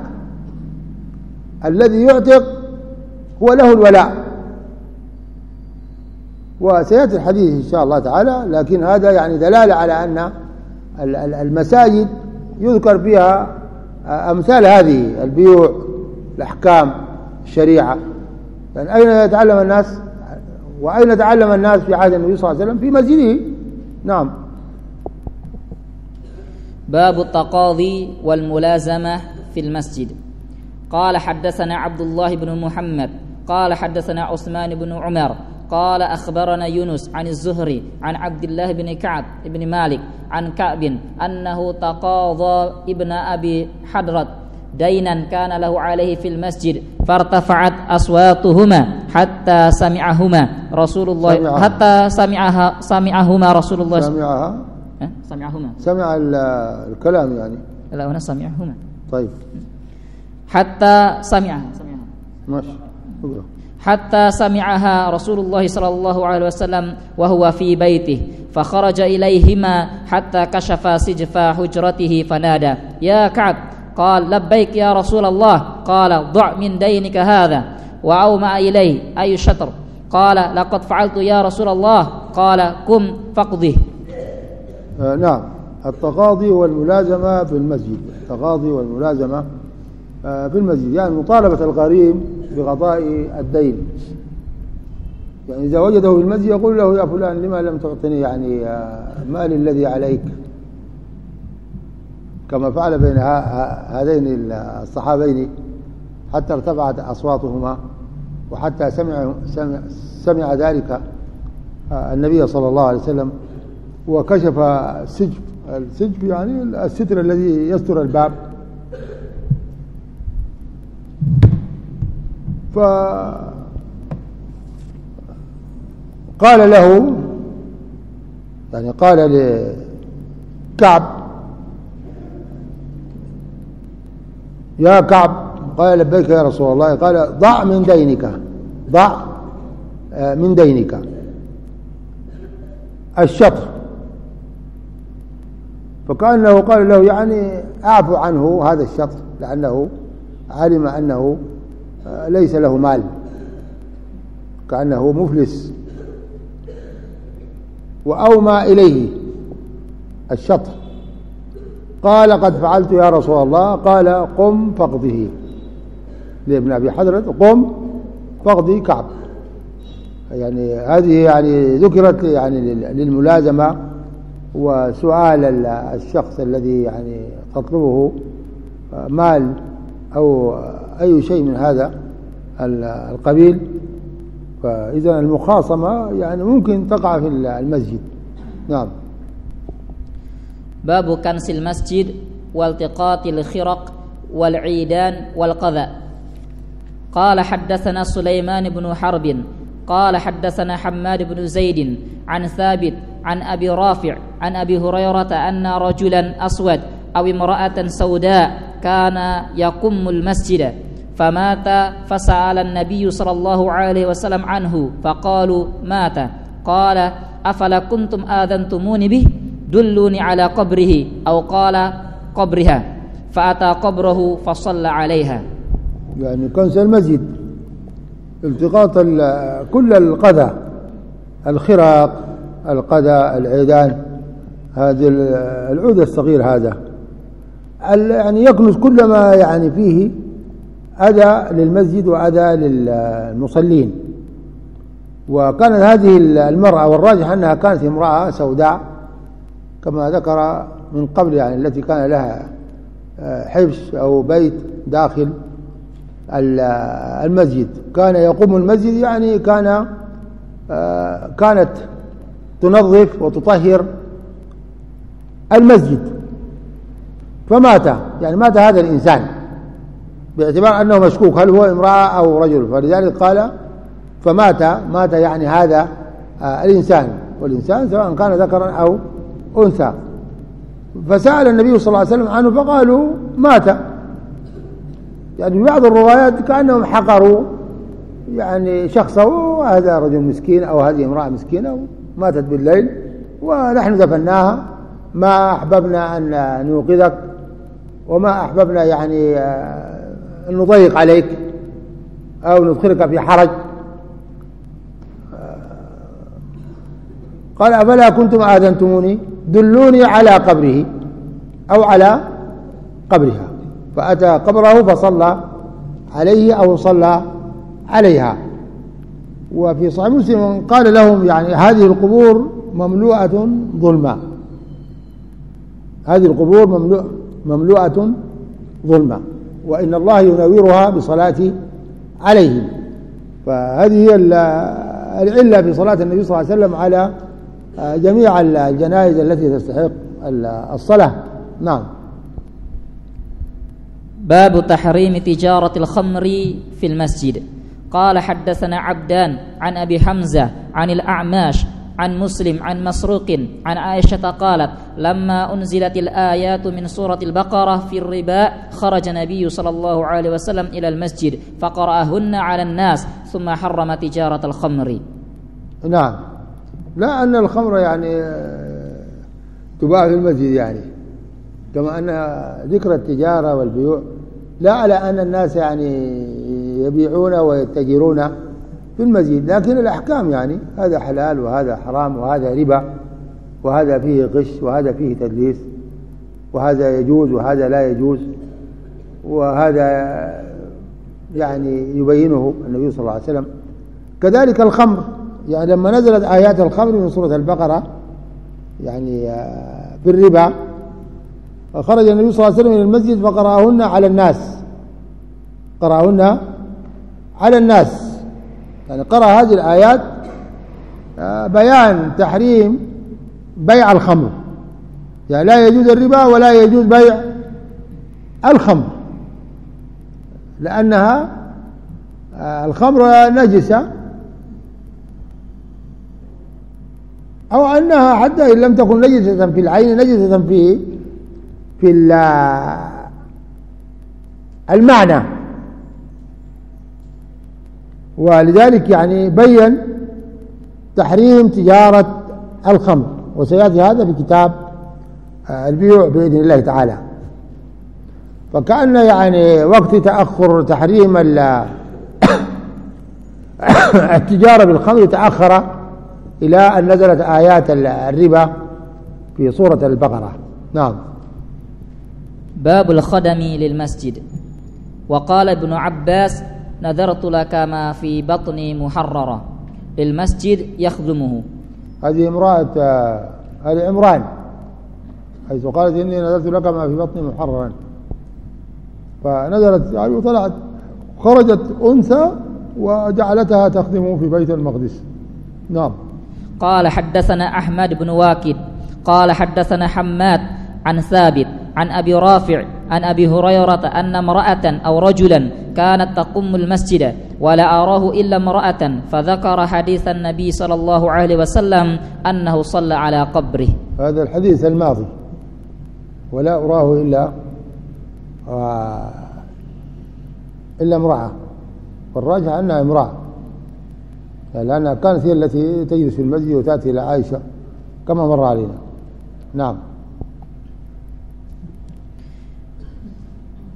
Speaker 1: الذي يعتق هو له الولاء. وسيأتي الحديث إن شاء الله تعالى لكن هذا يعني دلالة على أن المساجد يذكر فيها أمثال هذه البيوع الأحكام الشريعة. يعني أين يتعلم الناس؟ وأين تعلم الناس في عهد النبي صلى الله عليه وسلم؟ في مسجده. نعم.
Speaker 2: باب التقاضي والملازمة في المسجد. قال حدثنا عبد الله بن محمد قال حدثنا عثمان بن عمر قال أخبرنا يونس عن الزهري عن عبد الله بن كعب بن مالك عن كعب أنه تقاضى ابن أبي حضرت دينا كان له عليه في المسجد فارتفعت أصواتهما حتى سمعهما رسول الله سمعها. حتى سمعها سمعهما رسول الله.
Speaker 1: سمعها.
Speaker 2: سمعهما.
Speaker 1: سمع الكلام يعني.
Speaker 2: لا هنا سمعهما.
Speaker 1: طيب.
Speaker 2: حتى سمعها. سمعها
Speaker 1: ماشي
Speaker 2: حتى سمعها رسول الله صلى الله عليه وسلم وهو في بيته فخرج إليهما حتى كشف سجف حجرته فنادى يا كعب! قال لبيك يا رسول الله. قال ضع من دينك هذا وأومأ إليه أي شطر قال لقد فعلت يا رسول الله. قال قم فاقضه.
Speaker 1: آه نعم التقاضي والملازمة في المسجد التقاضي والملازمة آه في المسجد. يعني مطالبة الغريم بقضاء الدين. يعني إذا وجده في المسجد يقول له يا فلان لما لم تعطني يعني مالي الذي عليك؟ كما فعل بين هذين الصحابين حتى ارتفعت أصواتهما وحتى سمع, سمع, سمع ذلك النبي صلى الله عليه وسلم وكشف السجف السجف يعني الستر الذي يستر الباب. فقال له يعني قال لكعب يا كعب قال لبيك يا رسول الله قال ضع من دينك ضع آه، من دينك الشطر. فكأنه قال له يعني أعفو عنه هذا الشطر لأنه علم أنه ليس له مال. كأنه مفلس. وأومى إليه الشطر قال قد فعلت يا رسول الله. قال قم فاقضه. لابن أبي حضرة قم فاقضي كعب. يعني هذه يعني ذكرت يعني للملازمة وسؤال الشخص الذي يعني تطلبه مال أو أي شيء من هذا القبيل. فإذا المخاصمة يعني ممكن تقع في المسجد. نعم.
Speaker 2: باب كنس المسجد والتقاط الخرق والعيدان والقذى. قال حدثنا سليمان بن حرب. قال حدثنا حماد بن زيد عن ثابت عن أبي رافع عن أبي هريرة أن رجلا أسود أو امرأة سوداء كان يقم المسجد. فمات فسأل النبي صلى الله عليه وسلم عنه فقالوا مات. قال أفلا كنتم آذنتموني به؟ دلوني على قبره أو قال قبرها. فأتى قبره فصلى عليها.
Speaker 1: يعني كنس المسجد التقاط كل القذى الخرق القذى العيدان هذا العود الصغير هذا يعني يكنس كل ما يعني فيه أذى للمسجد وأذى للمصلين. وكانت هذه المرأة والراجح أنها كانت امرأة سوداء كما ذكر من قبل يعني التي كان لها آه، حبس أو بيت داخل المسجد. كان يقوم المسجد يعني كان آه، كانت تنظف وتطهر المسجد. فمات يعني مات هذا الإنسان. باعتبار أنه مشكوك هل هو امرأة أو رجل؟ فلذلك قال فمات مات يعني هذا آه، الإنسان. والإنسان سواء كان ذكرا أو أنثى. فسأل النبي صلى الله عليه وسلم عنه فقالوا مات. يعني بعض الروايات كأنهم حقروا يعني شخصه وهذا رجل مسكين أو هذه امرأة مسكينة ماتت بالليل ونحن دفناها. ما أحببنا أن نوقظك وما أحببنا يعني آه، أن نضيق عليك أو ندخلك في حرج. قال أفلا كنتم آذنتموني؟ دلوني على قبره أو على قبرها. فأتى قبره فصلى عليه أو صلى عليها. وفي صحيح مسلم قال لهم يعني هذه القبور مملوءة ظلما. هذه القبور مملوءة ظلما. وإن الله ينورها بصلاة عليهم. فهذه هي العلة في صلاة النبي صلى الله عليه وسلم على جميع الجنائز التي تستحق الصلاة. نعم.
Speaker 2: باب تحريم تجارة الخمر في المسجد. قال حدثنا عبدان عن أبي حمزة عن الأعماش عن مسلم عن مسروق عن عائشة قالت لما أنزلت الآيات من سورة البقرة في الربا خرج النبي صلى الله عليه وسلم إلى المسجد فقرأهن على الناس ثم حرم تجارة الخمر.
Speaker 1: نعم. لا أن الخمر يعني تباع في المسجد يعني. كما أن ذكر التجارة والبيوع. لا على أن الناس يعني يبيعون ويتجرون. في المسجد لكن الأحكام يعني هذا حلال وهذا حرام وهذا ربا وهذا فيه غش وهذا فيه تدليس وهذا يجوز وهذا لا يجوز وهذا يعني يبينه النبي صلى الله عليه وسلم. كذلك الخمر. يعني لما نزلت آيات الخمر من سورة البقرة يعني آه، في الربا فخرج النبي صلى الله عليه وسلم من المسجد فقرأهن على الناس. قرأهن على الناس. يعني قرأ هذه الآيات آه، بيان تحريم بيع الخمر. يعني لا يجوز الربا ولا يجوز بيع الخمر. لأنها آه، الخمر نجسة أو أنها حتى إن لم تكن نجسة في العين نجسة في في المعنى. ولذلك يعني بين تحريم تجارة الخمر وسيأتي هذا في كتاب آه، البيوع بإذن الله تعالى. فكأن يعني وقت تأخر تحريم التجارة بالخمر تأخر إلى أن نزلت آيات الربا في سورة البقرة. نعم.
Speaker 2: باب الخدم للمسجد. وقال ابن عباس نذرت لك ما في بطني محررة للمسجد يخدمه.
Speaker 1: هذه امرأة هذه عمران حيث قالت إني نذرت لك ما في بطني محررا. فنزلت يعني وطلعت خرجت أنثى وجعلتها تخدم في بيت المقدس. نعم.
Speaker 2: قال حدثنا أحمد بن واكد قال حدثنا حماد عن ثابت عن أبي رافع عن أبي هريرة أن امرأة أو رجلا كانت تقم المسجد ولا أراه إلا امرأة فذكر حديث النبي صلى الله عليه وسلم أنه صلى على قبره.
Speaker 1: هذا الحديث الماضي. ولا أراه إلا إلا امرأة. والراجح أنها امرأة. لأنها كانت هي التي تجلس في المسجد وتأتي إلى عائشة كما مر علينا. نعم.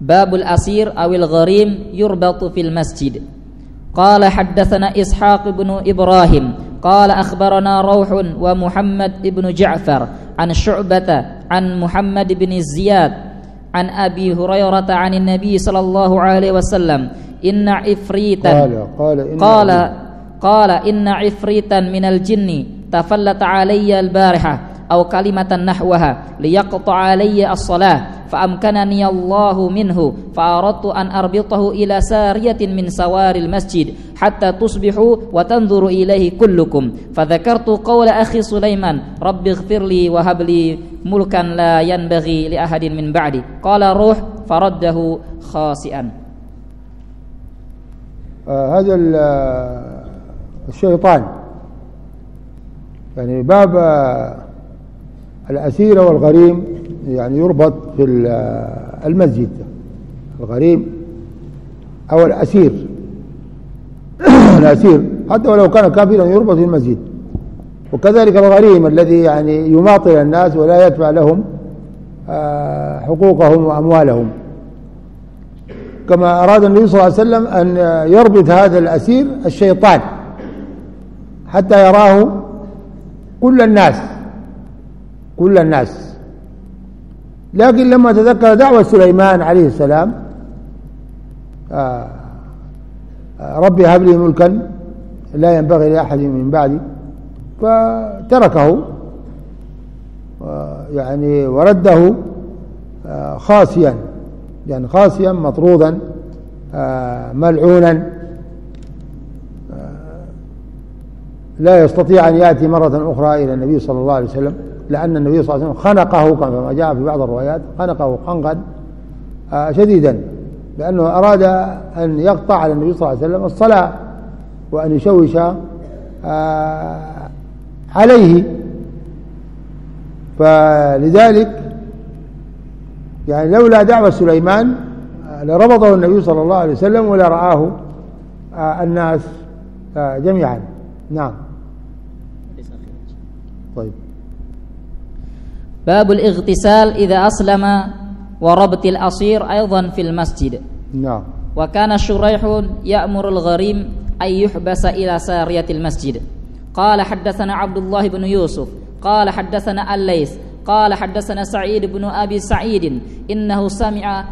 Speaker 2: باب الأسير أو الغريم يربط في المسجد. قال حدثنا إسحاق بن إبراهيم قال أخبرنا روح ومحمد بن جعفر عن شعبة عن محمد بن زياد عن أبي هريرة عن النبي صلى الله عليه وسلم إن عفريتا
Speaker 1: قال قال إن
Speaker 2: قال قال إن عفريتا من الجن تفلت علي البارحة أو كلمة نحوها ليقطع علي الصلاة فأمكنني الله منه فأردت أن أربطه إلى سارية من سوار المسجد حتى تصبحوا وتنظر إليه كلكم. فذكرت قول أخي سليمان رب اغفر لي وهب لي ملكا لا ينبغي لأحد من بعدي. قال روح فرده خاسئا.
Speaker 1: آه هذا ال- الشيطان. يعني باب الأسير والغريم يعني يربط في ال- المسجد. الغريم أو الأسير. الأسير. حتى ولو كان كافرا يربط في المسجد. وكذلك الغريم الذي يعني يماطل الناس ولا يدفع لهم آه، حقوقهم وأموالهم. كما أراد النبي صلى الله عليه وسلم أن يربط هذا الأسير الشيطان حتى يراه كل الناس. كل الناس. لكن لما تذكر دعوة سليمان عليه السلام آه، آه، ربي هب لي ملكا لا ينبغي لأحد من بعدي. فتركه آه، يعني ورده خاسيا. يعني خاسيا مطرودا ملعونا. لا يستطيع أن يأتي مرة أخرى إلى النبي صلى الله عليه وسلم. لأن النبي صلى الله عليه وسلم خنقه كما جاء في بعض الروايات خنقه خنقا آه، شديدا لأنه أراد أن يقطع على النبي صلى الله عليه وسلم الصلاة وأن يشوش آه، عليه. فلذلك يعني لولا دعوة سليمان آه، لربطه النبي صلى الله عليه وسلم ولا رآه آه، الناس جميعا. نعم. طيب.
Speaker 2: باب الاغتسال إذا أسلم وربط الأصير أيضا في المسجد.
Speaker 1: نعم.
Speaker 2: وكان شريح يأمر الغريم أن يحبس إلى سارية المسجد. قال حدثنا عبد الله بن يوسف قال حدثنا الليث قال حدثنا سعيد بن أبي سعيد إنه سمع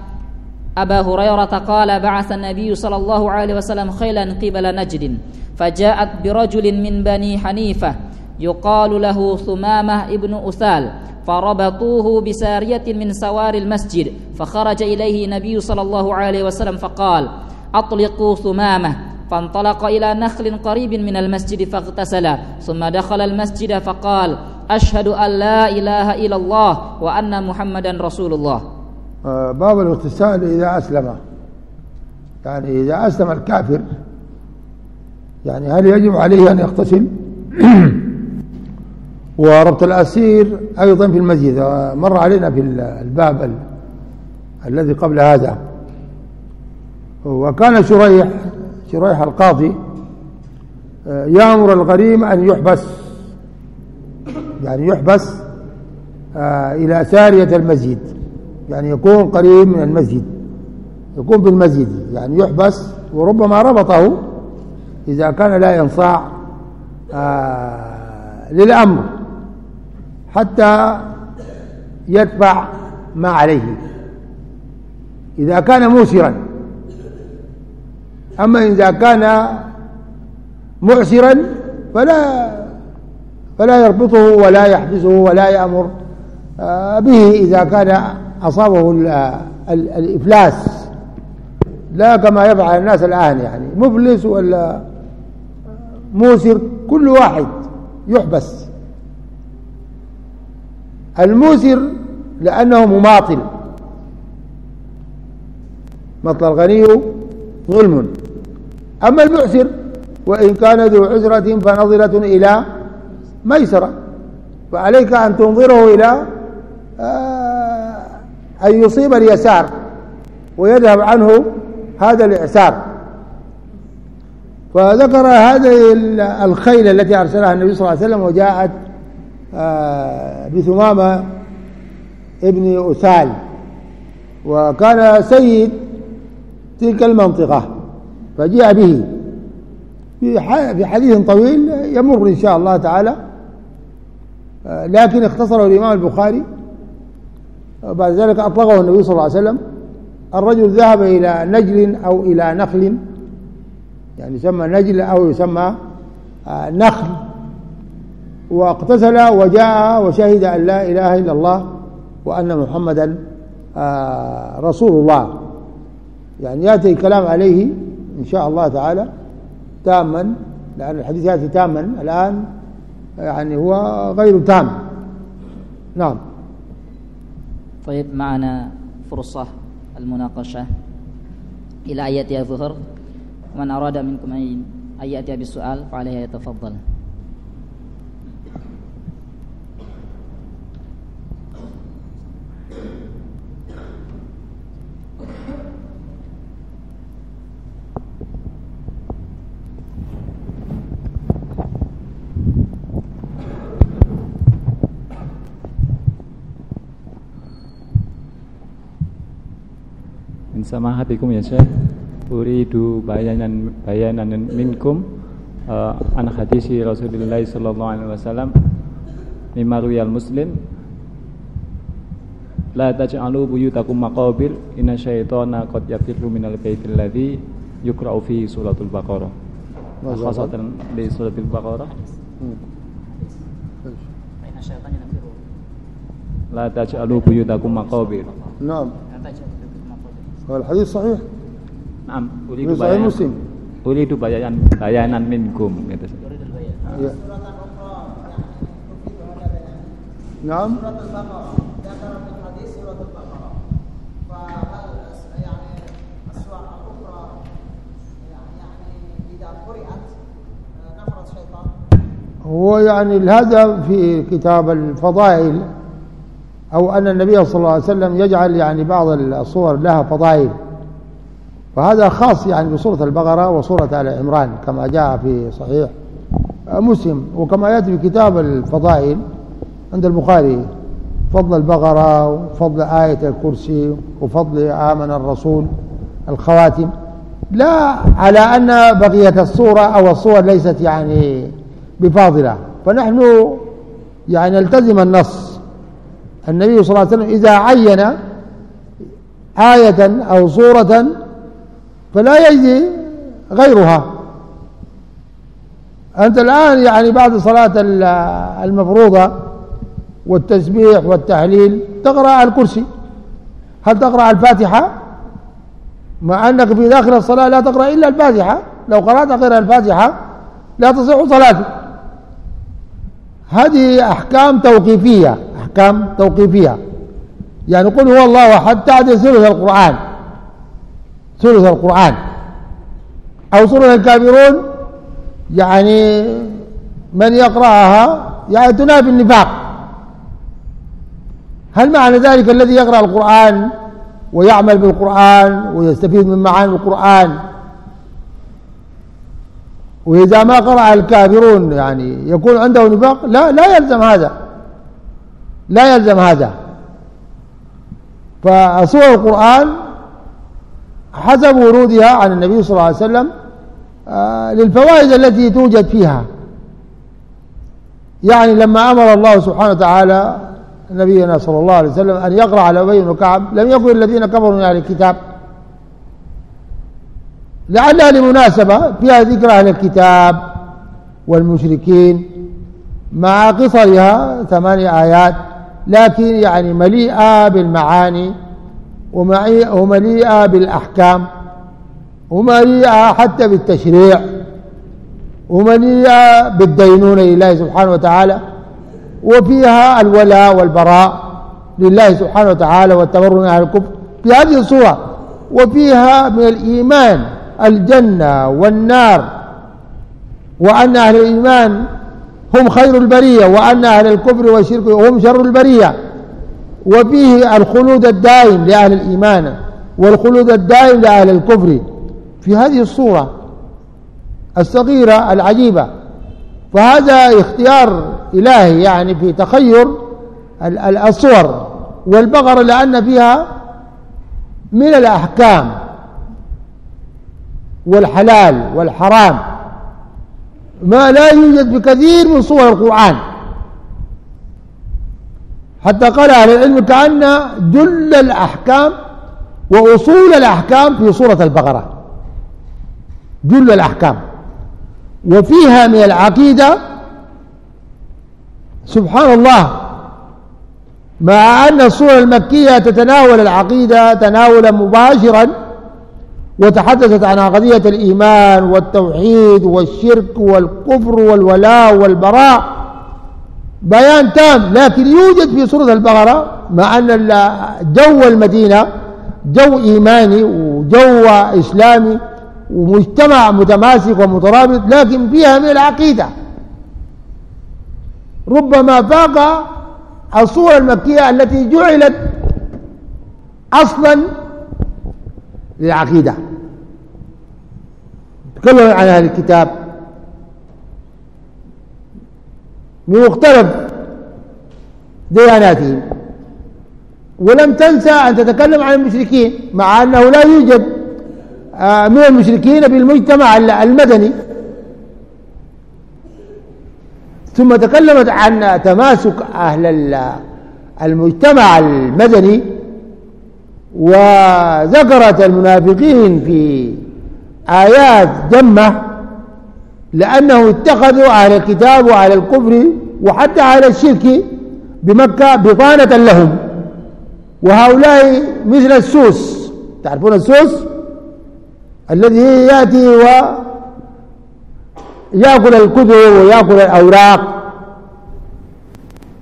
Speaker 2: أبا هريرة قال بعث النبي صلى الله عليه وسلم خيلا قبل نجد فجاءت برجل من بني حنيفة يقال له ثمامة ابن أثال فربطوه بسارية من سوار المسجد فخرج إليه النبي صلى الله عليه وسلم فقال أطلقوا ثمامة. فانطلق إلى نخل قريب من المسجد فاغتسل ثم دخل المسجد فقال أشهد أن لا إله إلا الله وأن محمدا رسول الله.
Speaker 1: آه، باب الاغتسال إذا أسلم. يعني إذا أسلم الكافر يعني هل يجب عليه أن يغتسل؟ وربط الأسير أيضا في المسجد مر علينا في الباب ال- الذي قبل هذا. وكان شريح شريح القاضي آه، يأمر الغريم أن يحبس يعني يحبس آه، إلى سارية المسجد يعني يكون قريب من المسجد يكون في المسجد يعني يحبس وربما ربطه إذا كان لا ينصاع آه، للأمر. حتى يدفع ما عليه. إذا كان موسرا. أما إذا كان معسرا فلا فلا يربطه ولا يحبسه ولا يأمر آه، به إذا كان أصابه ال- ال- الإفلاس. لا كما يفعل الناس الآن يعني. مفلس ولا موسر كل واحد يحبس. الموسر لأنه مماطل. مطل الغني ظلم. أما المعسر وإن كان ذو عسرة فنظرة إلى ميسرة. فعليك أن تنظره إلى آه، أن يصيب اليسار ويذهب عنه هذا الإعسار. فذكر هذه الخيل التي أرسلها النبي صلى الله عليه وسلم وجاءت آه، بثمامة ابن أسال. وكان سيد تلك المنطقة فجاء به. في حديث طويل يمر إن شاء الله تعالى. آه، لكن اختصره الإمام البخاري. بعد ذلك أطلقه النبي صلى الله عليه وسلم. الرجل ذهب إلى نجل أو إلى نخل. يعني يسمى نجل أو يسمى آه، نخل. واقتسل وجاء وشهد أن لا إله إلا الله وأن محمدا آه، رسول الله يعني يأتي الكلام عليه إن شاء الله تعالى تاما لأن الحديث يأتي تاما الآن يعني هو غير تام. نعم.
Speaker 2: طيب معنا فرصة المناقشة. إلى آيات يظهر من أراد منكم أن يأتي بالسؤال فعليه يتفضل.
Speaker 3: Min samahatikum ya Syekh. Uridu bayanan bayanan minkum uh, An hadisi Rasulullah sallallahu alaihi wasallam Mimma ruyal muslim. La taj'alu buyutakum maqabir Inna syaitana qad yafirru minal baitil ladhi Yukra'u fi suratul baqarah. Khasatan di suratul baqarah. La taj'alu buyutakum maqabir.
Speaker 1: Naam هو الحديث صحيح؟
Speaker 3: نعم
Speaker 1: أريد صحيح مسلم.
Speaker 3: أريد بيان بيانا منكم.
Speaker 1: نعم.
Speaker 4: ذكر في الحديث سورة البقرة فهل يعني الأخرى يعني إذا قرأت كفر الشيطان
Speaker 1: هو يعني الهدف في كتاب الفضائل أو أن النبي صلى الله عليه وسلم يجعل يعني بعض الصور لها فضائل. فهذا خاص يعني بصورة البقرة وصورة آل عمران كما جاء في صحيح مسلم. وكما يأتي في كتاب الفضائل عند البخاري فضل البقرة وفضل آية الكرسي وفضل آمن الرسول الخواتم. لا على أن بقية الصورة أو الصور ليست يعني بفاضلة. فنحن يعني نلتزم النص. النبي صلى الله عليه وسلم إذا عين آية أو صورة فلا يجزي غيرها. أنت الآن يعني بعد صلاة المفروضة والتسبيح والتهليل تقرأ الكرسي. هل تقرأ الفاتحة؟ مع أنك في داخل الصلاة لا تقرأ إلا الفاتحة. لو قرأت غير الفاتحة لا تصح صلاتك هذه أحكام توقيفية. أحكام توقيفية. يعني قل هو الله أحد تعدل ثلث القرآن. ثلث القرآن. أو سورة الكافرون يعني من يقرأها؟ يعني تنافي النفاق. هل معنى ذلك الذي يقرأ القرآن ويعمل بالقرآن ويستفيد من معاني القرآن؟ وإذا ما قرأ الكافرون يعني يكون عنده نفاق؟ لا لا يلزم هذا. لا يلزم هذا. فسور القرآن حسب ورودها عن النبي صلى الله عليه وسلم آه، للفوائد التي توجد فيها. يعني لما أمر الله سبحانه وتعالى نبينا صلى الله عليه وسلم أن يقرأ على أبي بن كعب لم يكن الذين كفروا من أهل الكتاب. لعلها لمناسبة فيها ذكر أهل الكتاب والمشركين مع قصرها ثمانية آيات. لكن يعني مليئة بالمعاني ومليئة بالأحكام ومليئة حتى بالتشريع ومليئة بالدينونة لله سبحانه وتعالى وفيها الولاء والبراء لله سبحانه وتعالى والتبرع من أهل الكفر في هذه الصورة. وفيها من الإيمان الجنة والنار وأن أهل الإيمان هم خير البرية وأن أهل الكفر والشرك هم شر البرية. وفيه الخلود الدائم لأهل الإيمان والخلود الدائم لأهل الكفر. في هذه الصورة الصغيرة العجيبة فهذا اختيار إلهي يعني في تخير الصور والبقرة لأن فيها من الأحكام والحلال والحرام. ما لا يوجد بكثير من صور القرآن. حتى قال أهل العلم كأن جل الأحكام وأصول الأحكام في سورة البقرة. جل الأحكام. وفيها من العقيدة سبحان الله مع أن السورة المكية تتناول العقيدة تناولا مباشرا وتحدثت عن قضية الإيمان والتوحيد والشرك والكفر والولاء والبراء. بيان تام لكن يوجد في سورة البقرة مع أن جو المدينة جو إيماني وجو إسلامي ومجتمع متماسك ومترابط لكن فيها من العقيدة. ربما فاق الصورة المكية التي جعلت أصلا للعقيدة. تكلم عن أهل الكتاب. بمختلف دياناتهم. ولم تنسى أن تتكلم عن المشركين مع أنه لا يوجد آه، من المشركين بالمجتمع المدني. ثم تكلمت عن تماسك أهل المجتمع المدني وذكرت المنافقين في آيات جمة لأنه اتخذوا أهل الكتاب وأهل الكفر وحتى أهل الشرك بمكة بطانة لهم. وهؤلاء مثل السوس. تعرفون السوس؟ الذي يأتي و يأكل الكتب ويأكل الأوراق.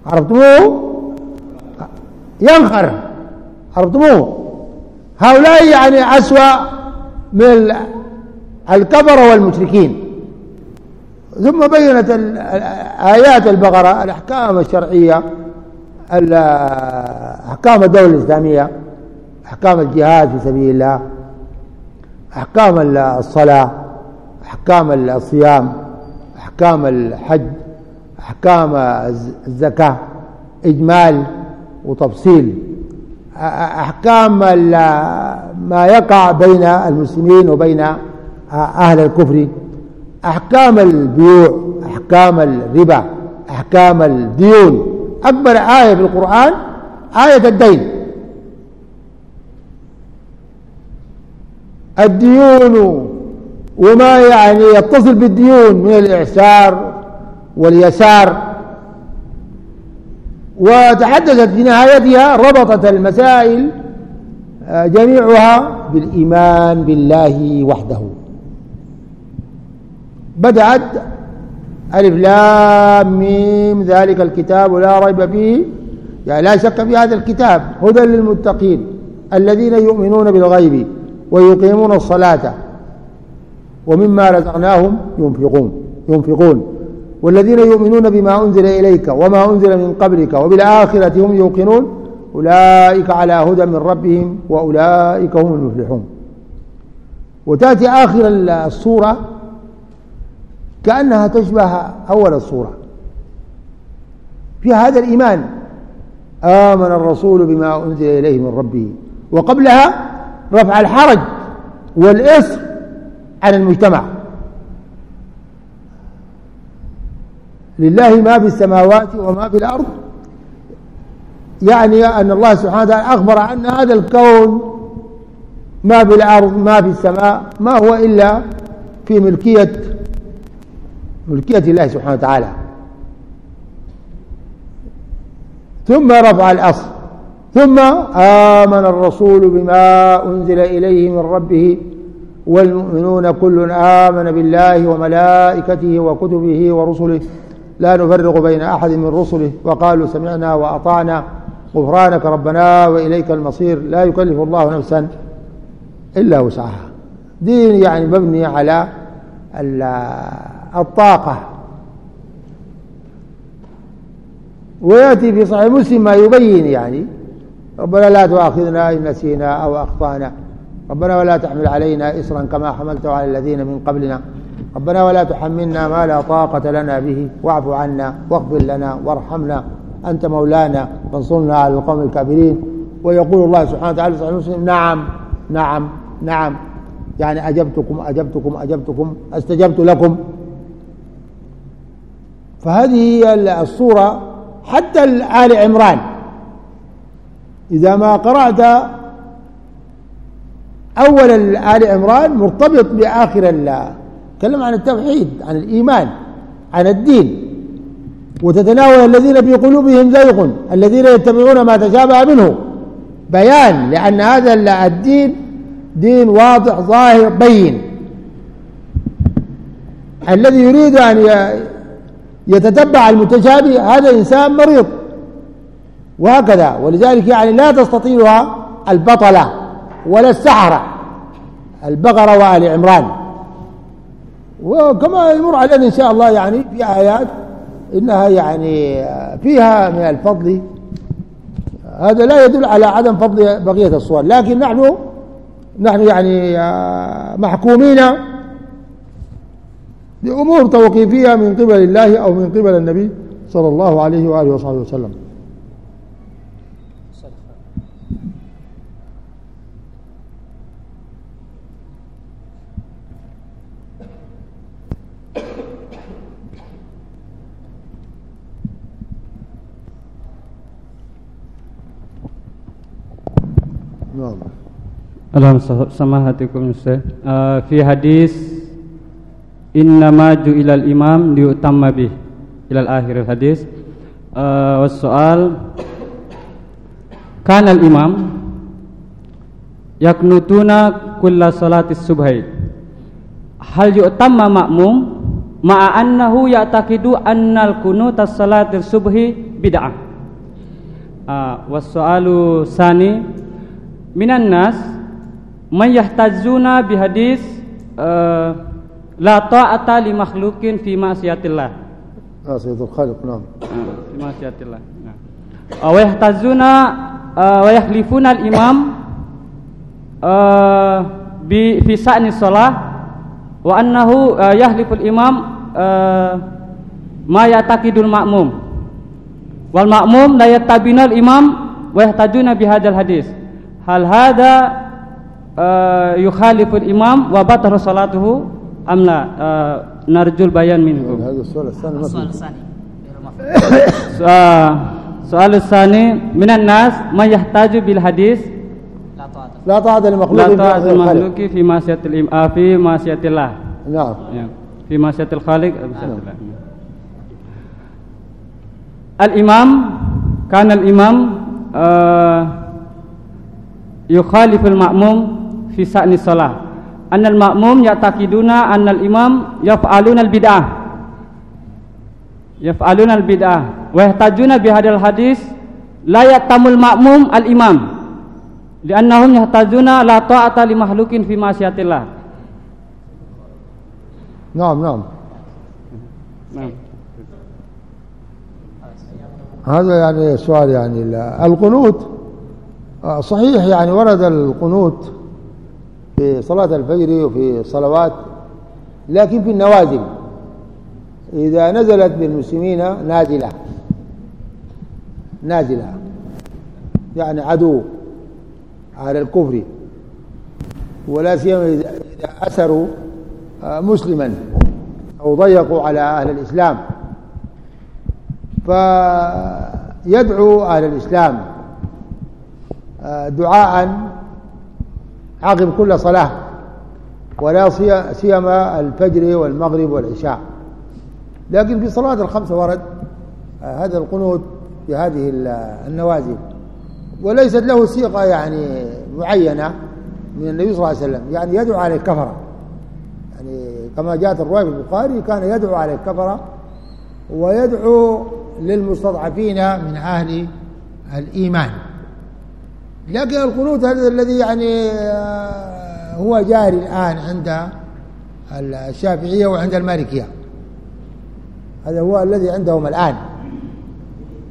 Speaker 1: عرفتموه؟ ينخر. عرفتموه؟ هؤلاء يعني أسوأ من الكفر والمشركين. ثم بينت آيات البقرة الأحكام الشرعية أحكام الدولة الإسلامية أحكام الجهاد في سبيل الله أحكام الصلاة أحكام الصيام أحكام الحج أحكام الزكاة إجمال وتفصيل. أحكام ما يقع بين المسلمين وبين أهل الكفر أحكام البيوع أحكام الربا أحكام الديون. أكبر آية في القرآن آية الدين. الديون وما يعني يتصل بالديون من الإعسار واليسار. وتحدثت في نهايتها ربطت المسائل آه، جميعها بالإيمان بالله وحده. بدأت ألف لام ميم ذلك الكتاب لا ريب فيه. يعني لا شك في هذا الكتاب هدى للمتقين الذين يؤمنون بالغيب ويقيمون الصلاة ومما رزقناهم ينفقون ينفقون. والذين يؤمنون بما أنزل إليك وما أنزل من قبلك وبالآخرة هم يوقنون. أولئك على هدى من ربهم وأولئك هم المفلحون. وتأتي آخر الصورة كأنها تشبه أول الصورة. في هذا الإيمان آمن الرسول بما أنزل إليه من ربه. وقبلها رفع الحرج والإصر عن المجتمع. لله ما في السماوات وما في الأرض. يعني أن الله سبحانه وتعالى أخبر أن هذا الكون ما في الأرض ما في السماء ما هو إلا في ملكية ملكية الله سبحانه وتعالى. ثم رفع الأصل. ثم آمن الرسول بما أنزل إليه من ربه والمؤمنون كل آمن بالله وملائكته وكتبه ورسله. لا نفرق بين أحد من رسله. وقالوا سمعنا وأطعنا. غفرانك ربنا وإليك المصير. لا يكلف الله نفسا إلا وسعها. دين يعني مبني على الطاقة. ويأتي في صحيح مسلم ما يبين يعني ربنا لا تؤاخذنا إن نسينا أو أخطأنا. ربنا ولا تحمل علينا إسرا كما حملته على الذين من قبلنا. ربنا ولا تحملنا ما لا طاقة لنا به. واعف عنا واغفر لنا وارحمنا. أنت مولانا فانصرنا على القوم الكافرين. ويقول الله سبحانه وتعالى في صحيح مسلم نعم نعم نعم. يعني أجبتكم أجبتكم أجبتكم أستجبت لكم. فهذه الصورة حتى آل عمران. إذا ما قرأت أول آل عمران مرتبط بآخر تكلم عن التوحيد عن الإيمان عن الدين. وتتناول الذين في قلوبهم زيغ الذين يتبعون ما تشابه منه. بيان لأن هذا الدين دين واضح ظاهر بين. الذي يريد أن يتتبع المتشابه هذا إنسان مريض. وهكذا. ولذلك يعني لا تستطيعها البطلة ولا السحرة. البقرة وآل عمران. وكما يمر علينا إن شاء الله يعني في آيات إنها يعني فيها من الفضل. هذا لا يدل على عدم فضل بقية الصور. لكن نحن نحن يعني محكومين بأمور توقيفية من قبل الله أو من قبل النبي صلى الله عليه وآله وصحبه وسلم.
Speaker 5: نعم. اللهم سماحتكم uh, في حديث إنما جئل الإمام ليؤتم به إلى الآخر الحديث uh, والسؤال كان الإمام يقنطون كل صلاة الصبح هل يؤتم مأموم مع أنه يعتقد أن القنوت الصلاة الصبح بدعة uh, والسؤال الثاني minan nas man yahtazuna bihadis uh, la ta'ata li makhlukin fi ma'siyatillah.
Speaker 1: Ah, Sayyidul Khaliq, na'am.
Speaker 5: Fi ma'siyatillah. Nah. Wa yahtazuna wa yahlifuna al-imam uh, bi fi sa'ni shalah wa annahu yahliful imam ma yataqidul ma'mum wal ma'mum la yatabinal imam wa yahtajuna bihadzal hadis hal hada yukhaliful imam wa batara salatuhu am la uh, narjul bayan minkum
Speaker 1: هذا السؤال الثاني
Speaker 4: السؤال الثاني
Speaker 5: السؤال الثاني من الناس من يحتاج بالحديث
Speaker 1: لا طاعة لمخلوق
Speaker 5: لا طاعة المخلوق في معصية الإم آه في معصية الله
Speaker 1: نعم
Speaker 5: في معصية الخالق الإمام كان الإمام آه yukhaliful ma'mum fi sa'ni salah. Annal ma'mum ya'taqiduna annal imam yaf'aluna al bid'ah yaf'aluna al bid'ah wa yahtajuna bi hadal hadis la yatamul ma'mum al imam li'annahum yahtajuna la ta'ata li mahlukin fi ma'siyatillah
Speaker 1: نعم نعم نعم هذا يعني سؤال يعني القنوت آه، صحيح يعني ورد القنوت في صلاة الفجر وفي الصلوات لكن في النوازل. إذا نزلت بالمسلمين نازلة. نازلة. يعني عدو على الكفر. ولا سيما إذا أسروا آه، مسلما. أو ضيقوا على أهل الإسلام. فيدعو أهل الإسلام دعاء عقب كل صلاة ولا سيما الفجر والمغرب والعشاء. لكن في صلاة الخمسة ورد آه، هذا القنوت بهذه النوازل. وليست له صيغة يعني معينة من النبي صلى الله عليه وسلم يعني يدعو على الكفرة. يعني كما جاءت الرواية في البخاري كان يدعو على الكفرة ويدعو للمستضعفين من أهل الإيمان. لكن القنوت هذا الذي يعني آه، هو جاري الآن عند الشافعية وعند المالكية. هذا هو الذي عندهم الآن.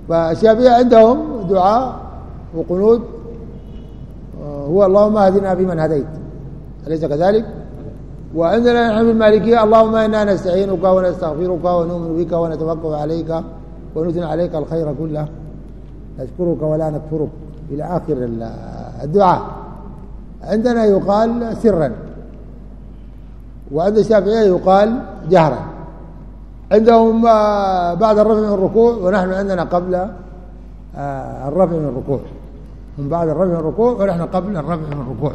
Speaker 1: فالشافعية عندهم دعاء وقنوت آه، هو اللهم اهدنا فيمن هديت. أليس كذلك؟ وعندنا نحن المالكية اللهم إنا نستعينك ونستغفرك ونؤمن بك ونتوكل عليك ونثني عليك الخير كله. نشكرك ولا نكفرك. إلى آخر الدعاء. عندنا يقال سرا. وعند الشافعية يقال جهرا. عندهم بعد الرفع من الركوع ونحن عندنا قبل آه، الرفع من الركوع. من بعد الرفع من الركوع ونحن قبل الرفع من الركوع.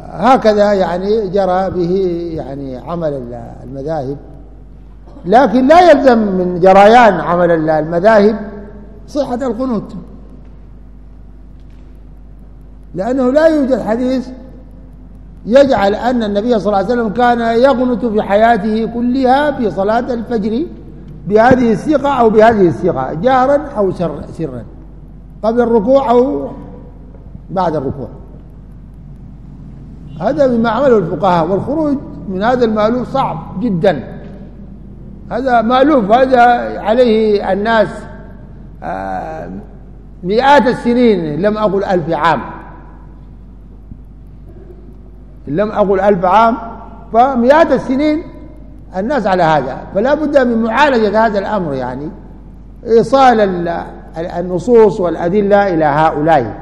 Speaker 1: هكذا يعني جرى به يعني عمل المذاهب. لكن لا يلزم من جريان عمل المذاهب صحة القنوت. لأنه لا يوجد حديث يجعل أن النبي صلى الله عليه وسلم كان يقنت في حياته كلها في صلاة الفجر بهذه الصيغة أو بهذه الصيغة جهرا أو سرا. قبل الركوع أو بعد الركوع. هذا مما عمله الفقهاء والخروج من هذا المألوف صعب جدا. هذا مألوف هذا عليه الناس آه، مئات السنين لم أقل ألف عام. لم أقل ألف عام فمئات السنين الناس على هذا. فلا بد من معالجة هذا الأمر يعني إيصال النصوص والأدلة إلى هؤلاء.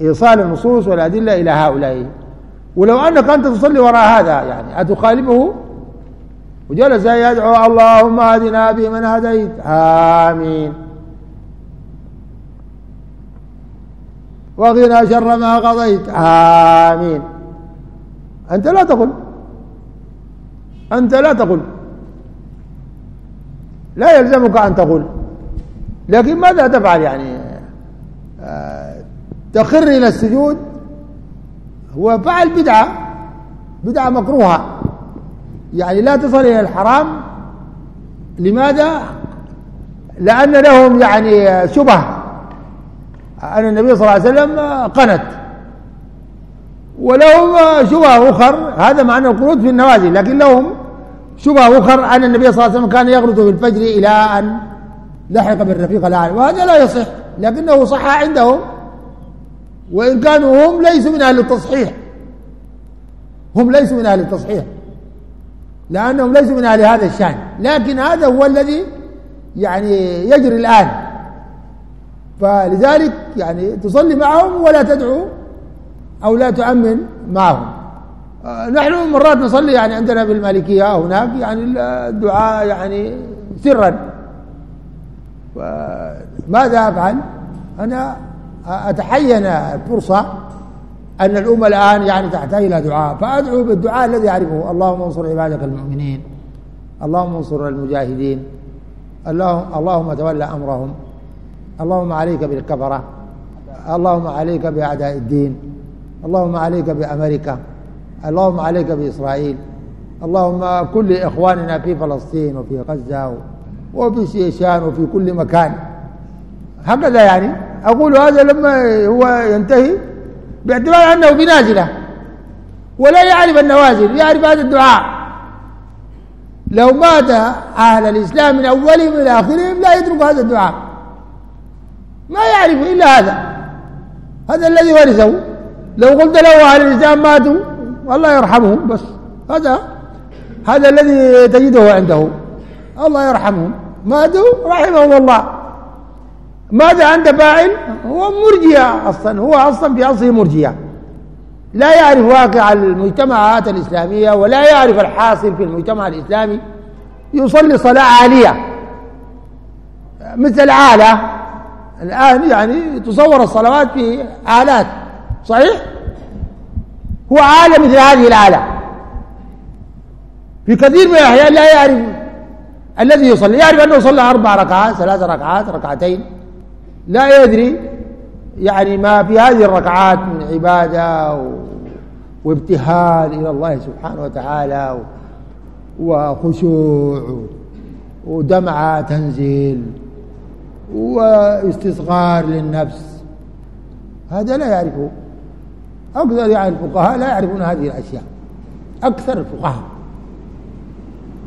Speaker 1: إيصال النصوص والأدلة إلى هؤلاء. ولو أنك أنت تصلي وراء هذا يعني أتخالفه؟ وجلس يدعو اللهم اهدنا بمن هديت. آمين. وقنا شر ما قضيت. آمين. أنت لا تقل. أنت لا تقل. لا يلزمك أن تقول لكن ماذا تفعل يعني؟ آه تخر إلى السجود. هو فعل بدعة. بدعة مكروهة. يعني لا تصل إلى الحرام. لماذا؟ لأن لهم يعني شبه أن النبي صلى الله عليه وسلم قنت. ولهم شبه أخر هذا معنى القنوت في النوازل لكن لهم شبه أخر أن النبي صلى الله عليه وسلم كان يقنط في الفجر إلى أن لحق بالرفيق الأعلى وهذا لا يصح لكنه صح عندهم. وإن كانوا هم ليسوا من أهل التصحيح. هم ليسوا من أهل التصحيح. لأنهم ليسوا من أهل هذا الشأن. لكن هذا هو الذي يعني يجري الآن. فلذلك يعني تصلي معهم ولا تدعو أو لا تؤمن معهم. آه، نحن مرات نصلي يعني عندنا بالمالكية هناك يعني الدعاء يعني سرا. ماذا أفعل؟ أنا أتحين الفرصة أن الأمة الآن يعني تحتاج إلى دعاء فأدعو بالدعاء الذي أعرفه. اللهم انصر عبادك المؤمنين اللهم انصر المجاهدين اللهم, اللهم تولى أمرهم. اللهم عليك بالكفرة اللهم عليك بأعداء الدين اللهم عليك بأمريكا اللهم عليك بإسرائيل اللهم كل إخواننا في فلسطين وفي غزة وفي شيشان وفي كل مكان. هكذا يعني. أقول هذا لما هو ينتهي باعتبار أنه بنازلة ولا يعرف النوازل يعرف هذا الدعاء. لو مات أهل الإسلام من أولهم إلى آخرهم لا يترك هذا الدعاء. ما يعرف إلا هذا. هذا الذي ورثه. لو قلت له أهل الإسلام ماتوا الله يرحمهم بس هذا هذا الذي تجده عنده الله يرحمهم. ماتوا رحمهم الله. ماذا أنت فاعل هو مرجية أصلا هو أصلا في أصله مرجية لا يعرف واقع المجتمعات الإسلامية ولا يعرف الحاصل في المجتمع الإسلامي. يصلي صلاة عالية مثل الآلة الآن يعني تصور الصلوات في آلات صحيح؟ هو آلة مثل هذه الآلة. في كثير من الأحيان لا يعرف الذي يصلي يعرف أنه صلى أربع ركعات ثلاث ركعات ركعتين. لا يدري يعني ما في هذه الركعات من عبادة و... وابتهال إلى الله سبحانه وتعالى وخشوع ودمعة تنزل. واستصغار للنفس. هذا لا يعرفه. أكثر يعني الفقهاء لا يعرفون هذه الأشياء. أكثر الفقهاء.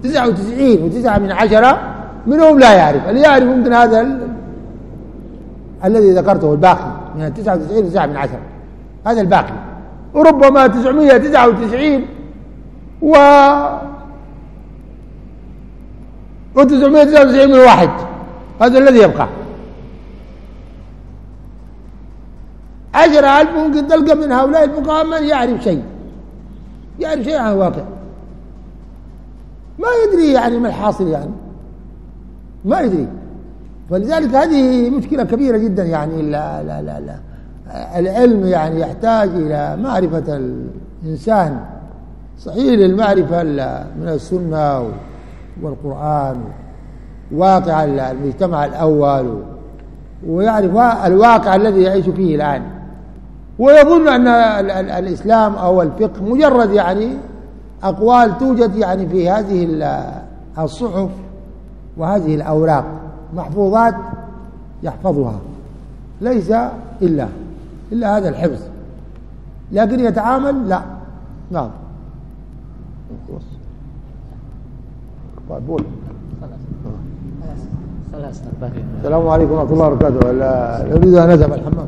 Speaker 1: تسعة وتسعين وتسعة من عشرة منهم لا يعرف. اللي يعرف ممكن هذا ال... الذي ذكرته الباقي. من التسعة وتسعين وتسعة من عشرة. هذا الباقي. وربما تسعمية تسعة وتسعين و وتسعمية تسعة وتسعين من واحد. هذا الذي يبقى. عشرة ألف ممكن تلقى من هؤلاء الفقهاء من يعرف شيء. يعرف شيء عن الواقع. ما يدري يعني ما الحاصل يعني. ما يدري. فلذلك هذه مشكلة كبيرة جدا يعني. لا لا لا لا. العلم يعني يحتاج إلى معرفة الإنسان. صحيح للمعرفة من السنة والقرآن. واقع المجتمع الأول. ويعرف الواقع الذي يعيش فيه الآن. ويظن أن الإسلام أو الفقه مجرد يعني أقوال توجد يعني في هذه الصحف وهذه الأوراق محفوظات يحفظها. ليس إلا إلا هذا الحفظ. لكن يتعامل لا. نعم. طيب السلام عليكم ورحمة الله وبركاته. يريد أن أذهب الحمام.